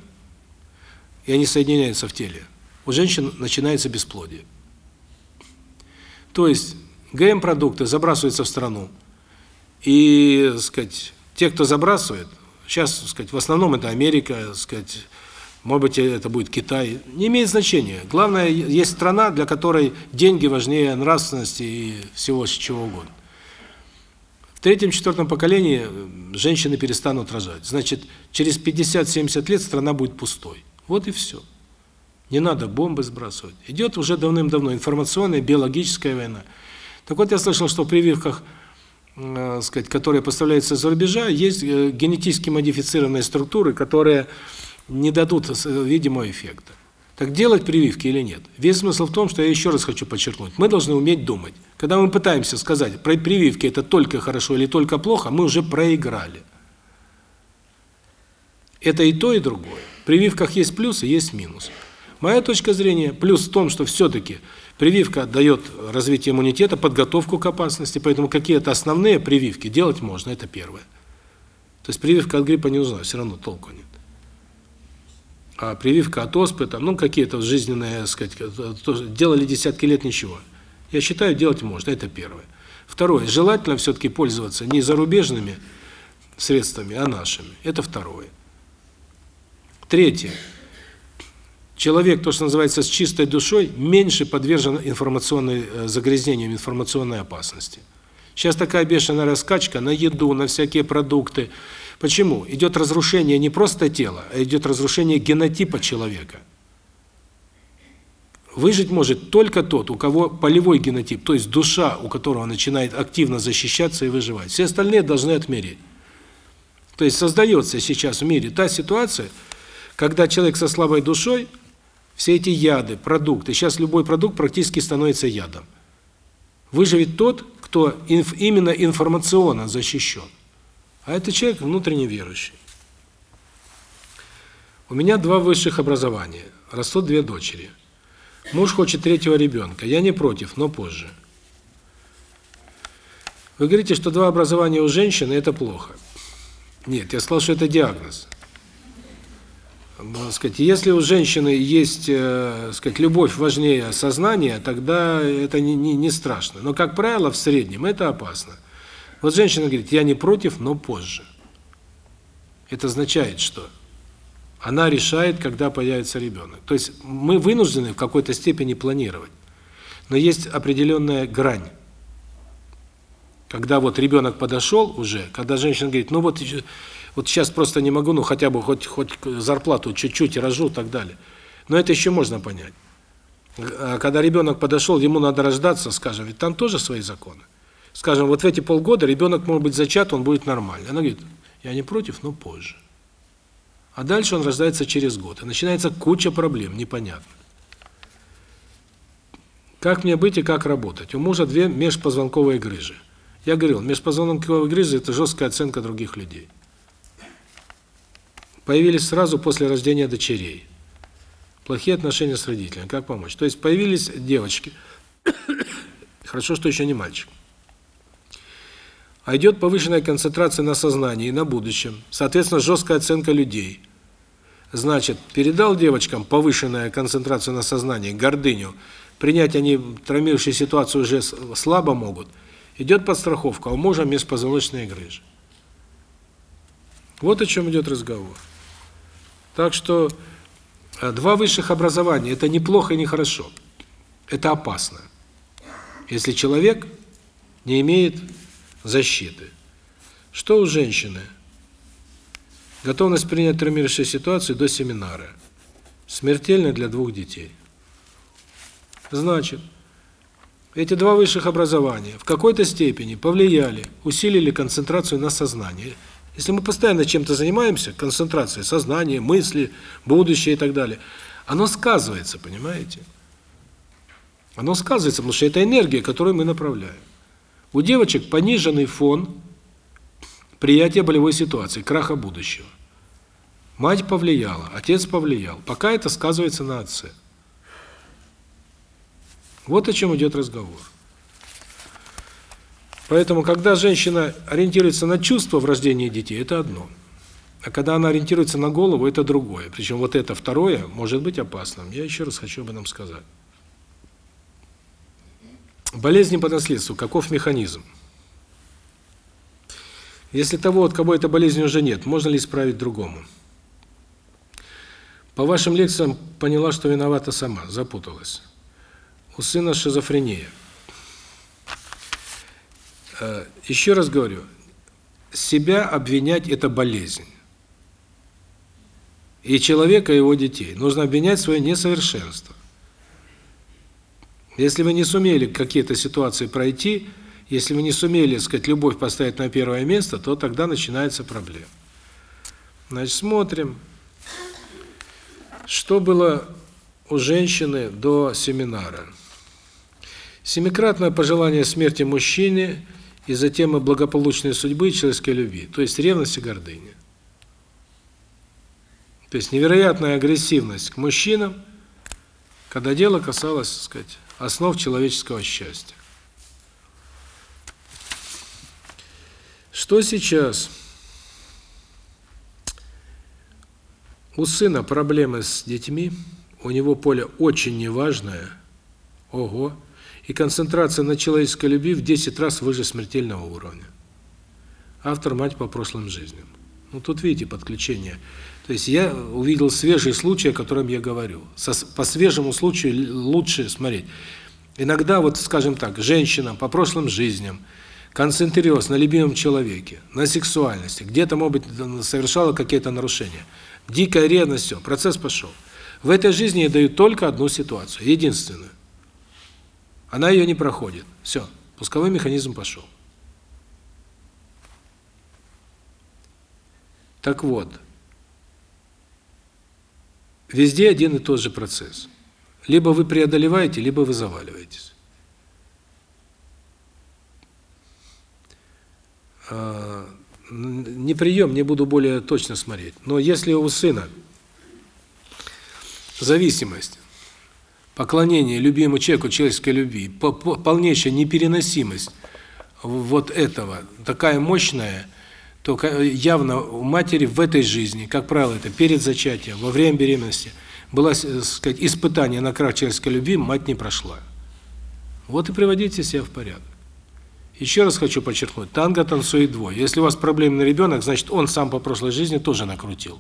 и они соединяются в теле, у женщин начинается бесплодие. То есть ГМ-продукты забрасываются в страну. И, сказать, те, кто забрасывает, сейчас, сказать, в основном это Америка, сказать, может быть, это будет Китай. Не имеет значения. Главное, есть страна, для которой деньги важнее нравственности и всего чего угодно. В третьем-четвертом поколении женщины перестанут рожать. Значит, через 50-70 лет страна будет пустой. Вот и все. Не надо бомбы сбрасывать. Идет уже давным-давно информационная, биологическая война. Так вот, я слышал, что в прививках, э, сказать, которые поставляются из-за рубежа, есть э, генетически модифицированные структуры, которые не дадут видимого эффекта. Так делать прививки или нет? Весь смысл в том, что я еще раз хочу подчеркнуть. Мы должны уметь думать. Когда мы пытаемся сказать, про прививки это только хорошо или только плохо, мы уже проиграли. Это и то, и другое. прививках есть плюс и есть минус. Моя точка зрения, плюс в том, что все-таки прививка дает развитие иммунитета, подготовку к опасности, поэтому какие-то основные прививки делать можно, это первое. То есть прививка от гриппа не нужна, все равно толку нет. А прививка от оспы, там, ну, какие-то жизненные, так сказать, делали десятки лет ничего. Я считаю, делать можно, это первое. Второе, желательно все-таки пользоваться не зарубежными средствами, а нашими. Это второе. Третье. Человек, то, что называется, с чистой душой, меньше подвержен информационной э, загрязнению, информационной опасности. Сейчас такая бешеная раскачка на еду, на всякие продукты. Почему? Идет разрушение не просто тела, а идет разрушение генотипа человека. Выжить может только тот, у кого полевой генотип, то есть душа, у которого начинает активно защищаться и выживать. Все остальные должны отмереть. То есть создается сейчас в мире та ситуация, когда человек со слабой душой, все эти яды, продукты, сейчас любой продукт практически становится ядом. Выживет тот, кто инф, именно информационно защищен. А это человек внутренне верующий. У меня два высших образования, растут две дочери. Муж хочет третьего ребенка. Я не против, но позже. Вы говорите, что два образования у женщины это плохо. Нет, я сказал, что это диагноз. Можно сказать, если у женщины есть, э, сказать, любовь важнее сознания, тогда это не не не страшно. Но как правило, в среднем это опасно. Вот женщина говорит: "Я не против, но позже". Это означает что? Она решает, когда появится ребенок. То есть мы вынуждены в какой-то степени планировать. Но есть определенная грань. Когда вот ребенок подошел уже, когда женщина говорит: "Ну вот вот сейчас просто не могу, ну хотя бы хоть хоть зарплату чуть-чуть рожу и так далее". Но это еще можно понять. А когда ребенок подошел, ему надо рождаться, скажем, ведь там тоже свои законы. Скажем, вот в эти полгода ребенок может быть зачат, он будет нормальный. Она говорит: "Я не против, но позже". А дальше он рождается через год. И начинается куча проблем, непонятно. Как мне быть и как работать? У мужа две межпозвонковые грыжи. Я говорил, межпозвонковые грыжи – это жесткая оценка других людей. Появились сразу после рождения дочерей. Плохие отношения с родителями. Как помочь? То есть появились девочки. Хорошо, что еще не мальчик. А идет повышенная концентрация на сознании и на будущем. Соответственно, жесткая оценка людей. Значит, передал девочкам повышенная концентрация на сознании, гордыню, принять они травмирующую ситуацию уже слабо могут, идет подстраховка, у мужа межпозвоночные грыжи. Вот о чем идет разговор. Так что э, два высших образования – это неплохо и не хорошо. Это опасно. Если человек не имеет защиты. Что у женщины – Готовность принять травмирующую ситуацию до семинара. Смертельно для двух детей. Значит, эти два высших образования в какой-то степени повлияли, усилили концентрацию на сознании. Если мы постоянно чем-то занимаемся, концентрацией сознания, мысли, будущее и так далее, оно сказывается, понимаете? Оно сказывается, потому что это энергия, которую мы направляем. У девочек пониженный фон приятие болевой ситуации, краха будущего. Мать повлияла, отец повлиял. Пока это сказывается на отце. Вот о чем идет разговор. Поэтому, когда женщина ориентируется на чувства в рождении детей, это одно. А когда она ориентируется на голову, это другое. Причем вот это второе может быть опасным. Я еще раз хочу об этом сказать. Болезни по наследству. Каков механизм? Если того, от кого эта болезнь уже нет, можно ли исправить другому? По вашим лекциям поняла, что виновата сама, запуталась. У сына шизофрения. Э, еще раз говорю, себя обвинять – это болезнь. И человека, и его детей. Нужно обвинять свое несовершенство. Если вы не сумели какие-то ситуации пройти – если вы не сумели, так сказать, любовь поставить на первое место, то тогда начинается проблема. Значит, смотрим, что было у женщины до семинара. Семикратное пожелание смерти мужчине и затем и благополучной судьбы и человеческой любви, то есть ревность и гордыня. То есть невероятная агрессивность к мужчинам, когда дело касалось, так сказать, основ человеческого счастья. Что сейчас? У сына проблемы с детьми, у него поле очень неважное, ого, и концентрация на человеческой любви в 10 раз выше смертельного уровня. Автор «Мать по прошлым жизням». Ну, тут видите подключение. То есть я увидел свежий случай, о котором я говорю. Со, по свежему случаю лучше смотреть. Иногда, вот скажем так, женщинам по прошлым жизням концентрировалась на любимом человеке, на сексуальности, где-то, может быть, совершала какие-то нарушения. Дикая ревность, все, процесс пошел. В этой жизни ей дают только одну ситуацию, единственную. Она ее не проходит. Все, пусковой механизм пошел. Так вот, везде один и тот же процесс. Либо вы преодолеваете, либо вы заваливаетесь. А, не прием, не буду более точно смотреть. Но если у сына зависимость, поклонение любимому человеку, человеческой любви, полнейшая непереносимость вот этого, такая мощная, то явно у матери в этой жизни, как правило, это перед зачатием, во время беременности, было, сказать, испытание на крах человеческой любви, мать не прошла. Вот и приводите себя в порядок. Еще раз хочу подчеркнуть, танго танцует двое. Если у вас проблемный ребенок, значит, он сам по прошлой жизни тоже накрутил.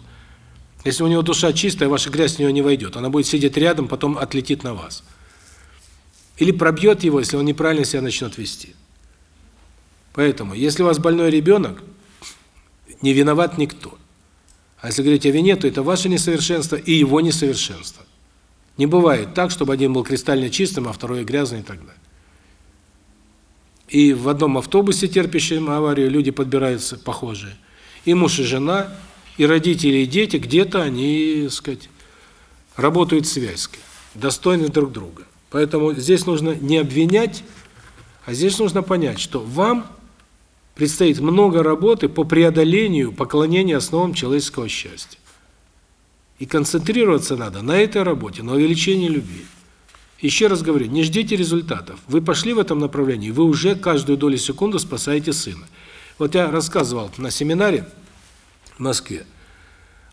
Если у него душа чистая, ваша грязь в нее не войдет. Она будет сидеть рядом, потом отлетит на вас. Или пробьет его, если он неправильно себя начнет вести. Поэтому, если у вас больной ребенок, не виноват никто. А если говорить о вине, то это ваше несовершенство и его несовершенство. Не бывает так, чтобы один был кристально чистым, а второй грязный и так далее. И в одном автобусе, терпящем аварию, люди подбираются похожие. И муж, и жена, и родители, и дети, где-то они, так сказать, работают связкой, достойны друг друга. Поэтому здесь нужно не обвинять, а здесь нужно понять, что вам предстоит много работы по преодолению поклонения основам человеческого счастья. И концентрироваться надо на этой работе, на увеличении любви. Еще раз говорю, не ждите результатов. Вы пошли в этом направлении, вы уже каждую долю секунды спасаете сына. Вот я рассказывал на семинаре в Москве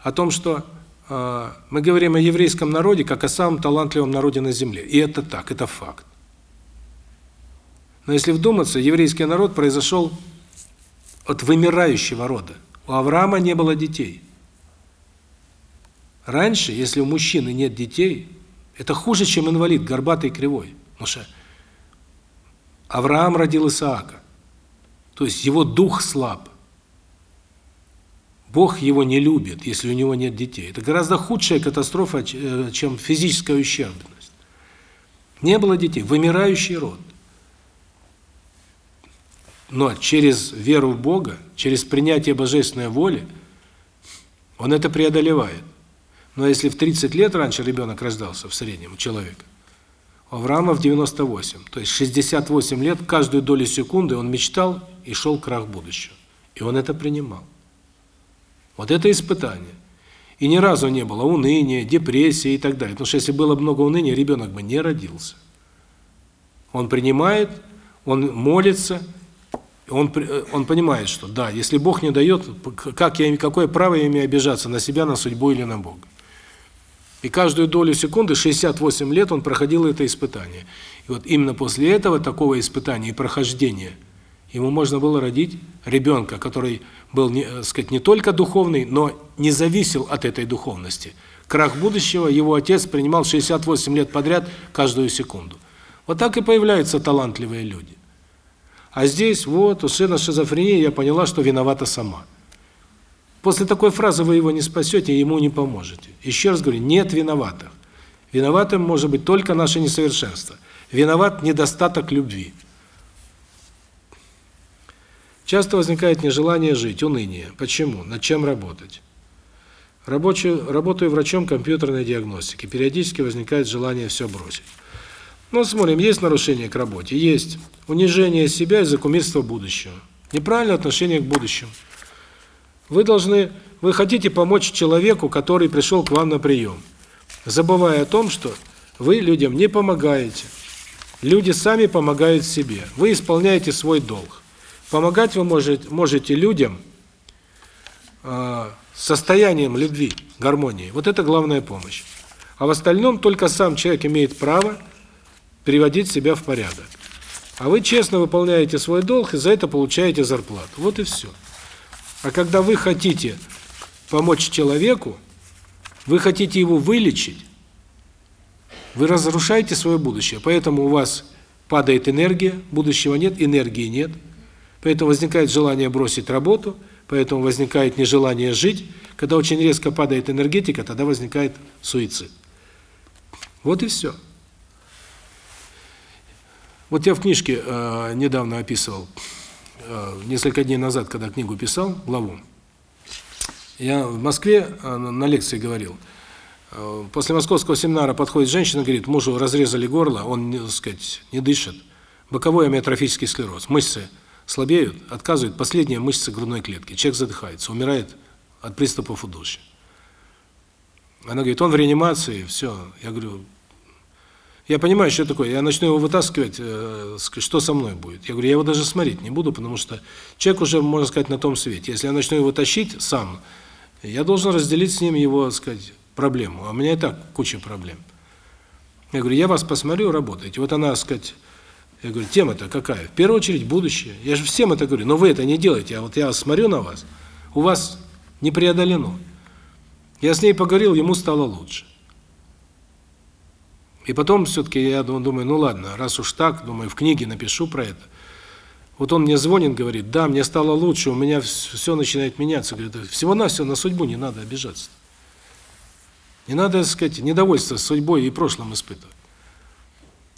о том, что э, мы говорим о еврейском народе как о самом талантливом народе на земле. И это так, это факт. Но если вдуматься, еврейский народ произошел от вымирающего рода. У Авраама не было детей. Раньше, если у мужчины нет детей, это хуже, чем инвалид, горбатый и кривой. Потому что Авраам родил Исаака. То есть его дух слаб. Бог его не любит, если у него нет детей. Это гораздо худшая катастрофа, чем физическая ущербность. Не было детей, вымирающий род. Но через веру в Бога, через принятие божественной воли, он это преодолевает. Но если в 30 лет раньше ребенок рождался в среднем у человека, у Авраама в 98, то есть 68 лет, каждую долю секунды он мечтал и шел крах будущего. И он это принимал. Вот это испытание. И ни разу не было уныния, депрессии и так далее. Потому что если было много уныния, ребенок бы не родился. Он принимает, он молится, он он понимает, что да, если Бог не дает, как я какое право я имею обижаться на себя, на судьбу или на Бога? И каждую долю секунды 68 лет он проходил это испытание. И вот именно после этого такого испытания и прохождения ему можно было родить ребенка, который был, э, сказать, не только духовный, но не зависел от этой духовности. Крах будущего его отец принимал 68 лет подряд каждую секунду. Вот так и появляются талантливые люди. А здесь вот у сына шизофрения я поняла, что виновата сама. После такой фразы вы его не спасете, ему не поможете. Еще раз говорю, нет виноватых. Виноватым может быть только наше несовершенство. Виноват недостаток любви. Часто возникает нежелание жить, уныние. Почему? Над чем работать? Рабочую, работаю врачом компьютерной диагностики. Периодически возникает желание все бросить. Ну, смотрим, есть нарушение к работе? Есть. Унижение себя из-за кумирства будущего. Неправильное отношение к будущему. Вы должны вы хотите помочь человеку, который пришел к вам на прием, забывая о том, что вы людям не помогаете. Люди сами помогают себе. Вы исполняете свой долг. Помогать вы можете, можете людям э, состоянием любви, гармонии. Вот это главная помощь. А в остальном только сам человек имеет право приводить себя в порядок. А вы честно выполняете свой долг и за это получаете зарплату. Вот и все. А когда вы хотите помочь человеку, вы хотите его вылечить, вы разрушаете свое будущее. Поэтому у вас падает энергия, будущего нет, энергии нет. Поэтому возникает желание бросить работу, поэтому возникает нежелание жить. Когда очень резко падает энергетика, тогда возникает суицид. Вот и все. Вот я в книжке э, недавно описывал, э, несколько дней назад, когда книгу писал, главу, я в Москве э, на лекции говорил, э, после московского семинара подходит женщина, говорит, мужу разрезали горло, он, так сказать, не дышит, боковой амиотрофический склероз, мышцы слабеют, отказывают последние мышцы грудной клетки, человек задыхается, умирает от приступов удушья. Она говорит, он в реанимации, все. Я говорю, я понимаю, что такое. Я начну его вытаскивать, э, что со мной будет. Я говорю, я его даже смотреть не буду, потому что человек уже, можно сказать, на том свете. Если я начну его тащить сам, я должен разделить с ним его, так сказать, проблему. А у меня и так куча проблем. Я говорю, я вас посмотрю, работаете. Вот она, так сказать, я говорю, тема-то какая? В первую очередь будущее. Я же всем это говорю, но вы это не делаете. А вот я смотрю на вас, у вас не преодолено. Я с ней поговорил, ему стало лучше. И потом все-таки я думаю, ну ладно, раз уж так, думаю, в книге напишу про это. Вот он мне звонит, говорит, да, мне стало лучше, у меня все начинает меняться. Говорит, всего-навсего на судьбу не надо обижаться. Не надо, так сказать, недовольство судьбой и прошлым испытывать.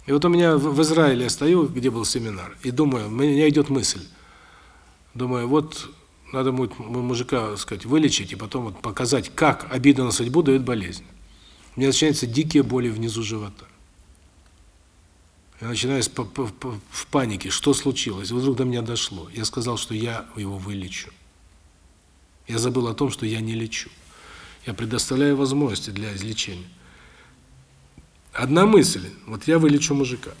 И вот у меня в Израиле я стою, где был семинар, и думаю, у меня идет мысль. Думаю, вот надо будет мужика, так сказать, вылечить и потом вот показать, как обида на судьбу дает болезнь. У меня начинаются дикие боли внизу живота. Я начинаю в панике, что случилось? Вдруг до меня дошло. Я сказал, что я его вылечу. Я забыл о том, что я не лечу. Я предоставляю возможности для излечения. Одна мысль, вот я вылечу мужика.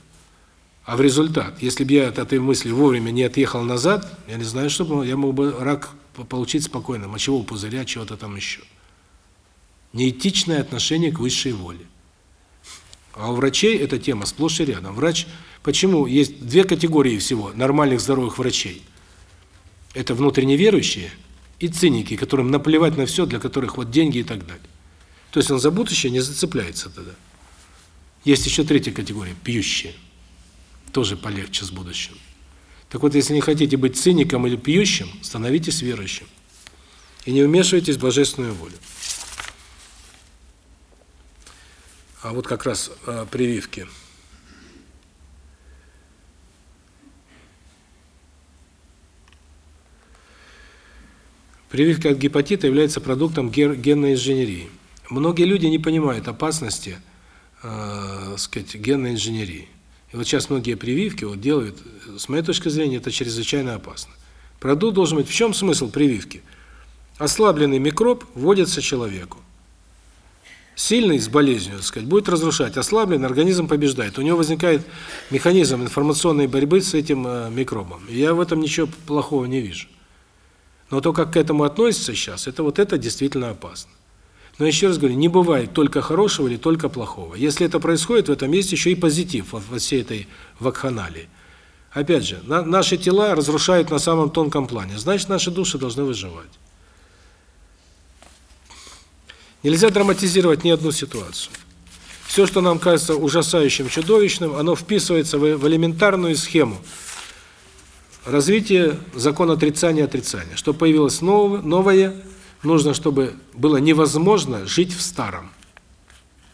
А в результат, если бы я от этой мысли вовремя не отъехал назад, я не знаю, что я мог бы рак получить спокойно, мочевого пузыря, чего-то там еще неэтичное отношение к высшей воле. А у врачей эта тема сплошь и рядом. Врач, почему есть две категории всего нормальных здоровых врачей? Это внутренне верующие и циники, которым наплевать на все, для которых вот деньги и так далее. То есть он за будущее не зацепляется тогда. Есть еще третья категория пьющие. Тоже полегче с будущим. Так вот, если не хотите быть циником или пьющим, становитесь верующим. И не вмешивайтесь в божественную волю. А вот как раз э, прививки. Прививка от гепатита является продуктом генной инженерии. Многие люди не понимают опасности, э, сказать, генной инженерии. И вот сейчас многие прививки вот делают, с моей точки зрения, это чрезвычайно опасно. Продукт должен быть, в чем смысл прививки? Ослабленный микроб вводится человеку сильный с болезнью, так сказать, будет разрушать, ослабленный организм побеждает. У него возникает механизм информационной борьбы с этим э, микробом. И я в этом ничего плохого не вижу. Но то, как к этому относится сейчас, это вот это действительно опасно. Но еще раз говорю, не бывает только хорошего или только плохого. Если это происходит, в этом есть еще и позитив во всей этой вакханалии. Опять же, на, наши тела разрушают на самом тонком плане, значит, наши души должны выживать. Нельзя драматизировать ни одну ситуацию. Все, что нам кажется ужасающим, чудовищным, оно вписывается в, элементарную схему развития закона отрицания отрицания. Чтобы появилось новое, новое, нужно, чтобы было невозможно жить в старом.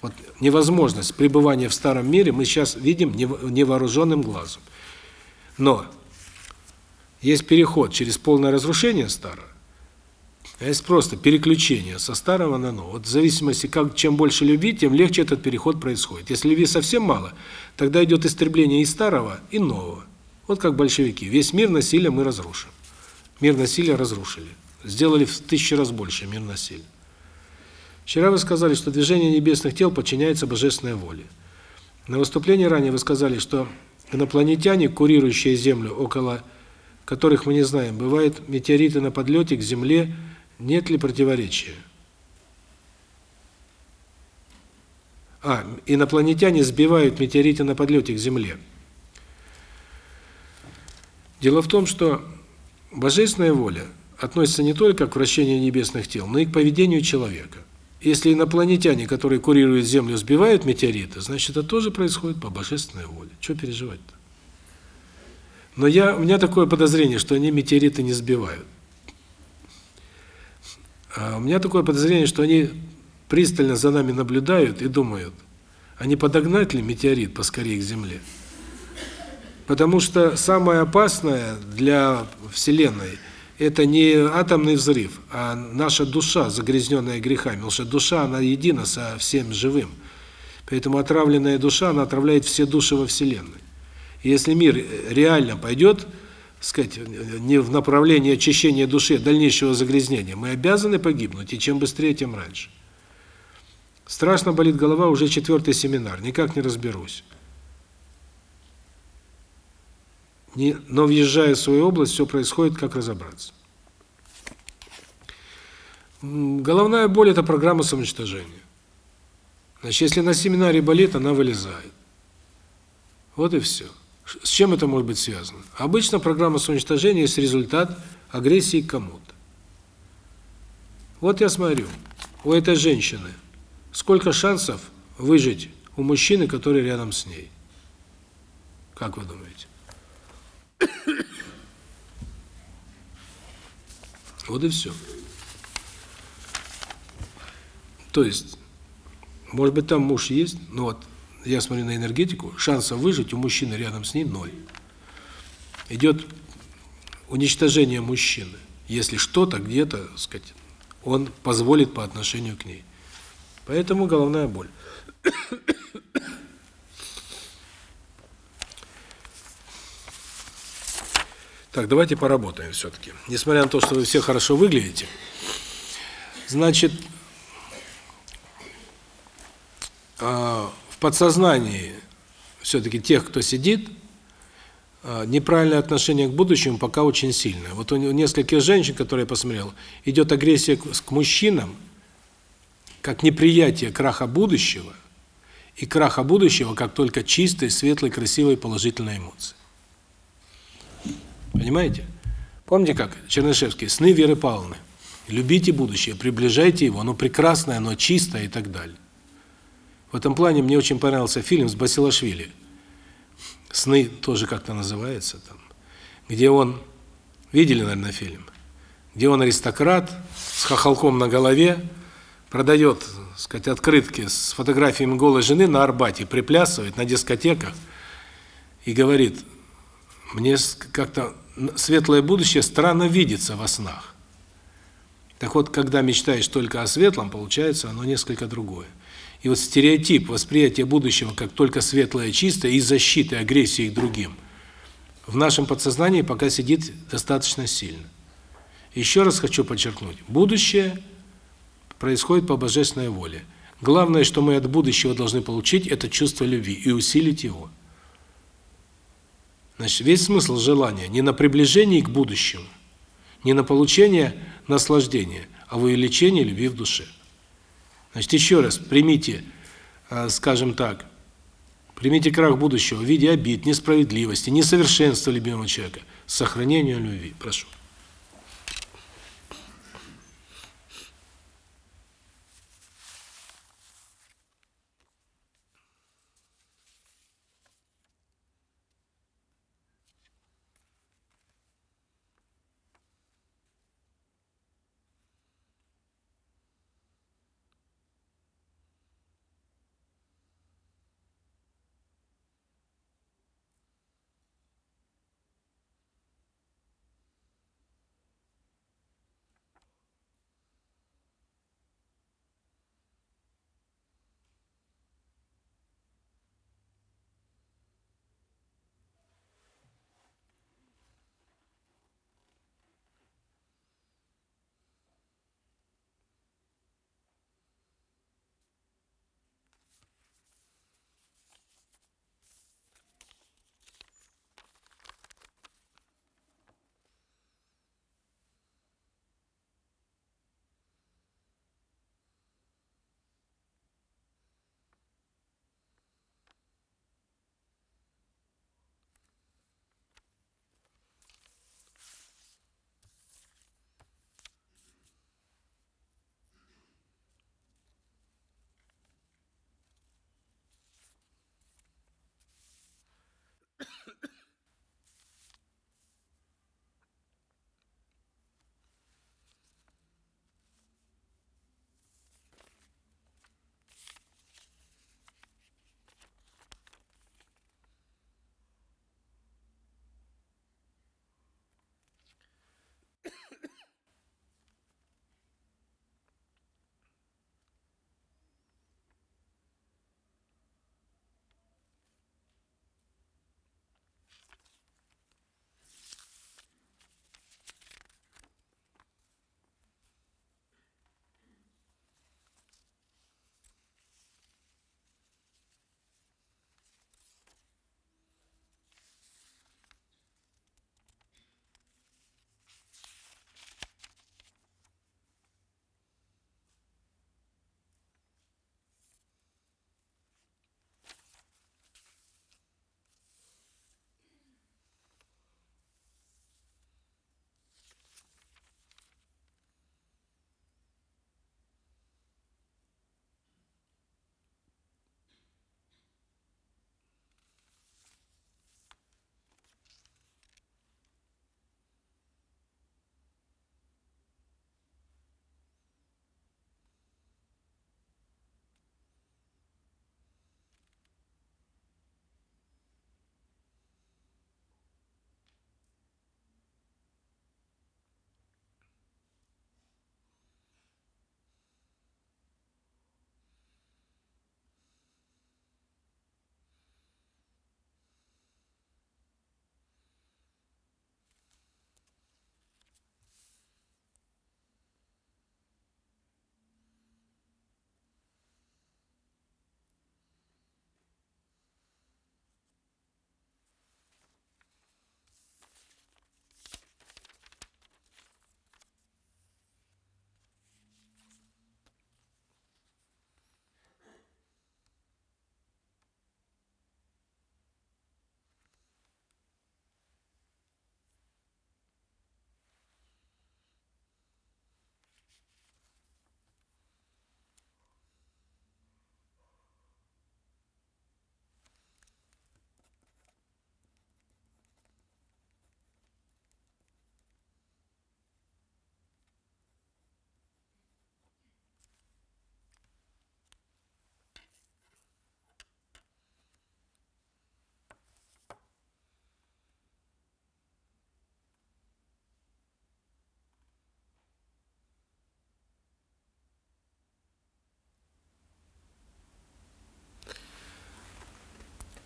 Вот невозможность пребывания в старом мире мы сейчас видим невооруженным глазом. Но есть переход через полное разрушение старого, а есть просто переключение со старого на новое. Вот в зависимости, как чем больше любви, тем легче этот переход происходит. Если любви совсем мало, тогда идет истребление и старого, и нового. Вот как большевики. Весь мир насилия мы разрушим. Мир насилия разрушили. сделали в тысячу раз больше мир насилия. Вчера вы сказали, что движение небесных тел подчиняется божественной воле. На выступлении ранее вы сказали, что инопланетяне, курирующие Землю, около которых мы не знаем, бывают метеориты на подлете к Земле, нет ли противоречия? А, инопланетяне сбивают метеориты на подлете к Земле. Дело в том, что божественная воля относится не только к вращению небесных тел, но и к поведению человека. Если инопланетяне, которые курируют Землю, сбивают метеориты, значит, это тоже происходит по божественной воле. Что переживать-то? Но я, у меня такое подозрение, что они метеориты не сбивают. А у меня такое подозрение, что они пристально за нами наблюдают и думают, а не подогнать ли метеорит поскорее к Земле? Потому что самое опасное для Вселенной – это не атомный взрыв, а наша душа, загрязненная грехами. Потому что душа, она едина со всем живым. Поэтому отравленная душа, она отравляет все души во Вселенной. И если мир реально пойдет, сказать, не в направлении очищения души, а дальнейшего загрязнения, мы обязаны погибнуть, и чем быстрее, тем раньше. Страшно болит голова, уже четвертый семинар, никак не разберусь. Не, но въезжая в свою область, все происходит, как разобраться. Головная боль – это программа самоуничтожения. Значит, если на семинаре болит, она вылезает. Вот и все. С чем это может быть связано? Обычно программа самоуничтожения есть результат агрессии к кому-то. Вот я смотрю, у этой женщины сколько шансов выжить у мужчины, который рядом с ней? Как вы думаете? Вот и все. То есть, может быть, там муж есть, но вот я смотрю на энергетику, шансов выжить у мужчины рядом с ней ноль. Идет уничтожение мужчины, если что-то где-то, сказать, он позволит по отношению к ней. Поэтому головная боль. Так, давайте поработаем все-таки. Несмотря на то, что вы все хорошо выглядите, значит, в подсознании все-таки тех, кто сидит, неправильное отношение к будущему пока очень сильное. Вот у нескольких женщин, которые я посмотрел, идет агрессия к мужчинам, как неприятие краха будущего, и краха будущего как только чистой, светлой, красивой, положительной эмоции. Понимаете? Помните как? Чернышевский, сны Веры Павловны. Любите будущее, приближайте его, оно прекрасное, оно чистое и так далее. В этом плане мне очень понравился фильм с Басилашвили. Сны тоже как-то называется там, где он видели, наверное, фильм. Где он аристократ с хохолком на голове, продает, так сказать, открытки с фотографиями голой жены на Арбате, приплясывает на дискотеках и говорит: "Мне как-то светлое будущее странно видится во снах. Так вот, когда мечтаешь только о светлом, получается оно несколько другое. И вот стереотип восприятия будущего как только светлое, чистое и защиты агрессии к другим в нашем подсознании пока сидит достаточно сильно. Еще раз хочу подчеркнуть: будущее происходит по божественной воле. Главное, что мы от будущего должны получить это чувство любви и усилить его. Значит, весь смысл желания не на приближении к будущему, не на получение наслаждения, а в увеличении любви в душе. Значит, еще раз, примите, э, скажем так, примите крах будущего в виде обид, несправедливости, несовершенства любимого человека, сохранению любви. Прошу.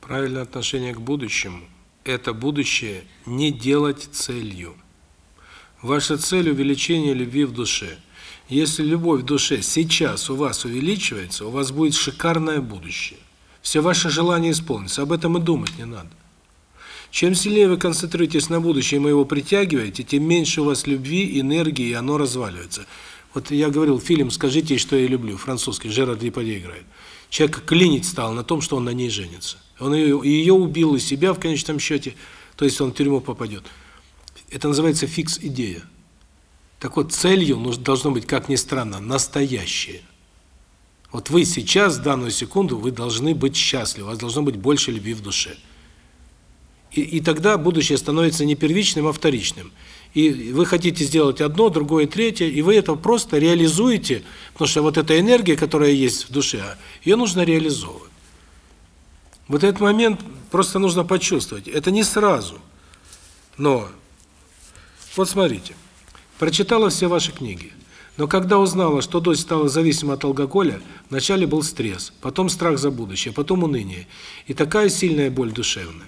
Правильное отношение к будущему – это будущее не делать целью. Ваша цель – увеличение любви в душе. Если любовь в душе сейчас у вас увеличивается, у вас будет шикарное будущее. Все ваши желания исполнятся, об этом и думать не надо. Чем сильнее вы концентрируетесь на будущем и его притягиваете, тем меньше у вас любви, энергии, и оно разваливается. Вот я говорил, фильм «Скажите, что я люблю», французский, Жерар Депардье играет. Человек клинить стал на том, что он на ней женится. Он ее, ее убил и себя в конечном счете, то есть он в тюрьму попадет. Это называется фикс-идея. Так вот, целью должно быть, как ни странно, настоящее. Вот вы сейчас, в данную секунду, вы должны быть счастливы, у вас должно быть больше любви в душе. И, и тогда будущее становится не первичным, а вторичным. И вы хотите сделать одно, другое, третье, и вы это просто реализуете, потому что вот эта энергия, которая есть в душе, ее нужно реализовывать. Вот этот момент просто нужно почувствовать. Это не сразу. Но, вот смотрите, прочитала все ваши книги. Но когда узнала, что дочь стала зависима от алкоголя, вначале был стресс, потом страх за будущее, потом уныние. И такая сильная боль душевная.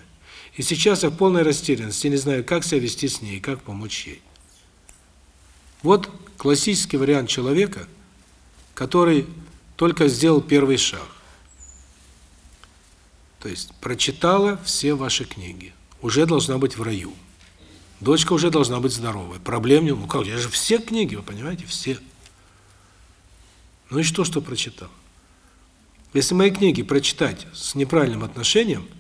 И сейчас я в полной растерянности, не знаю, как себя вести с ней, как помочь ей. Вот классический вариант человека, который только сделал первый шаг. То есть прочитала все ваши книги, уже должна быть в раю. Дочка уже должна быть здоровой. Проблем нет. Ну как, я же все книги, вы понимаете, все. Ну и что, что прочитал? Если мои книги прочитать с неправильным отношением –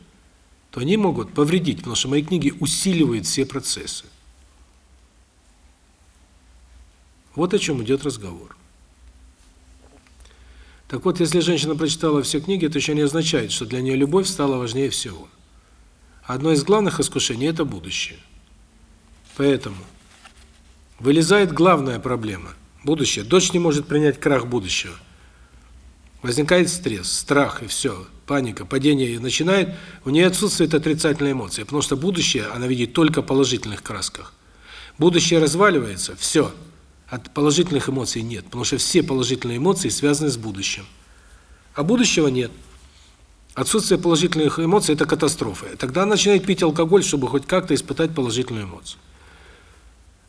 то они могут повредить, потому что мои книги усиливают все процессы. Вот о чем идет разговор. Так вот, если женщина прочитала все книги, это еще не означает, что для нее любовь стала важнее всего. Одно из главных искушений – это будущее. Поэтому вылезает главная проблема – будущее. Дочь не может принять крах будущего – Возникает стресс, страх и все, паника, падение начинает, у нее отсутствует отрицательная эмоция, потому что будущее она видит только в положительных красках. Будущее разваливается, все, от положительных эмоций нет, потому что все положительные эмоции связаны с будущим. А будущего нет. Отсутствие положительных эмоций – это катастрофа. Тогда она начинает пить алкоголь, чтобы хоть как-то испытать положительную эмоцию.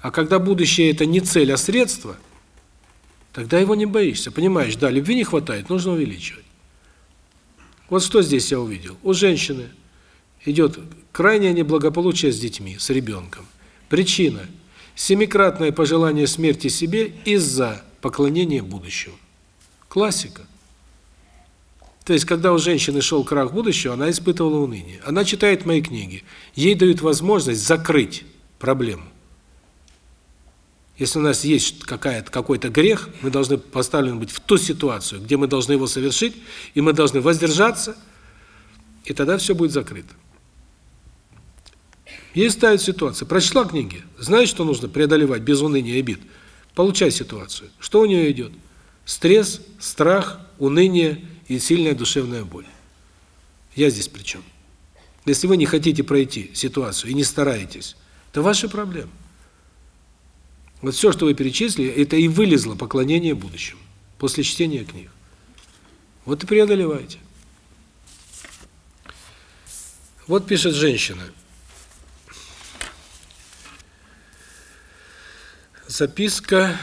А когда будущее – это не цель, а средство – Тогда его не боишься, понимаешь? Да, любви не хватает, нужно увеличивать. Вот что здесь я увидел. У женщины идет крайнее неблагополучие с детьми, с ребенком. Причина – семикратное пожелание смерти себе из-за поклонения будущему. Классика. То есть, когда у женщины шел крах будущего, она испытывала уныние. Она читает мои книги. Ей дают возможность закрыть проблему. Если у нас есть какая-то какой-то грех, мы должны поставлены быть в ту ситуацию, где мы должны его совершить, и мы должны воздержаться, и тогда все будет закрыто. Есть ставит ситуация. Прочла книги, знаешь, что нужно преодолевать без уныния и обид. Получай ситуацию. Что у нее идет? Стресс, страх, уныние и сильная душевная боль. Я здесь при чем? Если вы не хотите пройти ситуацию и не стараетесь, это ваши проблемы. Вот все, что вы перечислили, это и вылезло поклонение будущему после чтения книг. Вот и преодолевайте. Вот пишет женщина. Записка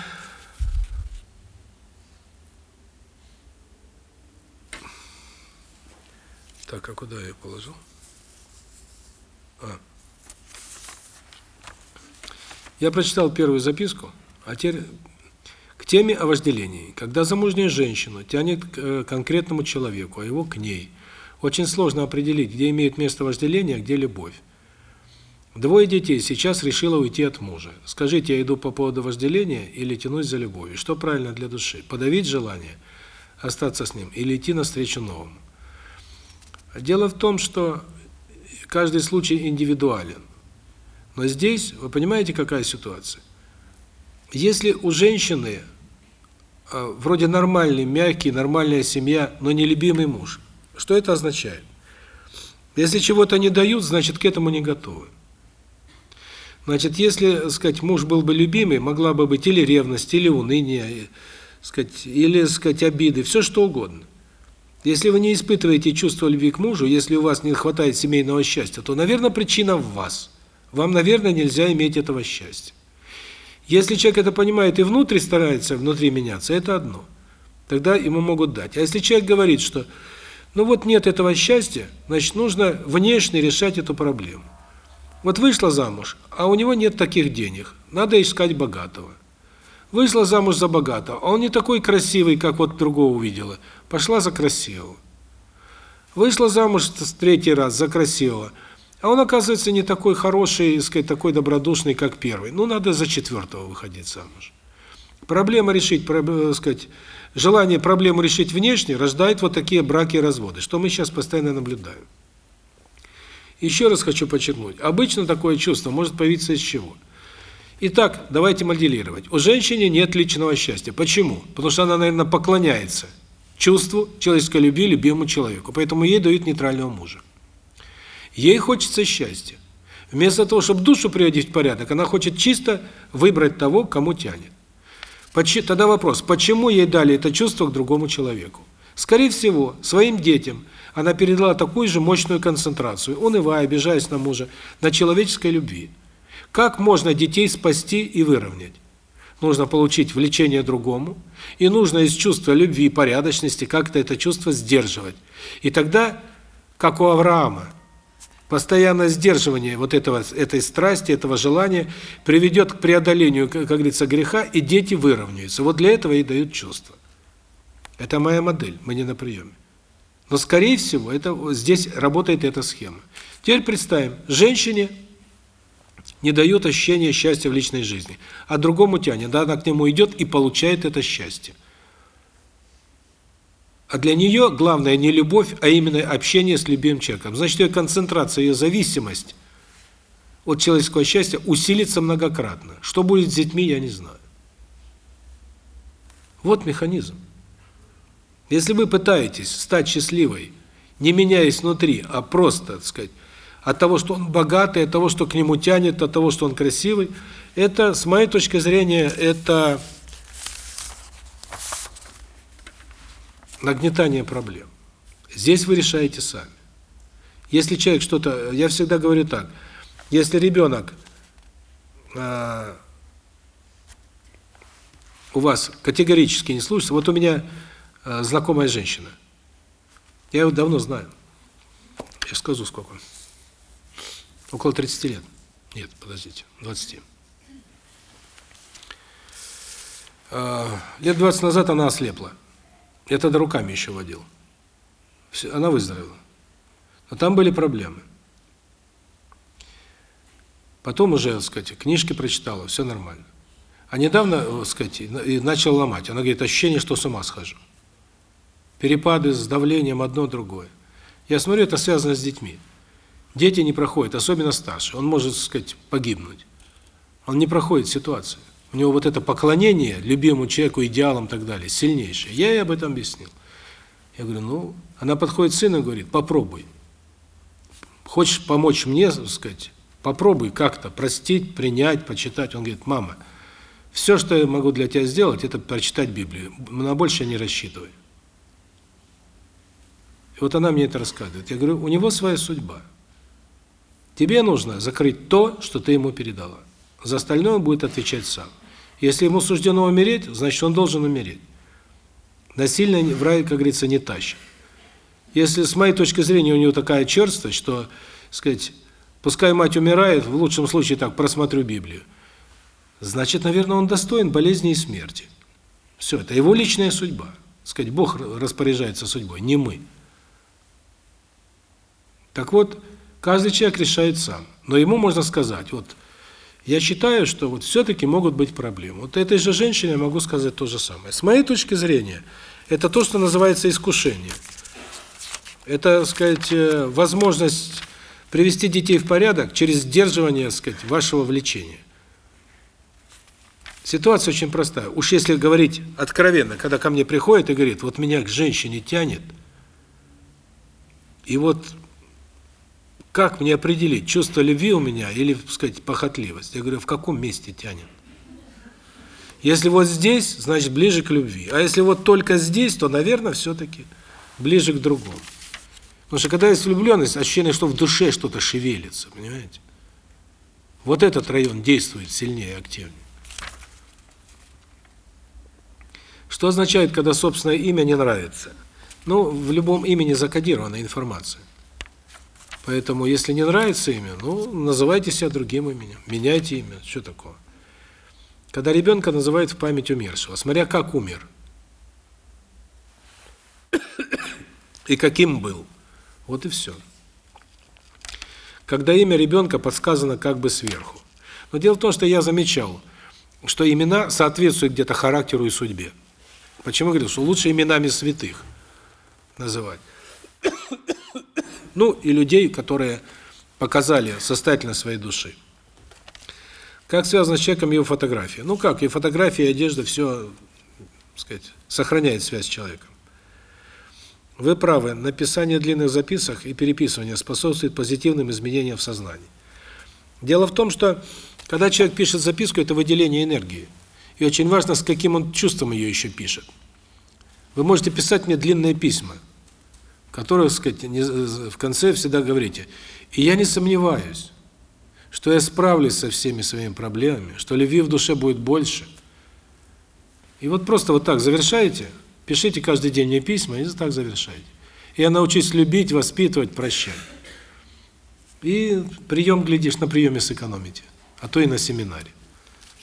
Так, а куда я положил? А. Я прочитал первую записку, а теперь к теме о вожделении. Когда замужняя женщина тянет к э, конкретному человеку, а его к ней, очень сложно определить, где имеет место вожделение, а где любовь. Двое детей сейчас решила уйти от мужа. Скажите, я иду по поводу вожделения или тянусь за любовью? Что правильно для души? Подавить желание, остаться с ним или идти навстречу новому? Дело в том, что каждый случай индивидуален. Но здесь, вы понимаете, какая ситуация? Если у женщины э, вроде нормальный, мягкий, нормальная семья, но не любимый муж, что это означает? Если чего-то не дают, значит, к этому не готовы. Значит, если, сказать, муж был бы любимый, могла бы быть или ревность, или уныние, сказать, или, сказать, обиды, все что угодно. Если вы не испытываете чувство любви к мужу, если у вас не хватает семейного счастья, то, наверное, причина в вас. Вам, наверное, нельзя иметь этого счастья. Если человек это понимает и внутри старается внутри меняться, это одно. Тогда ему могут дать. А если человек говорит, что ну вот нет этого счастья, значит, нужно внешне решать эту проблему. Вот вышла замуж, а у него нет таких денег. Надо искать богатого. Вышла замуж за богатого, а он не такой красивый, как вот другого увидела. Пошла за красивого. Вышла замуж в третий раз за красивого, а он, оказывается, не такой хороший, сказать, такой добродушный, как первый. Ну, надо за четвертого выходить замуж. Проблема решить, сказать, желание проблему решить внешне рождает вот такие браки и разводы, что мы сейчас постоянно наблюдаем. Еще раз хочу подчеркнуть, обычно такое чувство может появиться из чего? Итак, давайте моделировать. У женщины нет личного счастья. Почему? Потому что она, наверное, поклоняется чувству человеческой любви любимому человеку, поэтому ей дают нейтрального мужа. Ей хочется счастья. Вместо того, чтобы душу приводить в порядок, она хочет чисто выбрать того, кому тянет. Тогда вопрос, почему ей дали это чувство к другому человеку? Скорее всего, своим детям она передала такую же мощную концентрацию, унывая, обижаясь на мужа, на человеческой любви. Как можно детей спасти и выровнять? Нужно получить влечение другому, и нужно из чувства любви и порядочности как-то это чувство сдерживать. И тогда, как у Авраама, Постоянное сдерживание вот этого этой страсти, этого желания приведет к преодолению, как говорится, греха, и дети выровняются. Вот для этого и дают чувства. Это моя модель, мы не на приеме. Но скорее всего, это здесь работает эта схема. Теперь представим, женщине не дают ощущения счастья в личной жизни, а другому тянет, да, она к нему идет и получает это счастье. А для нее главное не любовь, а именно общение с любимым человеком. Значит, ее концентрация, ее зависимость от человеческого счастья усилится многократно. Что будет с детьми, я не знаю. Вот механизм. Если вы пытаетесь стать счастливой, не меняясь внутри, а просто, так сказать, от того, что он богатый, от того, что к нему тянет, от того, что он красивый, это, с моей точки зрения, это нагнетание проблем. Здесь вы решаете сами. Если человек что-то, я всегда говорю так, если ребенок э, у вас категорически не слушается, вот у меня э, знакомая женщина, я его давно знаю, я скажу сколько, около 30 лет, нет, подождите, 20. Э, лет 20 назад она ослепла. Я тогда руками еще водил. Она выздоровела. Но там были проблемы. Потом уже, так сказать, книжки прочитала, все нормально. А недавно, так сказать, начал ломать. Она говорит, ощущение, что с ума схожу. Перепады с давлением одно другое. Я смотрю, это связано с детьми. Дети не проходят, особенно старший. Он может, так сказать, погибнуть. Он не проходит ситуацию. У него вот это поклонение любимому человеку, идеалам и так далее, сильнейшее. Я ей об этом объяснил. Я говорю, ну, она подходит к сыну и говорит, попробуй. Хочешь помочь мне, сказать, попробуй как-то простить, принять, почитать. Он говорит, мама, все, что я могу для тебя сделать, это прочитать Библию. На больше не рассчитываю. И вот она мне это рассказывает. Я говорю, у него своя судьба. Тебе нужно закрыть то, что ты ему передала. За остальное будет отвечать сам. Если ему суждено умереть, значит, он должен умереть. Насильно в рай, как говорится, не тащит. Если с моей точки зрения у него такая черствость, что, сказать, пускай мать умирает, в лучшем случае так просмотрю Библию. Значит, наверное, он достоин болезни и смерти. Все, это его личная судьба. Сказать, Бог распоряжается судьбой, не мы. Так вот, каждый человек решает сам. Но ему можно сказать, вот я считаю, что вот все-таки могут быть проблемы. Вот этой же женщине я могу сказать то же самое. С моей точки зрения, это то, что называется искушение. Это, так сказать, э, возможность привести детей в порядок через сдерживание, так сказать, вашего влечения. Ситуация очень простая. Уж если говорить откровенно, когда ко мне приходит и говорит, вот меня к женщине тянет, и вот как мне определить, чувство любви у меня или, сказать, похотливость? Я говорю, в каком месте тянет? Если вот здесь, значит, ближе к любви. А если вот только здесь, то, наверное, все-таки ближе к другому. Потому что когда есть влюбленность, ощущение, что в душе что-то шевелится, понимаете? Вот этот район действует сильнее, активнее. Что означает, когда собственное имя не нравится? Ну, в любом имени закодирована информация. Поэтому, если не нравится имя, ну, называйте себя другим именем, меняйте имя, что такое. Когда ребенка называют в память умершего, смотря как умер. И каким был. Вот и все. Когда имя ребенка подсказано как бы сверху. Но дело в том, что я замечал, что имена соответствуют где-то характеру и судьбе. Почему говорю, что лучше именами святых называть. Ну, и людей, которые показали состоятельность своей души. Как связано с человеком его фотография? Ну как, и фотография, и одежда, все, сказать, сохраняет связь с человеком. Вы правы, написание длинных записок и переписывание способствует позитивным изменениям в сознании. Дело в том, что когда человек пишет записку, это выделение энергии. И очень важно, с каким он чувством ее еще пишет. Вы можете писать мне длинные письма, которые, сказать, в конце всегда говорите: "И я не сомневаюсь, что я справлюсь со всеми своими проблемами, что любви в душе будет больше". И вот просто вот так завершаете, пишите каждый день мне письма и так завершаете. И я научусь любить, воспитывать, прощать. И прием, глядишь, на приеме сэкономите, а то и на семинаре.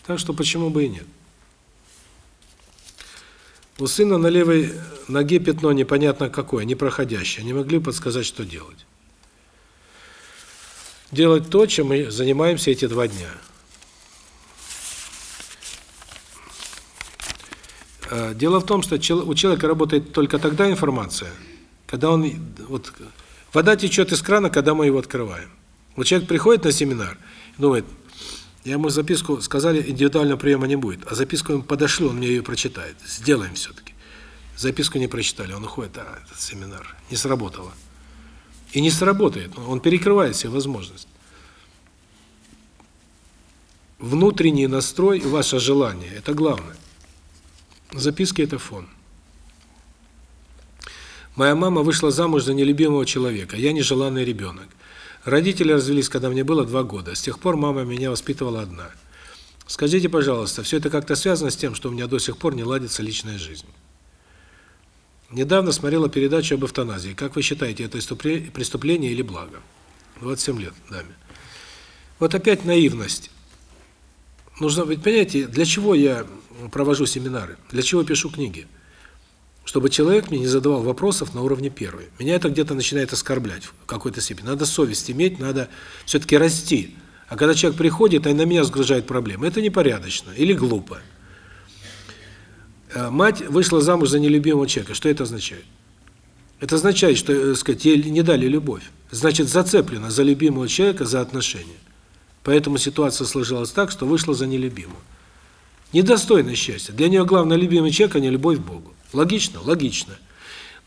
Так что почему бы и нет. У сына на левой ноге пятно непонятно какое, непроходящее. Не могли подсказать, что делать. Делать то, чем мы занимаемся эти два дня. Э, дело в том, что у человека работает только тогда информация, когда он вот вода течет из крана, когда мы его открываем. Вот человек приходит на семинар, думает: я ему записку сказали, индивидуального приема не будет, а записку ему подошли, он мне ее прочитает. Сделаем все-таки. Записку не прочитали, он уходит, а этот семинар не сработало. И не сработает, он перекрывает все возможности. Внутренний настрой, ваше желание – это главное. Записки – это фон. Моя мама вышла замуж за нелюбимого человека, я нежеланный ребенок. Родители развелись, когда мне было два года. С тех пор мама меня воспитывала одна. Скажите, пожалуйста, все это как-то связано с тем, что у меня до сих пор не ладится личная жизнь? Недавно смотрела передачу об эвтаназии. Как вы считаете, это преступление или благо? 27 лет даме. Вот опять наивность. Нужно, ведь понимаете, для чего я провожу семинары? Для чего пишу книги? чтобы человек мне не задавал вопросов на уровне первой. Меня это где-то начинает оскорблять в какой-то степени. Надо совесть иметь, надо все-таки расти. А когда человек приходит, и на меня сгружает проблемы, это непорядочно или глупо. Э, мать вышла замуж за нелюбимого человека. Что это означает? Это означает, что, э, сказать, ей не дали любовь. Значит, зацеплена за любимого человека, за отношения. Поэтому ситуация сложилась так, что вышла за нелюбимого. Недостойно счастья. Для нее главное любимый человек, а не любовь к Богу. Логично? Логично.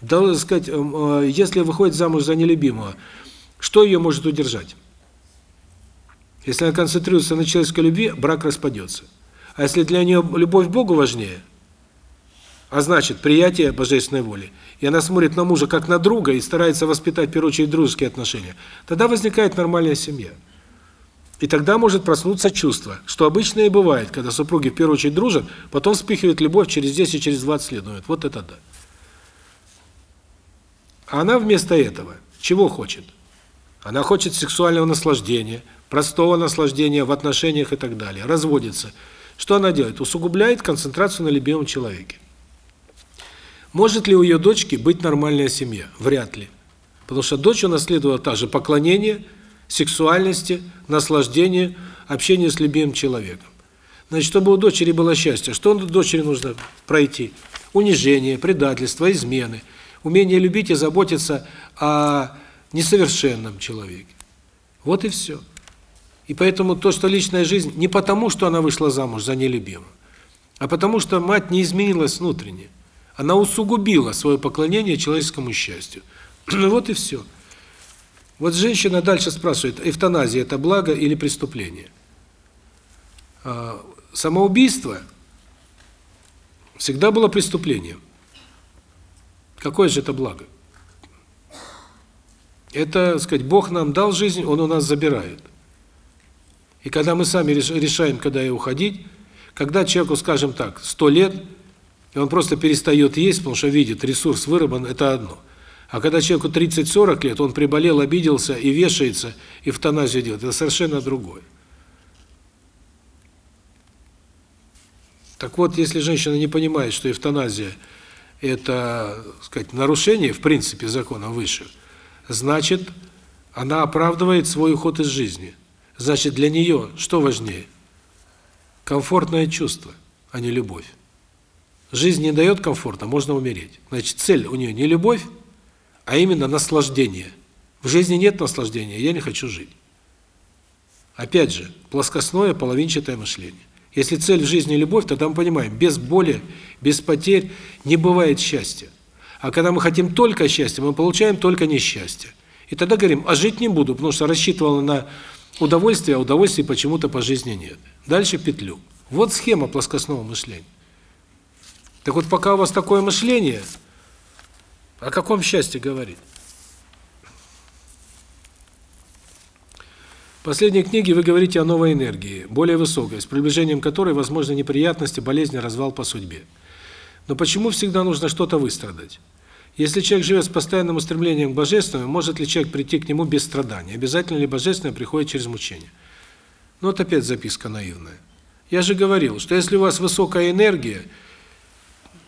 Да, сказать, э, если выходит замуж за нелюбимого, что ее может удержать? Если она концентрируется на человеческой любви, брак распадется. А если для нее любовь к Богу важнее, а значит, приятие божественной воли, и она смотрит на мужа как на друга и старается воспитать, в первую очередь, дружеские отношения, тогда возникает нормальная семья. И тогда может проснуться чувство, что обычно и бывает, когда супруги в первую очередь дружат, потом вспыхивает любовь через 10, через 20 лет. Думают, вот это да. А она вместо этого чего хочет? Она хочет сексуального наслаждения, простого наслаждения в отношениях и так далее. Разводится. Что она делает? Усугубляет концентрацию на любимом человеке. Может ли у ее дочки быть нормальная семья? Вряд ли. Потому что дочь унаследовала также поклонение, сексуальности, наслаждения, общения с любимым человеком. Значит, чтобы у дочери было счастье, что дочери нужно пройти? Унижение, предательство, измены, умение любить и заботиться о несовершенном человеке. Вот и все. И поэтому то, что личная жизнь, не потому, что она вышла замуж за нелюбимого, а потому что мать не изменилась внутренне. Она усугубила свое поклонение человеческому счастью. вот и все. Вот женщина дальше спрашивает, эвтаназия – это благо или преступление? А, самоубийство всегда было преступлением. Какое же это благо? Это, так сказать, Бог нам дал жизнь, Он у нас забирает. И когда мы сами решаем, когда и уходить, когда человеку, скажем так, 100 лет, и он просто перестает есть, потому что видит, ресурс выработан, это одно. А когда человеку 30-40 лет, он приболел, обиделся и вешается, и эвтаназию делает, это совершенно другое. Так вот, если женщина не понимает, что эвтаназия – это, сказать, нарушение, в принципе, закона выше, значит, она оправдывает свой уход из жизни. Значит, для нее что важнее? Комфортное чувство, а не любовь. Жизнь не дает комфорта, можно умереть. Значит, цель у нее не любовь, а именно наслаждение. В жизни нет наслаждения, я не хочу жить. Опять же, плоскостное половинчатое мышление. Если цель в жизни любовь, тогда мы понимаем, без боли, без потерь не бывает счастья. А когда мы хотим только счастья, мы получаем только несчастье. И тогда говорим, а жить не буду, потому что рассчитывал на удовольствие, а удовольствия почему-то по жизни нет. Дальше петлю. Вот схема плоскостного мышления. Так вот, пока у вас такое мышление, о каком счастье говорит? В последней книге вы говорите о новой энергии, более высокой, с приближением которой возможны неприятности, болезни, развал по судьбе. Но почему всегда нужно что-то выстрадать? Если человек живет с постоянным устремлением к божественному, может ли человек прийти к нему без страданий? Обязательно ли божественное приходит через мучение? Ну вот опять записка наивная. Я же говорил, что если у вас высокая энергия,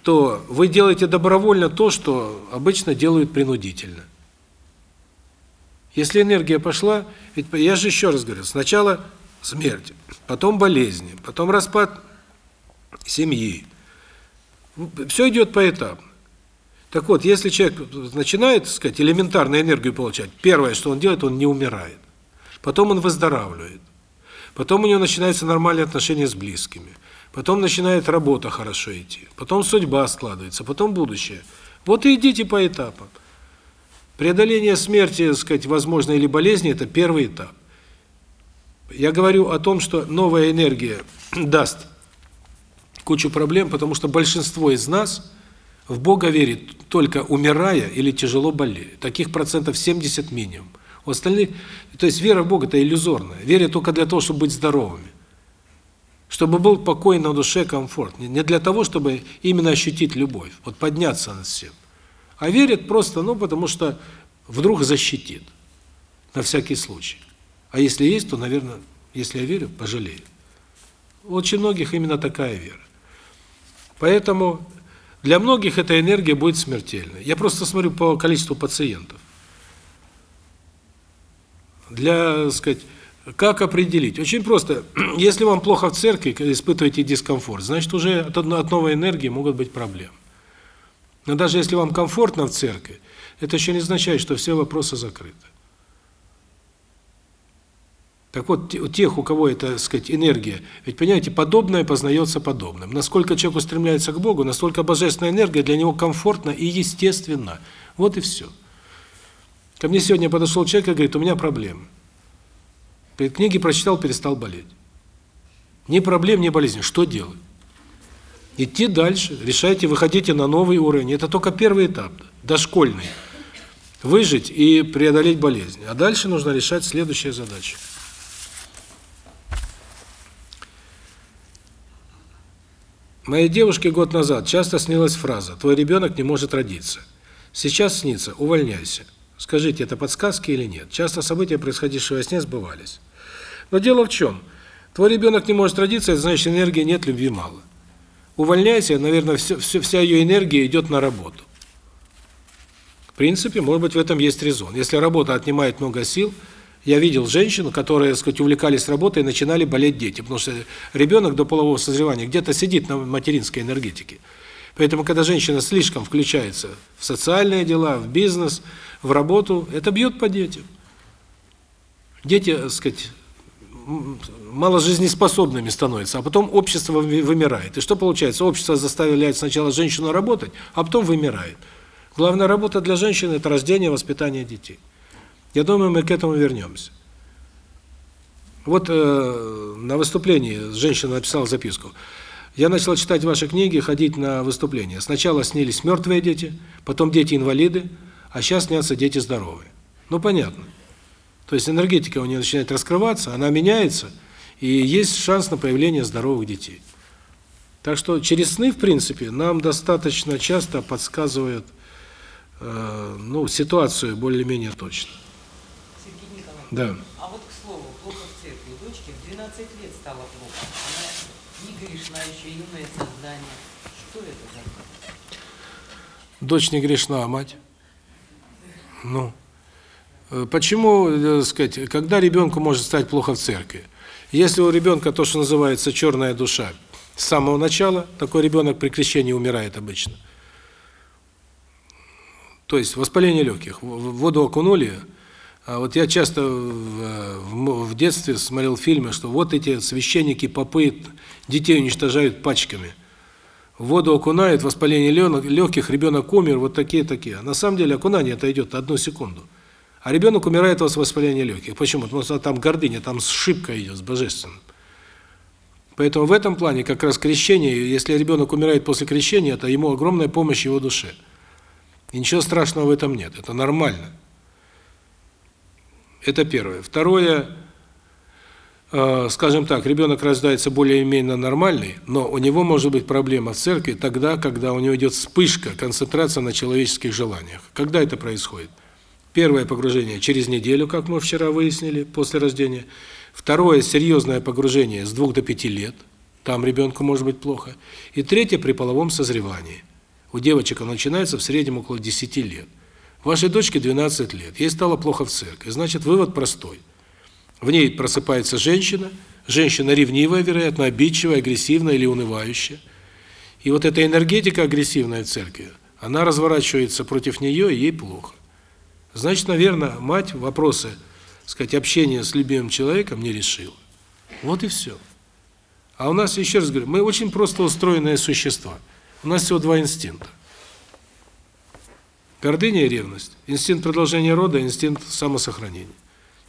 то вы делаете добровольно то, что обычно делают принудительно. Если энергия пошла, ведь я же еще раз говорю, сначала смерть, потом болезни, потом распад семьи. Все идет поэтапно. Так вот, если человек начинает, так сказать, элементарную энергию получать, первое, что он делает, он не умирает. Потом он выздоравливает. Потом у него начинаются нормальные отношения с близкими. Потом начинает работа хорошо идти. Потом судьба складывается, потом будущее. Вот и идите по этапам. Преодоление смерти, так сказать, возможной или болезни это первый этап. Я говорю о том, что новая энергия даст кучу проблем, потому что большинство из нас в Бога верит только умирая или тяжело болея. Таких процентов 70 минимум. У остальных, то есть вера в Бога это иллюзорная. Вера только для того, чтобы быть здоровыми. Чтобы был покой на душе, комфорт. Не для того, чтобы именно ощутить любовь, вот подняться над всем. А верит просто, ну, потому что вдруг защитит. На всякий случай. А если есть, то, наверное, если я верю, пожалею. Очень многих именно такая вера. Поэтому для многих эта энергия будет смертельной. Я просто смотрю по количеству пациентов. Для, так сказать, как определить? Очень просто. Если вам плохо в церкви, испытываете дискомфорт, значит, уже от, от новой энергии могут быть проблемы. Но даже если вам комфортно в церкви, это еще не означает, что все вопросы закрыты. Так вот, у тех, у кого это, так сказать, энергия, ведь, понимаете, подобное познается подобным. Насколько человек устремляется к Богу, настолько божественная энергия для него комфортна и естественна. Вот и все. Ко мне сегодня подошел человек и говорит, у меня проблемы. Книги прочитал, перестал болеть. Ни проблем, ни болезни. Что делать? Идти дальше, решайте, выходите на новый уровень. Это только первый этап, дошкольный. Выжить и преодолеть болезнь. А дальше нужно решать следующие задачи. Моей девушке год назад часто снилась фраза «Твой ребенок не может родиться». Сейчас снится «Увольняйся». Скажите, это подсказки или нет? Часто события, происходившие во сне, сбывались. Но дело в чем? Твой ребенок не может родиться, это значит, энергии нет, любви мало. Увольняйся, наверное, все, все, вся ее энергия идет на работу. В принципе, может быть, в этом есть резон. Если работа отнимает много сил, я видел женщин, которые, так сказать, увлекались работой и начинали болеть дети, потому что ребенок до полового созревания где-то сидит на материнской энергетике. Поэтому, когда женщина слишком включается в социальные дела, в бизнес, в работу, это бьет по детям. Дети, так сказать, мало жизнеспособными становятся, а потом общество вымирает. И что получается? Общество заставляет сначала женщину работать, а потом вымирает. Главная работа для женщины – это рождение воспитание детей. Я думаю, мы к этому вернемся. Вот э, на выступлении женщина написала записку. Я начала читать ваши книги, ходить на выступления. Сначала снились мертвые дети, потом дети-инвалиды, а сейчас снятся дети здоровые. Ну, понятно. То есть энергетика у нее начинает раскрываться, она меняется, и есть шанс на появление здоровых детей. Так что через сны, в принципе, нам достаточно часто подсказывают э, ну, ситуацию более-менее точно. Сергей Николаевич, Да. а вот к слову, плохо в церкви. Дочке в 12 лет стало плохо. Она не Дочь не грешна, а мать? Ну. Э, Почему, э, сказать, когда ребенку может стать плохо в церкви? Если у ребенка то, что называется черная душа, с самого начала, такой ребенок при крещении умирает обычно. То есть воспаление легких. В воду окунули. А вот я часто в, в, в детстве смотрел фильмы, что вот эти священники, попы детей уничтожают пачками. В воду окунают, воспаление легких, ребенок умер, вот такие-такие. А на самом деле окунание это идет одну секунду. А ребенок умирает от воспаления легких. Почему? Потому что там гордыня, там сшибка идет с божественным. Поэтому в этом плане как раз крещение, если ребенок умирает после крещения, это ему огромная помощь его душе. И ничего страшного в этом нет, это нормально. Это первое. Второе, скажем так, ребенок рождается более-менее нормальный, но у него может быть проблема в церкви тогда, когда у него идет вспышка, концентрация на человеческих желаниях. Когда это происходит? Первое погружение через неделю, как мы вчера выяснили, после рождения. Второе серьезное погружение с 2 до 5 лет. Там ребенку может быть плохо. И третье при половом созревании. У девочек оно начинается в среднем около 10 лет. Вашей дочке 12 лет. Ей стало плохо в церкви. Значит, вывод простой. В ней просыпается женщина, женщина ревнивая, вероятно, обидчивая, агрессивная или унывающая. И вот эта энергетика агрессивная церкви, она разворачивается против нее, и ей плохо. Значит, наверное, мать вопросы, сказать, общения с любимым человеком не решила. Вот и все. А у нас, еще раз говорю, мы очень просто устроенные существа. У нас всего два инстинкта. Гордыня и ревность. Инстинкт продолжения рода, инстинкт самосохранения.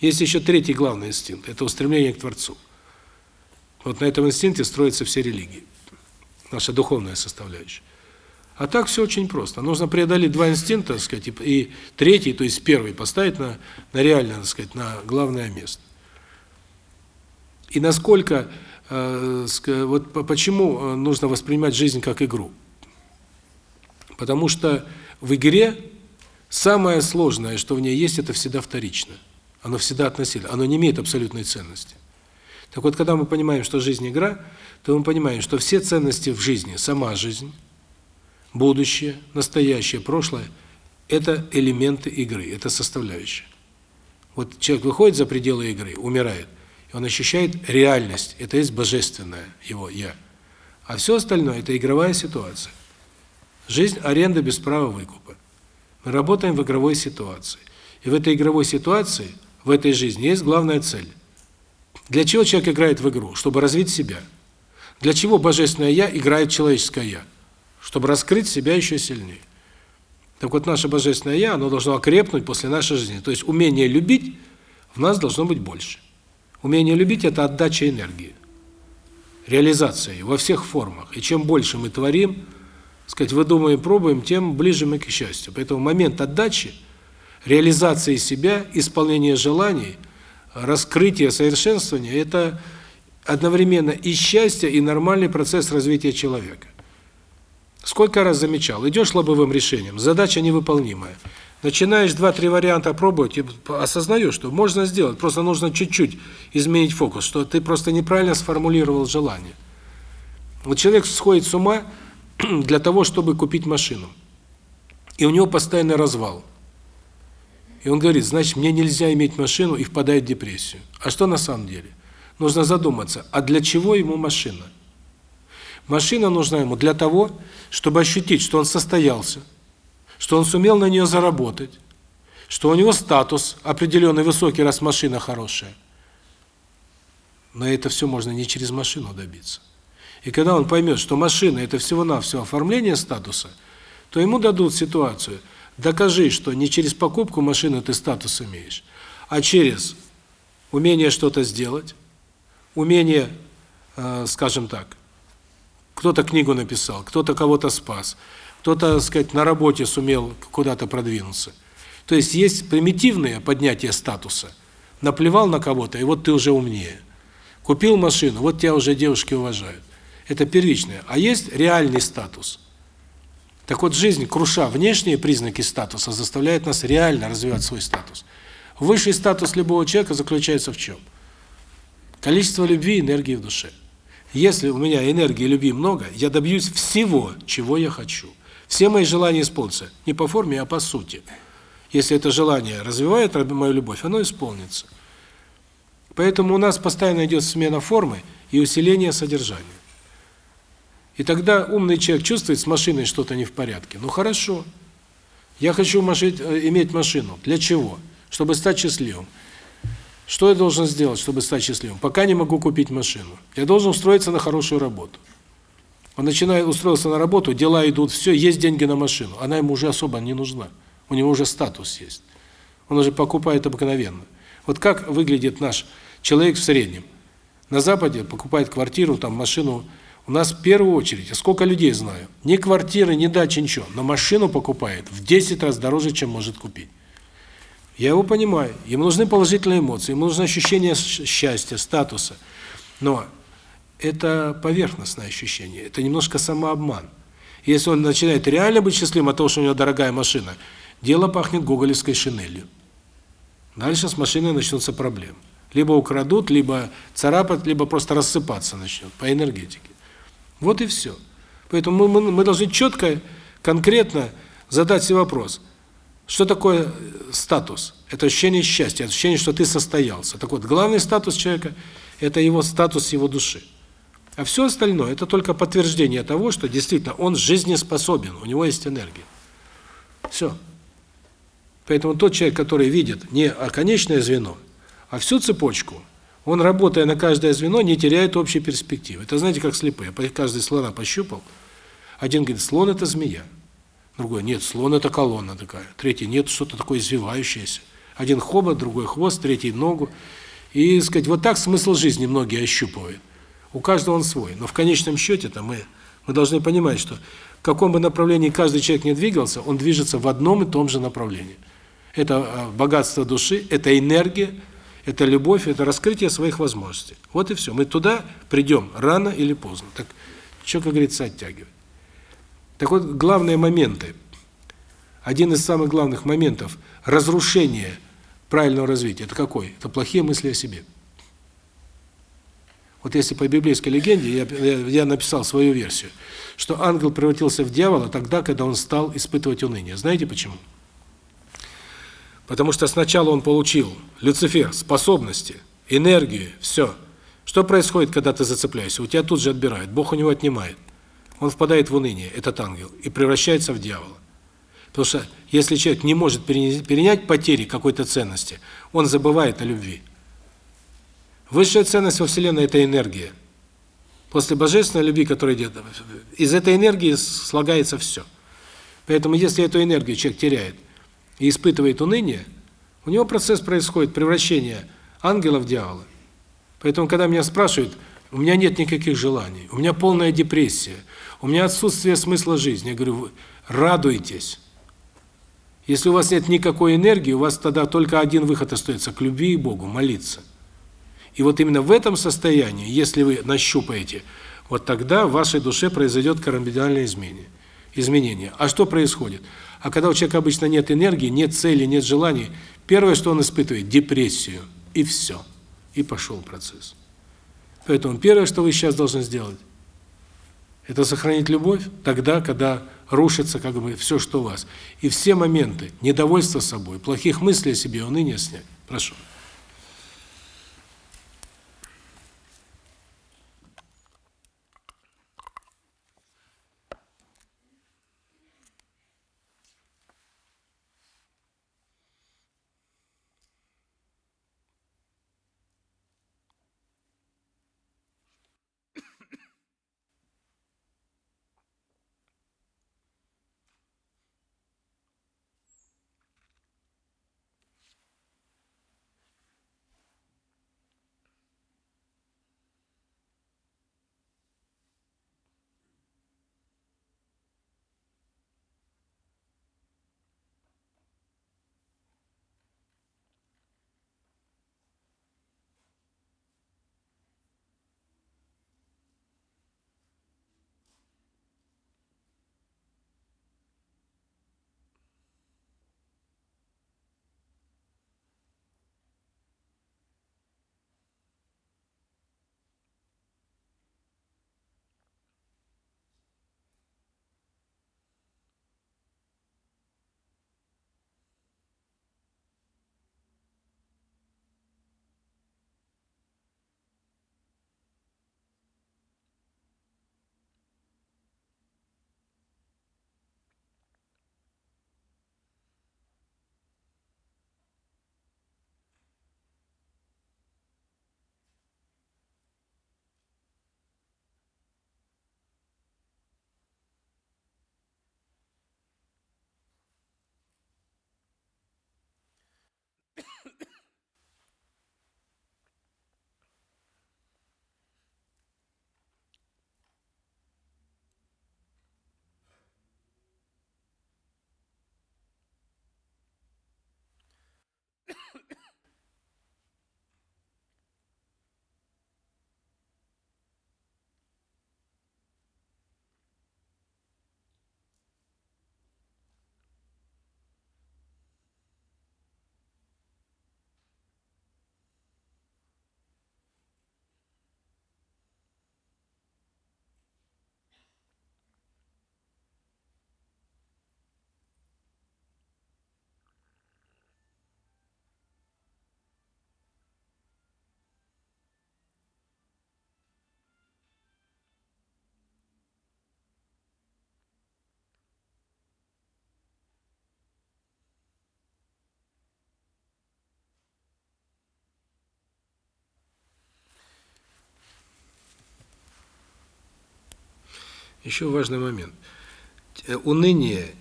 Есть еще третий главный инстинкт это устремление к Творцу. Вот на этом инстинкте строятся все религии. Наша духовная составляющая. А так все очень просто. Нужно преодолеть два инстинкта, так сказать, и третий, то есть первый поставить на на реальное, так сказать, на главное место. И насколько э, вот почему нужно воспринимать жизнь как игру? Потому что в игре самое сложное, что в ней есть, это всегда вторично. Оно всегда относительно, оно не имеет абсолютной ценности. Так вот, когда мы понимаем, что жизнь игра, то мы понимаем, что все ценности в жизни, сама жизнь, будущее, настоящее, прошлое это элементы игры, это составляющие. Вот человек выходит за пределы игры, умирает, и он ощущает реальность. Это есть божественное его я. А все остальное это игровая ситуация. Жизнь аренда без права выкупа. Мы работаем в игровой ситуации. И в этой игровой ситуации, в этой жизни есть главная цель. Для чего человек играет в игру? Чтобы развить себя. Для чего божественное я играет человеческое я? Чтобы раскрыть себя еще сильнее. Так вот наше божественное я, оно должно окрепнуть после нашей жизни. То есть умение любить в нас должно быть больше. Умение любить это отдача энергии. Реализация ее во всех формах. И чем больше мы творим, сказать, выдумываем, пробуем, тем ближе мы к счастью. Поэтому момент отдачи, реализации себя, исполнения желаний, раскрытия, совершенствования это одновременно и счастье, и нормальный процесс развития человека. Сколько раз замечал, идешь лобовым решением, задача невыполнимая. Начинаешь два-три варианта пробовать и осознаешь, что можно сделать, просто нужно чуть-чуть изменить фокус, что ты просто неправильно сформулировал желание. Вот человек сходит с ума для того, чтобы купить машину. И у него постоянный развал. И он говорит, значит, мне нельзя иметь машину и впадает в депрессию. А что на самом деле? Нужно задуматься, а для чего ему машина? Машина нужна ему для того, чтобы ощутить, что он состоялся, что он сумел на нее заработать, что у него статус определенный высокий, раз машина хорошая. Но это все можно не через машину добиться. И когда он поймет, что машина это всего-навсего оформление статуса, то ему дадут ситуацию: докажи, что не через покупку машины ты статус имеешь, а через умение что-то сделать, умение, э, скажем так, кто-то книгу написал, кто-то кого-то спас, кто-то, сказать, на работе сумел куда-то продвинуться. То есть есть примитивное поднятие статуса. Наплевал на кого-то, и вот ты уже умнее. Купил машину, вот тебя уже девушки уважают. Это первичное. А есть реальный статус. Так вот, жизнь, круша внешние признаки статуса, заставляет нас реально развивать свой статус. Высший статус любого человека заключается в чем? Количество любви и энергии в душе. Если у меня энергии и любви много, я добьюсь всего, чего я хочу. Все мои желания исполнятся. Не по форме, а по сути. Если это желание развивает мою любовь, оно исполнится. Поэтому у нас постоянно идет смена формы и усиление содержания. И тогда умный человек чувствует, с машиной что-то не в порядке. Ну хорошо. Я хочу машить, э, иметь машину. Для чего? Чтобы стать счастливым. Что я должен сделать, чтобы стать счастливым? Пока не могу купить машину. Я должен устроиться на хорошую работу. Он начинает устроиться на работу, дела идут, все, есть деньги на машину. Она ему уже особо не нужна. У него уже статус есть. Он уже покупает обыкновенно. Вот как выглядит наш человек в среднем? На Западе покупает квартиру, там машину. У нас в первую очередь, сколько людей знаю, ни квартиры, ни дачи, ничего, но машину покупает в 10 раз дороже, чем может купить. Я его понимаю. Ему нужны положительные эмоции, ему нужно ощущение счастья, статуса. Но это поверхностное ощущение, это немножко самообман. Если он начинает реально быть счастливым от того, что у него дорогая машина, дело пахнет гоголевской шинелью. Дальше с машиной начнутся проблемы. Либо украдут, либо царапать, либо просто рассыпаться начнет по энергетике. Вот и все. Поэтому мы, мы, мы должны четко, конкретно задать себе вопрос – что такое статус? Это ощущение счастья, ощущение, что ты состоялся. Так вот, главный статус человека – это его статус его души. А все остальное – это только подтверждение того, что действительно он жизнеспособен, у него есть энергия. Все. Поэтому тот человек, который видит не конечное звено, а всю цепочку, он, работая на каждое звено, не теряет общей перспективы. Это знаете, как слепые. Каждый слона пощупал. Один говорит, слон – это змея. Другой, нет, слон – это колонна такая. Третий, нет, что-то такое извивающееся. Один хобот, другой хвост, третий ногу. И, сказать, вот так смысл жизни многие ощупывают. У каждого он свой. Но в конечном счете-то мы, мы должны понимать, что в каком бы направлении каждый человек не двигался, он движется в одном и том же направлении. Это а, богатство души, это энергия, это любовь, это раскрытие своих возможностей. Вот и все. Мы туда придем рано или поздно. Так, что, как говорится, оттягивать. Так вот, главные моменты. Один из самых главных моментов разрушения правильного развития это какой? Это плохие мысли о себе. Вот если по библейской легенде я я написал свою версию, что ангел превратился в дьявола тогда, когда он стал испытывать уныние. Знаете почему? Потому что сначала он получил Люцифер способности, энергию, все. Что происходит, когда ты зацепляешься? У тебя тут же отбирают, Бог у него отнимает он впадает в уныние, этот ангел, и превращается в дьявола. Потому что если человек не может перенять потери какой-то ценности, он забывает о любви. Высшая ценность во Вселенной – это энергия. После божественной любви, которая идет, из этой энергии слагается все. Поэтому если эту энергию человек теряет и испытывает уныние, у него процесс происходит превращение ангела в дьявола. Поэтому, когда меня спрашивают, у меня нет никаких желаний, у меня полная депрессия – у меня отсутствие смысла жизни. Я говорю, радуйтесь. Если у вас нет никакой энергии, у вас тогда только один выход остается – к любви и Богу, молиться. И вот именно в этом состоянии, если вы нащупаете, вот тогда в вашей душе произойдет кардинальное изменение. Изменение. А что происходит? А когда у человека обычно нет энергии, нет цели, нет желаний, первое, что он испытывает – депрессию. И все. И пошел процесс. Поэтому первое, что вы сейчас должны сделать – это сохранить любовь тогда, когда рушится как бы все, что у вас. И все моменты недовольства собой, плохих мыслей о себе, уныния снять. Прошу. Еще важный момент. Э, уныние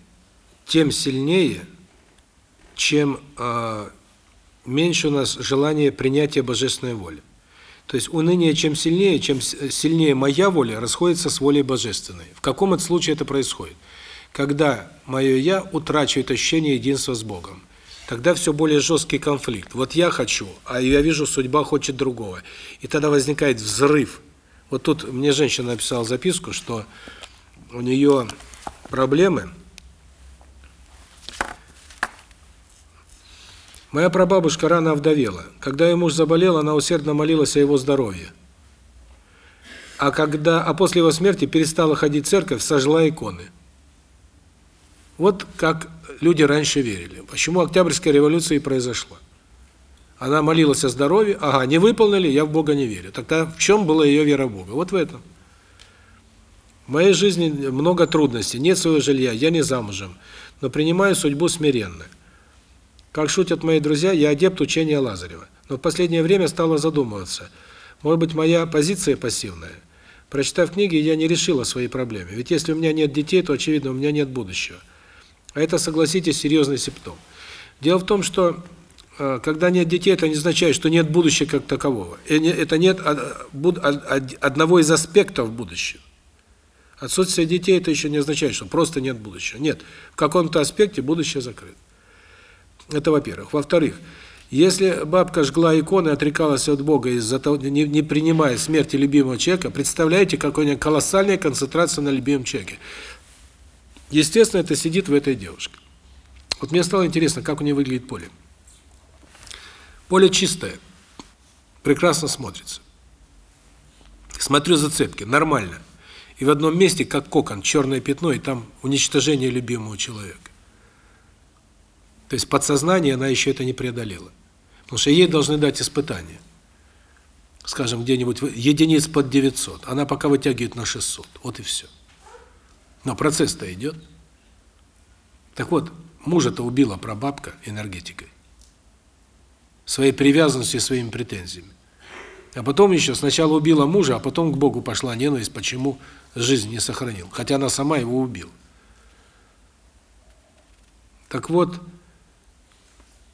тем сильнее, чем э, меньше у нас желания принятия божественной воли. То есть уныние чем сильнее, чем сильнее моя воля расходится с волей божественной. В каком это случае это происходит? Когда мое я утрачивает ощущение единства с Богом. Тогда все более жесткий конфликт. Вот я хочу, а я вижу, судьба хочет другого. И тогда возникает взрыв. Вот тут мне женщина написала записку, что у нее проблемы Моя прабабушка рано овдовела. Когда ее муж заболел, она усердно молилась о его здоровье. А когда, а после его смерти перестала ходить в церковь, сожгла иконы. Вот как люди раньше верили. Почему Октябрьская революция и произошла? Она молилась о здоровье, ага, не выполнили, я в Бога не верю. Тогда в чем была ее вера в Бога? Вот в этом. В моей жизни много трудностей, нет своего жилья, я не замужем, но принимаю судьбу смиренно. Как шутят мои друзья, я адепт учения Лазарева. Но в последнее время стала задумываться, может быть, моя позиция пассивная. Прочитав книги, я не решила свои проблемы. Ведь если у меня нет детей, то, очевидно, у меня нет будущего. А это, согласитесь, серьезный симптом. Дело в том, что когда нет детей, это не означает, что нет будущего как такового. Это нет одного из аспектов будущего. Отсутствие детей это еще не означает, что просто нет будущего. Нет, в каком-то аспекте будущее закрыто. Это во-первых. Во-вторых, если бабка жгла иконы, отрекалась от Бога из-за того, не, не принимая смерти любимого человека, представляете, какая у нее колоссальная концентрация на любимом человеке. Естественно, это сидит в этой девушке. Вот мне стало интересно, как у нее выглядит поле. Поле чистое, прекрасно смотрится. Смотрю зацепки, нормально. И в одном месте, как кокон, черное пятно, и там уничтожение любимого человека. То есть подсознание она еще это не преодолела. Потому что ей должны дать испытание. Скажем, где-нибудь единиц под 900. Она пока вытягивает на 600. Вот и все. Но процесс-то идет. Так вот, мужа-то убила прабабка энергетикой. Своей привязанностью и своими претензиями. А потом еще сначала убила мужа, а потом к Богу пошла ненависть, почему жизнь не сохранил. Хотя она сама его убила. Так вот,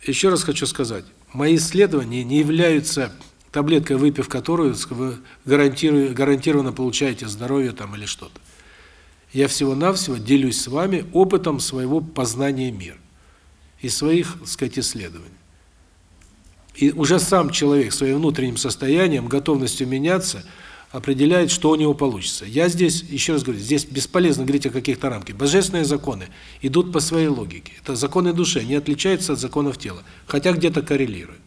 еще раз хочу сказать, мои исследования не являются таблеткой, выпив которую вы гарантированно получаете здоровье там или что-то. Я всего-навсего делюсь с вами опытом своего познания мира и своих, так сказать, исследований. И уже сам человек своим внутренним состоянием, готовностью меняться – определяет, что у него получится. Я здесь, еще раз говорю, здесь бесполезно говорить о каких-то рамках. Божественные законы идут по своей логике. Это законы души, они отличаются от законов тела, хотя где-то коррелируют.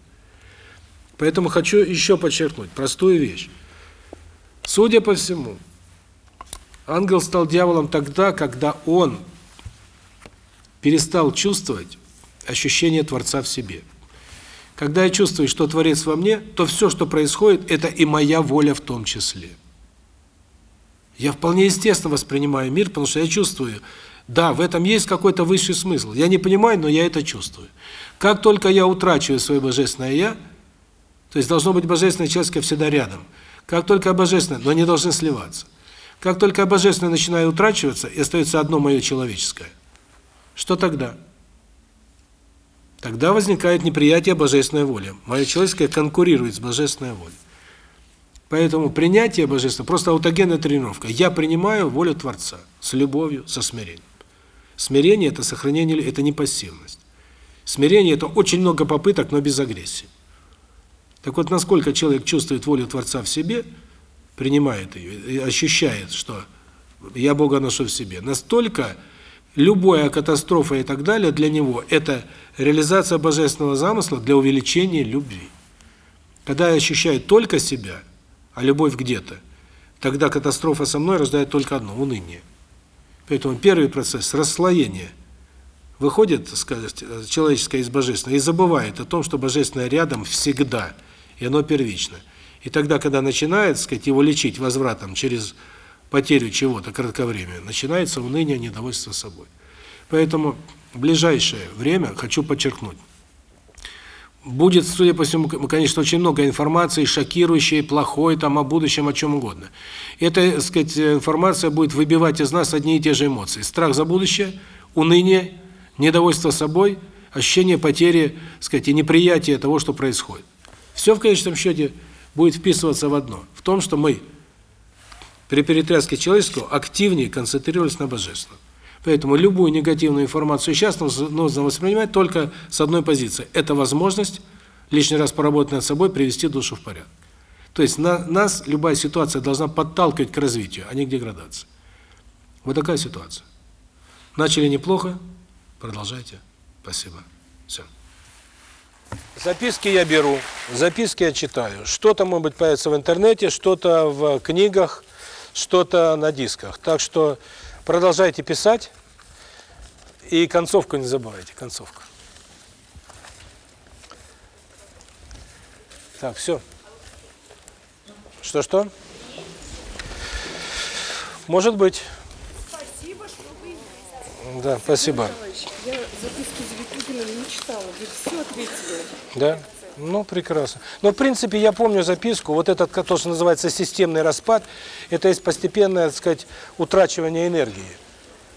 Поэтому хочу еще подчеркнуть простую вещь. Судя по всему, ангел стал дьяволом тогда, когда он перестал чувствовать ощущение Творца в себе. Когда я чувствую, что Творец во мне, то все, что происходит, это и моя воля в том числе. Я вполне естественно воспринимаю мир, потому что я чувствую, да, в этом есть какой-то высший смысл. Я не понимаю, но я это чувствую. Как только я утрачиваю свое божественное я, то есть должно быть божественное человеческое всегда рядом. Как только божественное, но они должны сливаться. Как только божественное начинает утрачиваться, и остается одно мое человеческое. Что тогда? Тогда возникает неприятие божественной воли. Моя человеческая конкурирует с божественной волей. Поэтому принятие божественного просто аутогенная тренировка. Я принимаю волю Творца с любовью, со смирением. Смирение это сохранение, это не пассивность. Смирение это очень много попыток, но без агрессии. Так вот, насколько человек чувствует волю Творца в себе, принимает ее ощущает, что я Бога ношу в себе, настолько любая катастрофа и так далее для него это реализация божественного замысла для увеличения любви. Когда я ощущаю только себя, а любовь где-то, тогда катастрофа со мной рождает только одно уныние. Поэтому первый процесс расслоения выходит, сказать, человеческое из божественного и забывает о том, что божественное рядом всегда, и оно первично. И тогда, когда начинает, сказать, его лечить возвратом через потерю чего-то кратковременно, начинается уныние, недовольство собой. Поэтому в ближайшее время хочу подчеркнуть. будет, судя по всему, конечно, очень много информации, шокирующей, плохой, там, о будущем, о чем угодно. Эта, так сказать, информация будет выбивать из нас одни и те же эмоции. Страх за будущее, уныние, недовольство собой, ощущение потери, так сказать, и неприятие того, что происходит. Все в конечном счете будет вписываться в одно. В том, что мы при перетряске человеческого активнее концентрировались на божественном. Поэтому любую негативную информацию сейчас нужно воспринимать только с одной позиции. Это возможность лишний раз поработать над собой, привести душу в порядок. То есть на, нас любая ситуация должна подталкивать к развитию, а не к деградации. Вот такая ситуация. Начали неплохо, продолжайте. Спасибо. Все. Записки я беру, записки я читаю. Что-то, может быть, появится в интернете, что-то в книгах, что-то на дисках. Так что продолжайте писать. И концовку не забывайте, концовку. Так, все. Что-что? Может быть. Спасибо, что вы... Да, спасибо. Я записки Завитухина не читала, вы все ответили. Да? Ну, прекрасно. Но, в принципе, я помню записку, вот этот, то, что называется системный распад, это есть постепенное, так сказать, утрачивание энергии.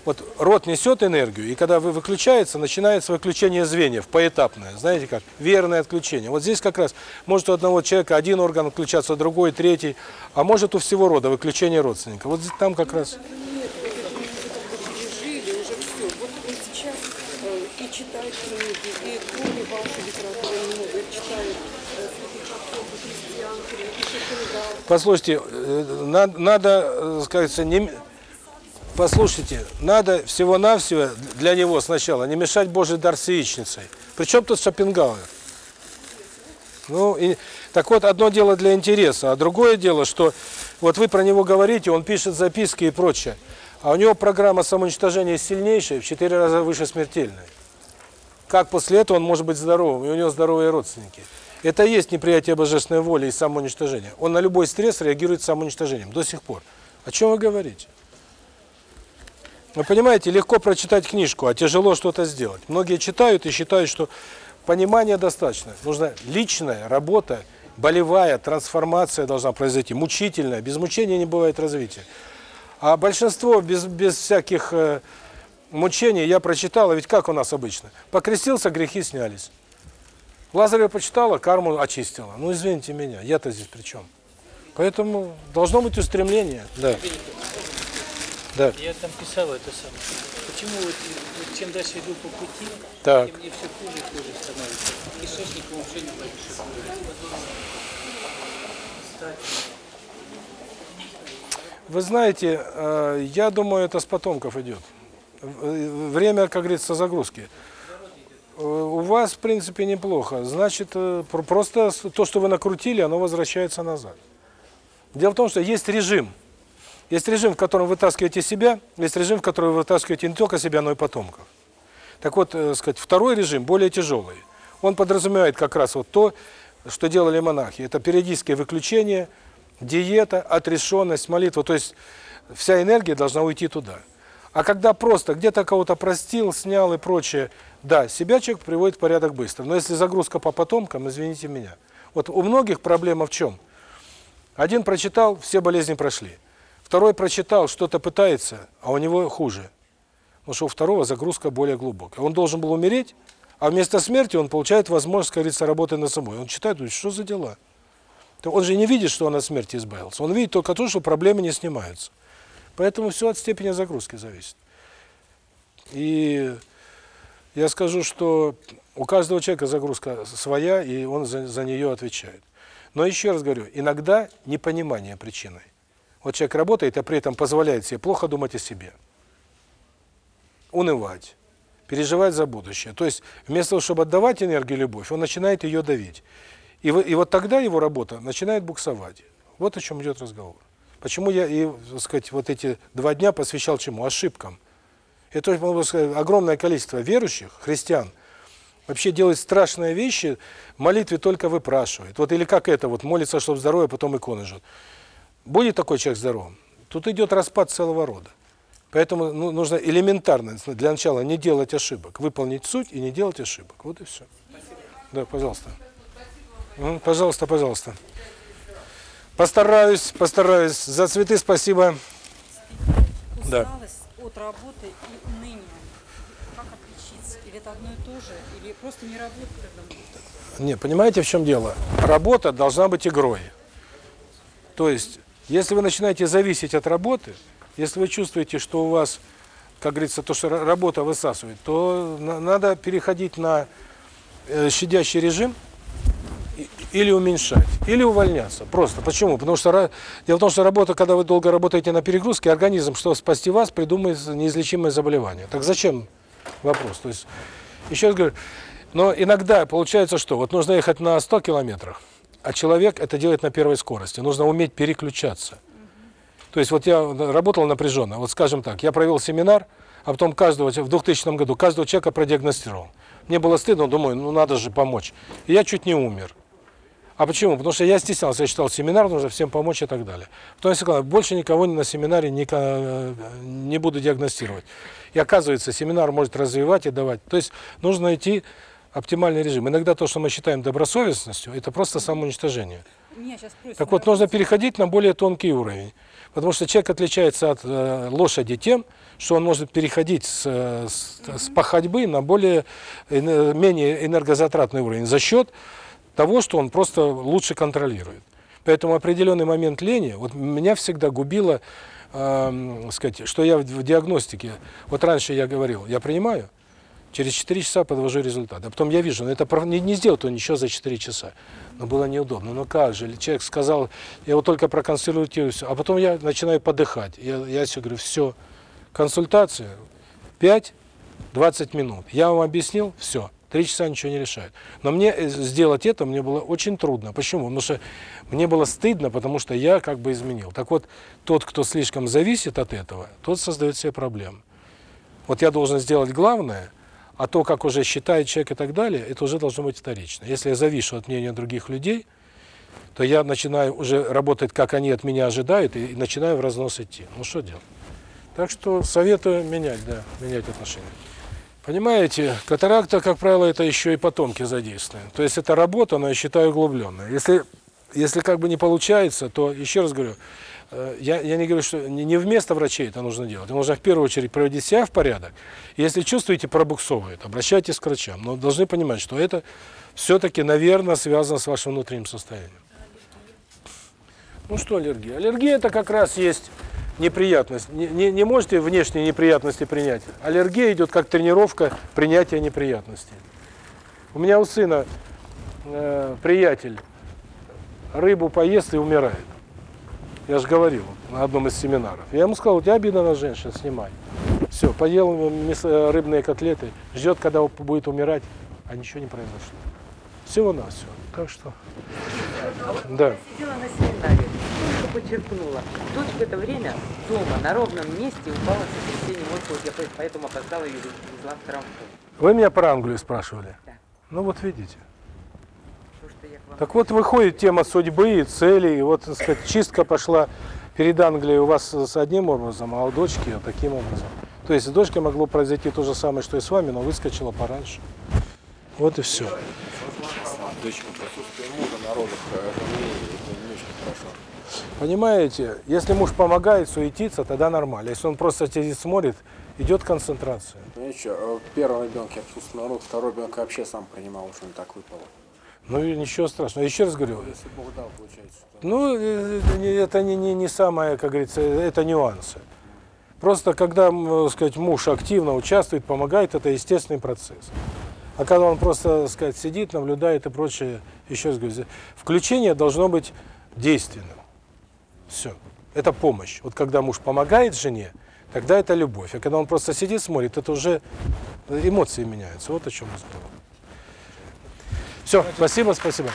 Вот рот несет энергию, и когда вы выключается, начинается выключение звеньев, поэтапное, знаете как, верное отключение. Вот здесь как раз может у одного человека один орган включаться, другой, третий, а может у всего рода выключение родственника. Вот там как раз... Нет, это пережили уже все. Вот он сейчас э, и читает книги, и кроме вашей литературы много, и читает э, святых отцов, и христиан, и Шопенгау. Послушайте, э, надо, надо э, сказать, не... Послушайте, надо всего-навсего для него сначала не мешать Божий дар с яичницей. Причем тут Шопенгауэр? Ну, и, так вот, одно дело для интереса, а другое дело, что вот вы про него говорите, он пишет записки и прочее, а у него программа самоуничтожения сильнейшая, в четыре раза выше смертельной. Как после этого он может быть здоровым, и у него здоровые родственники? Это и есть неприятие божественной воли и самоуничтожения. Он на любой стресс реагирует самоуничтожением до сих пор. О чем вы говорите? Вы понимаете, легко прочитать книжку, а тяжело что-то сделать. Многие читают и считают, что понимания достаточно. Нужна личная работа, болевая трансформация должна произойти, мучительная. Без мучения не бывает развития. А большинство без, без всяких э, мучений я прочитал, а ведь как у нас обычно? Покрестился, грехи снялись. Лазарева почитала, карму очистила. Ну, извините меня, я-то здесь при чем? Поэтому должно быть устремление. Да. Да. Я там писал это самое. Почему вот, вот чем дальше иду по пути, Так. тем мне все хуже и хуже становится. Кишечником вообще не больше. Вы знаете, э, я думаю, это с потомков идет. В- Время, как говорится, загрузки. Э, У вас, в принципе, неплохо. Значит, э, пр- просто то, что вы накрутили, оно возвращается назад. Дело в том, что есть режим. Есть режим, в котором вы вытаскиваете себя, есть режим, в котором вы вытаскиваете не только себя, но и потомков. Так вот, э, сказать, второй режим более тяжелый. Он подразумевает как раз вот то, что делали монахи. Это периодическое выключение, диета, отрешенность, молитва. То есть вся энергия должна уйти туда. А когда просто где-то кого-то простил, снял и прочее, да, себя человек приводит в порядок быстро. Но если загрузка по потомкам, извините меня. Вот у многих проблема в чем? Один прочитал, все болезни прошли. Второй прочитал, что-то пытается, а у него хуже. Потому что у второго загрузка более глубокая. Он должен был умереть, а вместо смерти он получает возможность, как работать над собой. Он читает, думает, что за дела? Он же не видит, что он от смерти избавился. Он видит только то, что проблемы не снимаются. Поэтому все от степени загрузки зависит. И я скажу, что у каждого человека загрузка своя, и он за, за нее отвечает. Но еще раз говорю, иногда непонимание причиной. Вот человек работает, а при этом позволяет себе плохо думать о себе. Унывать, переживать за будущее. То есть вместо того, чтобы отдавать энергию любовь, он начинает ее давить. И, и вот тогда его работа начинает буксовать. Вот о чем идет разговор. Почему я и, так сказать, вот эти два дня посвящал чему? Ошибкам. Это огромное количество верующих, христиан, вообще делает страшные вещи, молитве только выпрашивает. Вот или как это, вот молится, чтобы здоровье, потом иконы жжет. Будет такой человек здоровым? Тут идет распад целого рода. Поэтому ну, нужно элементарно, для начала, не делать ошибок. Выполнить суть и не делать ошибок. Вот и все. Да, пожалуйста. Мгм, Пожалуйста, пожалуйста. Постараюсь, постараюсь. За цветы спасибо. Да. От работы и уныние. Как отличиться? Или это одно и то же? Или просто не можно? Не, понимаете, в чем дело? Работа должна быть игрой. То есть, если вы начинаете зависеть от работы, если вы чувствуете, что у вас, как говорится, то, что ра- работа высасывает, то на- надо переходить на э, щадящий режим или уменьшать, или увольняться. Просто. Почему? Потому что дело в том, что работа, когда вы долго работаете на перегрузке, организм, чтобы спасти вас, придумает неизлечимое заболевание. Так зачем? Вопрос. То есть, еще раз говорю, но иногда получается что? Вот нужно ехать на 100 километрах, а человек это делает на первой скорости. Нужно уметь переключаться. То есть вот я работал напряженно. Вот скажем так, я провел семинар, а потом каждого в 2000 году каждого человека продиагностировал. Мне было стыдно, думаю, ну надо же помочь. И я чуть не умер. А почему? Потому что я стеснялся, я читал семинар, нужно всем помочь и так далее. Потом я сказал, больше никого на семинаре не, ко- не буду диагностировать. И оказывается, семинар может развивать и давать. То есть нужно найти оптимальный режим. Иногда то, что мы считаем добросовестностью, это просто самоуничтожение. Так вот, нужно переходить на более тонкий уровень. Потому что человек отличается от э, лошади тем, что он может переходить с, э, с, с походьбы на более эне- менее энергозатратный уровень за счет того, что он просто лучше контролирует. Поэтому определенный момент лени, вот меня всегда губило, эм, сказать, что я в, диагностике, вот раньше я говорил, я принимаю, через 4 часа подвожу результат. А потом я вижу, ну это не, не сделал он ничего за 4 часа. Но было неудобно. Ну как же, человек сказал, я его только проконсультирую, всё. а потом я начинаю подыхать. Я, я все говорю, все, консультация, 5-20 минут. Я вам объяснил, все, 3 часа ничего не решает. Но мне э, сделать это мне было очень трудно. Почему? Потому что мне было стыдно, потому что я как бы изменил. Так вот, тот, кто слишком зависит от этого, тот создает себе проблемы. Вот я должен сделать главное, а то, как уже считает человек и так далее, это уже должно быть вторично. Если я завишу от мнения других людей, то я начинаю уже работать, как они от меня ожидают, и начинаю в разнос идти. Ну что делать? Так что советую менять, да, менять отношения. Понимаете, катаракта, как правило, это еще и потомки задействованы. То есть это работа, но я считаю углубленная. Если, если как бы не получается, то, еще раз говорю, э, я, я не говорю, что не вместо врачей это нужно делать. Нужно в первую очередь приводить себя в порядок. Если чувствуете пробуксовывает, обращайтесь к врачам. Но должны понимать, что это все-таки, наверное, связано с вашим внутренним состоянием. Ну что аллергия? Аллергия это как раз есть неприятность. Не, не, не можете внешние неприятности принять. Аллергия идет как тренировка принятия неприятностей. У меня у сына э, приятель рыбу поест и умирает. Я же говорил на одном из семинаров. Я ему сказал, у тебя обида на женщин, снимай. Все, поел мясо- рыбные котлеты, ждет, когда будет умирать, а ничего не произошло. Всего-навсего. Так что, да. Сидела на семинаре, подчеркнула. Дочь в это время дома, на ровном месте упала с сотрясением мозга. Я по- поэтому опоздала и везла в травму. Вы меня про Англию спрашивали? Да. Ну вот видите. Вам Так вот выходит тема судьбы и целей, и вот, так сказать, чистка пошла перед Англией у вас с одним образом, а у дочки вот таким образом. То есть с дочкой могло произойти то же самое, что и с вами, но выскочила пораньше. Вот и все. Присутствие мужа на родах э, жены, это не очень хорошо. Понимаете, если муж помогает суетиться, тогда нормально. Если он просто сидит, смотрит, идет концентрация. Знаете что, э, первого ребенка я присутствовал на родах, второй ребенка вообще сам принимал, что не так выпало. Ну и ничего страшного. Еще раз говорю, Если Бог дал, получается. что- Ну, э, это не- не, не, самое, как говорится, это нюансы. Просто когда, м, сказать, муж активно участвует, помогает, это естественный процесс. А когда он просто, сказать, сидит, наблюдает и прочее, еще раз говорю, включение должно быть действенным. Все. Это помощь. Вот когда муж помогает жене, тогда это любовь. А когда он просто сидит, смотрит, это уже эмоции меняются. Вот о чем разговор. Все, спасибо, спасибо.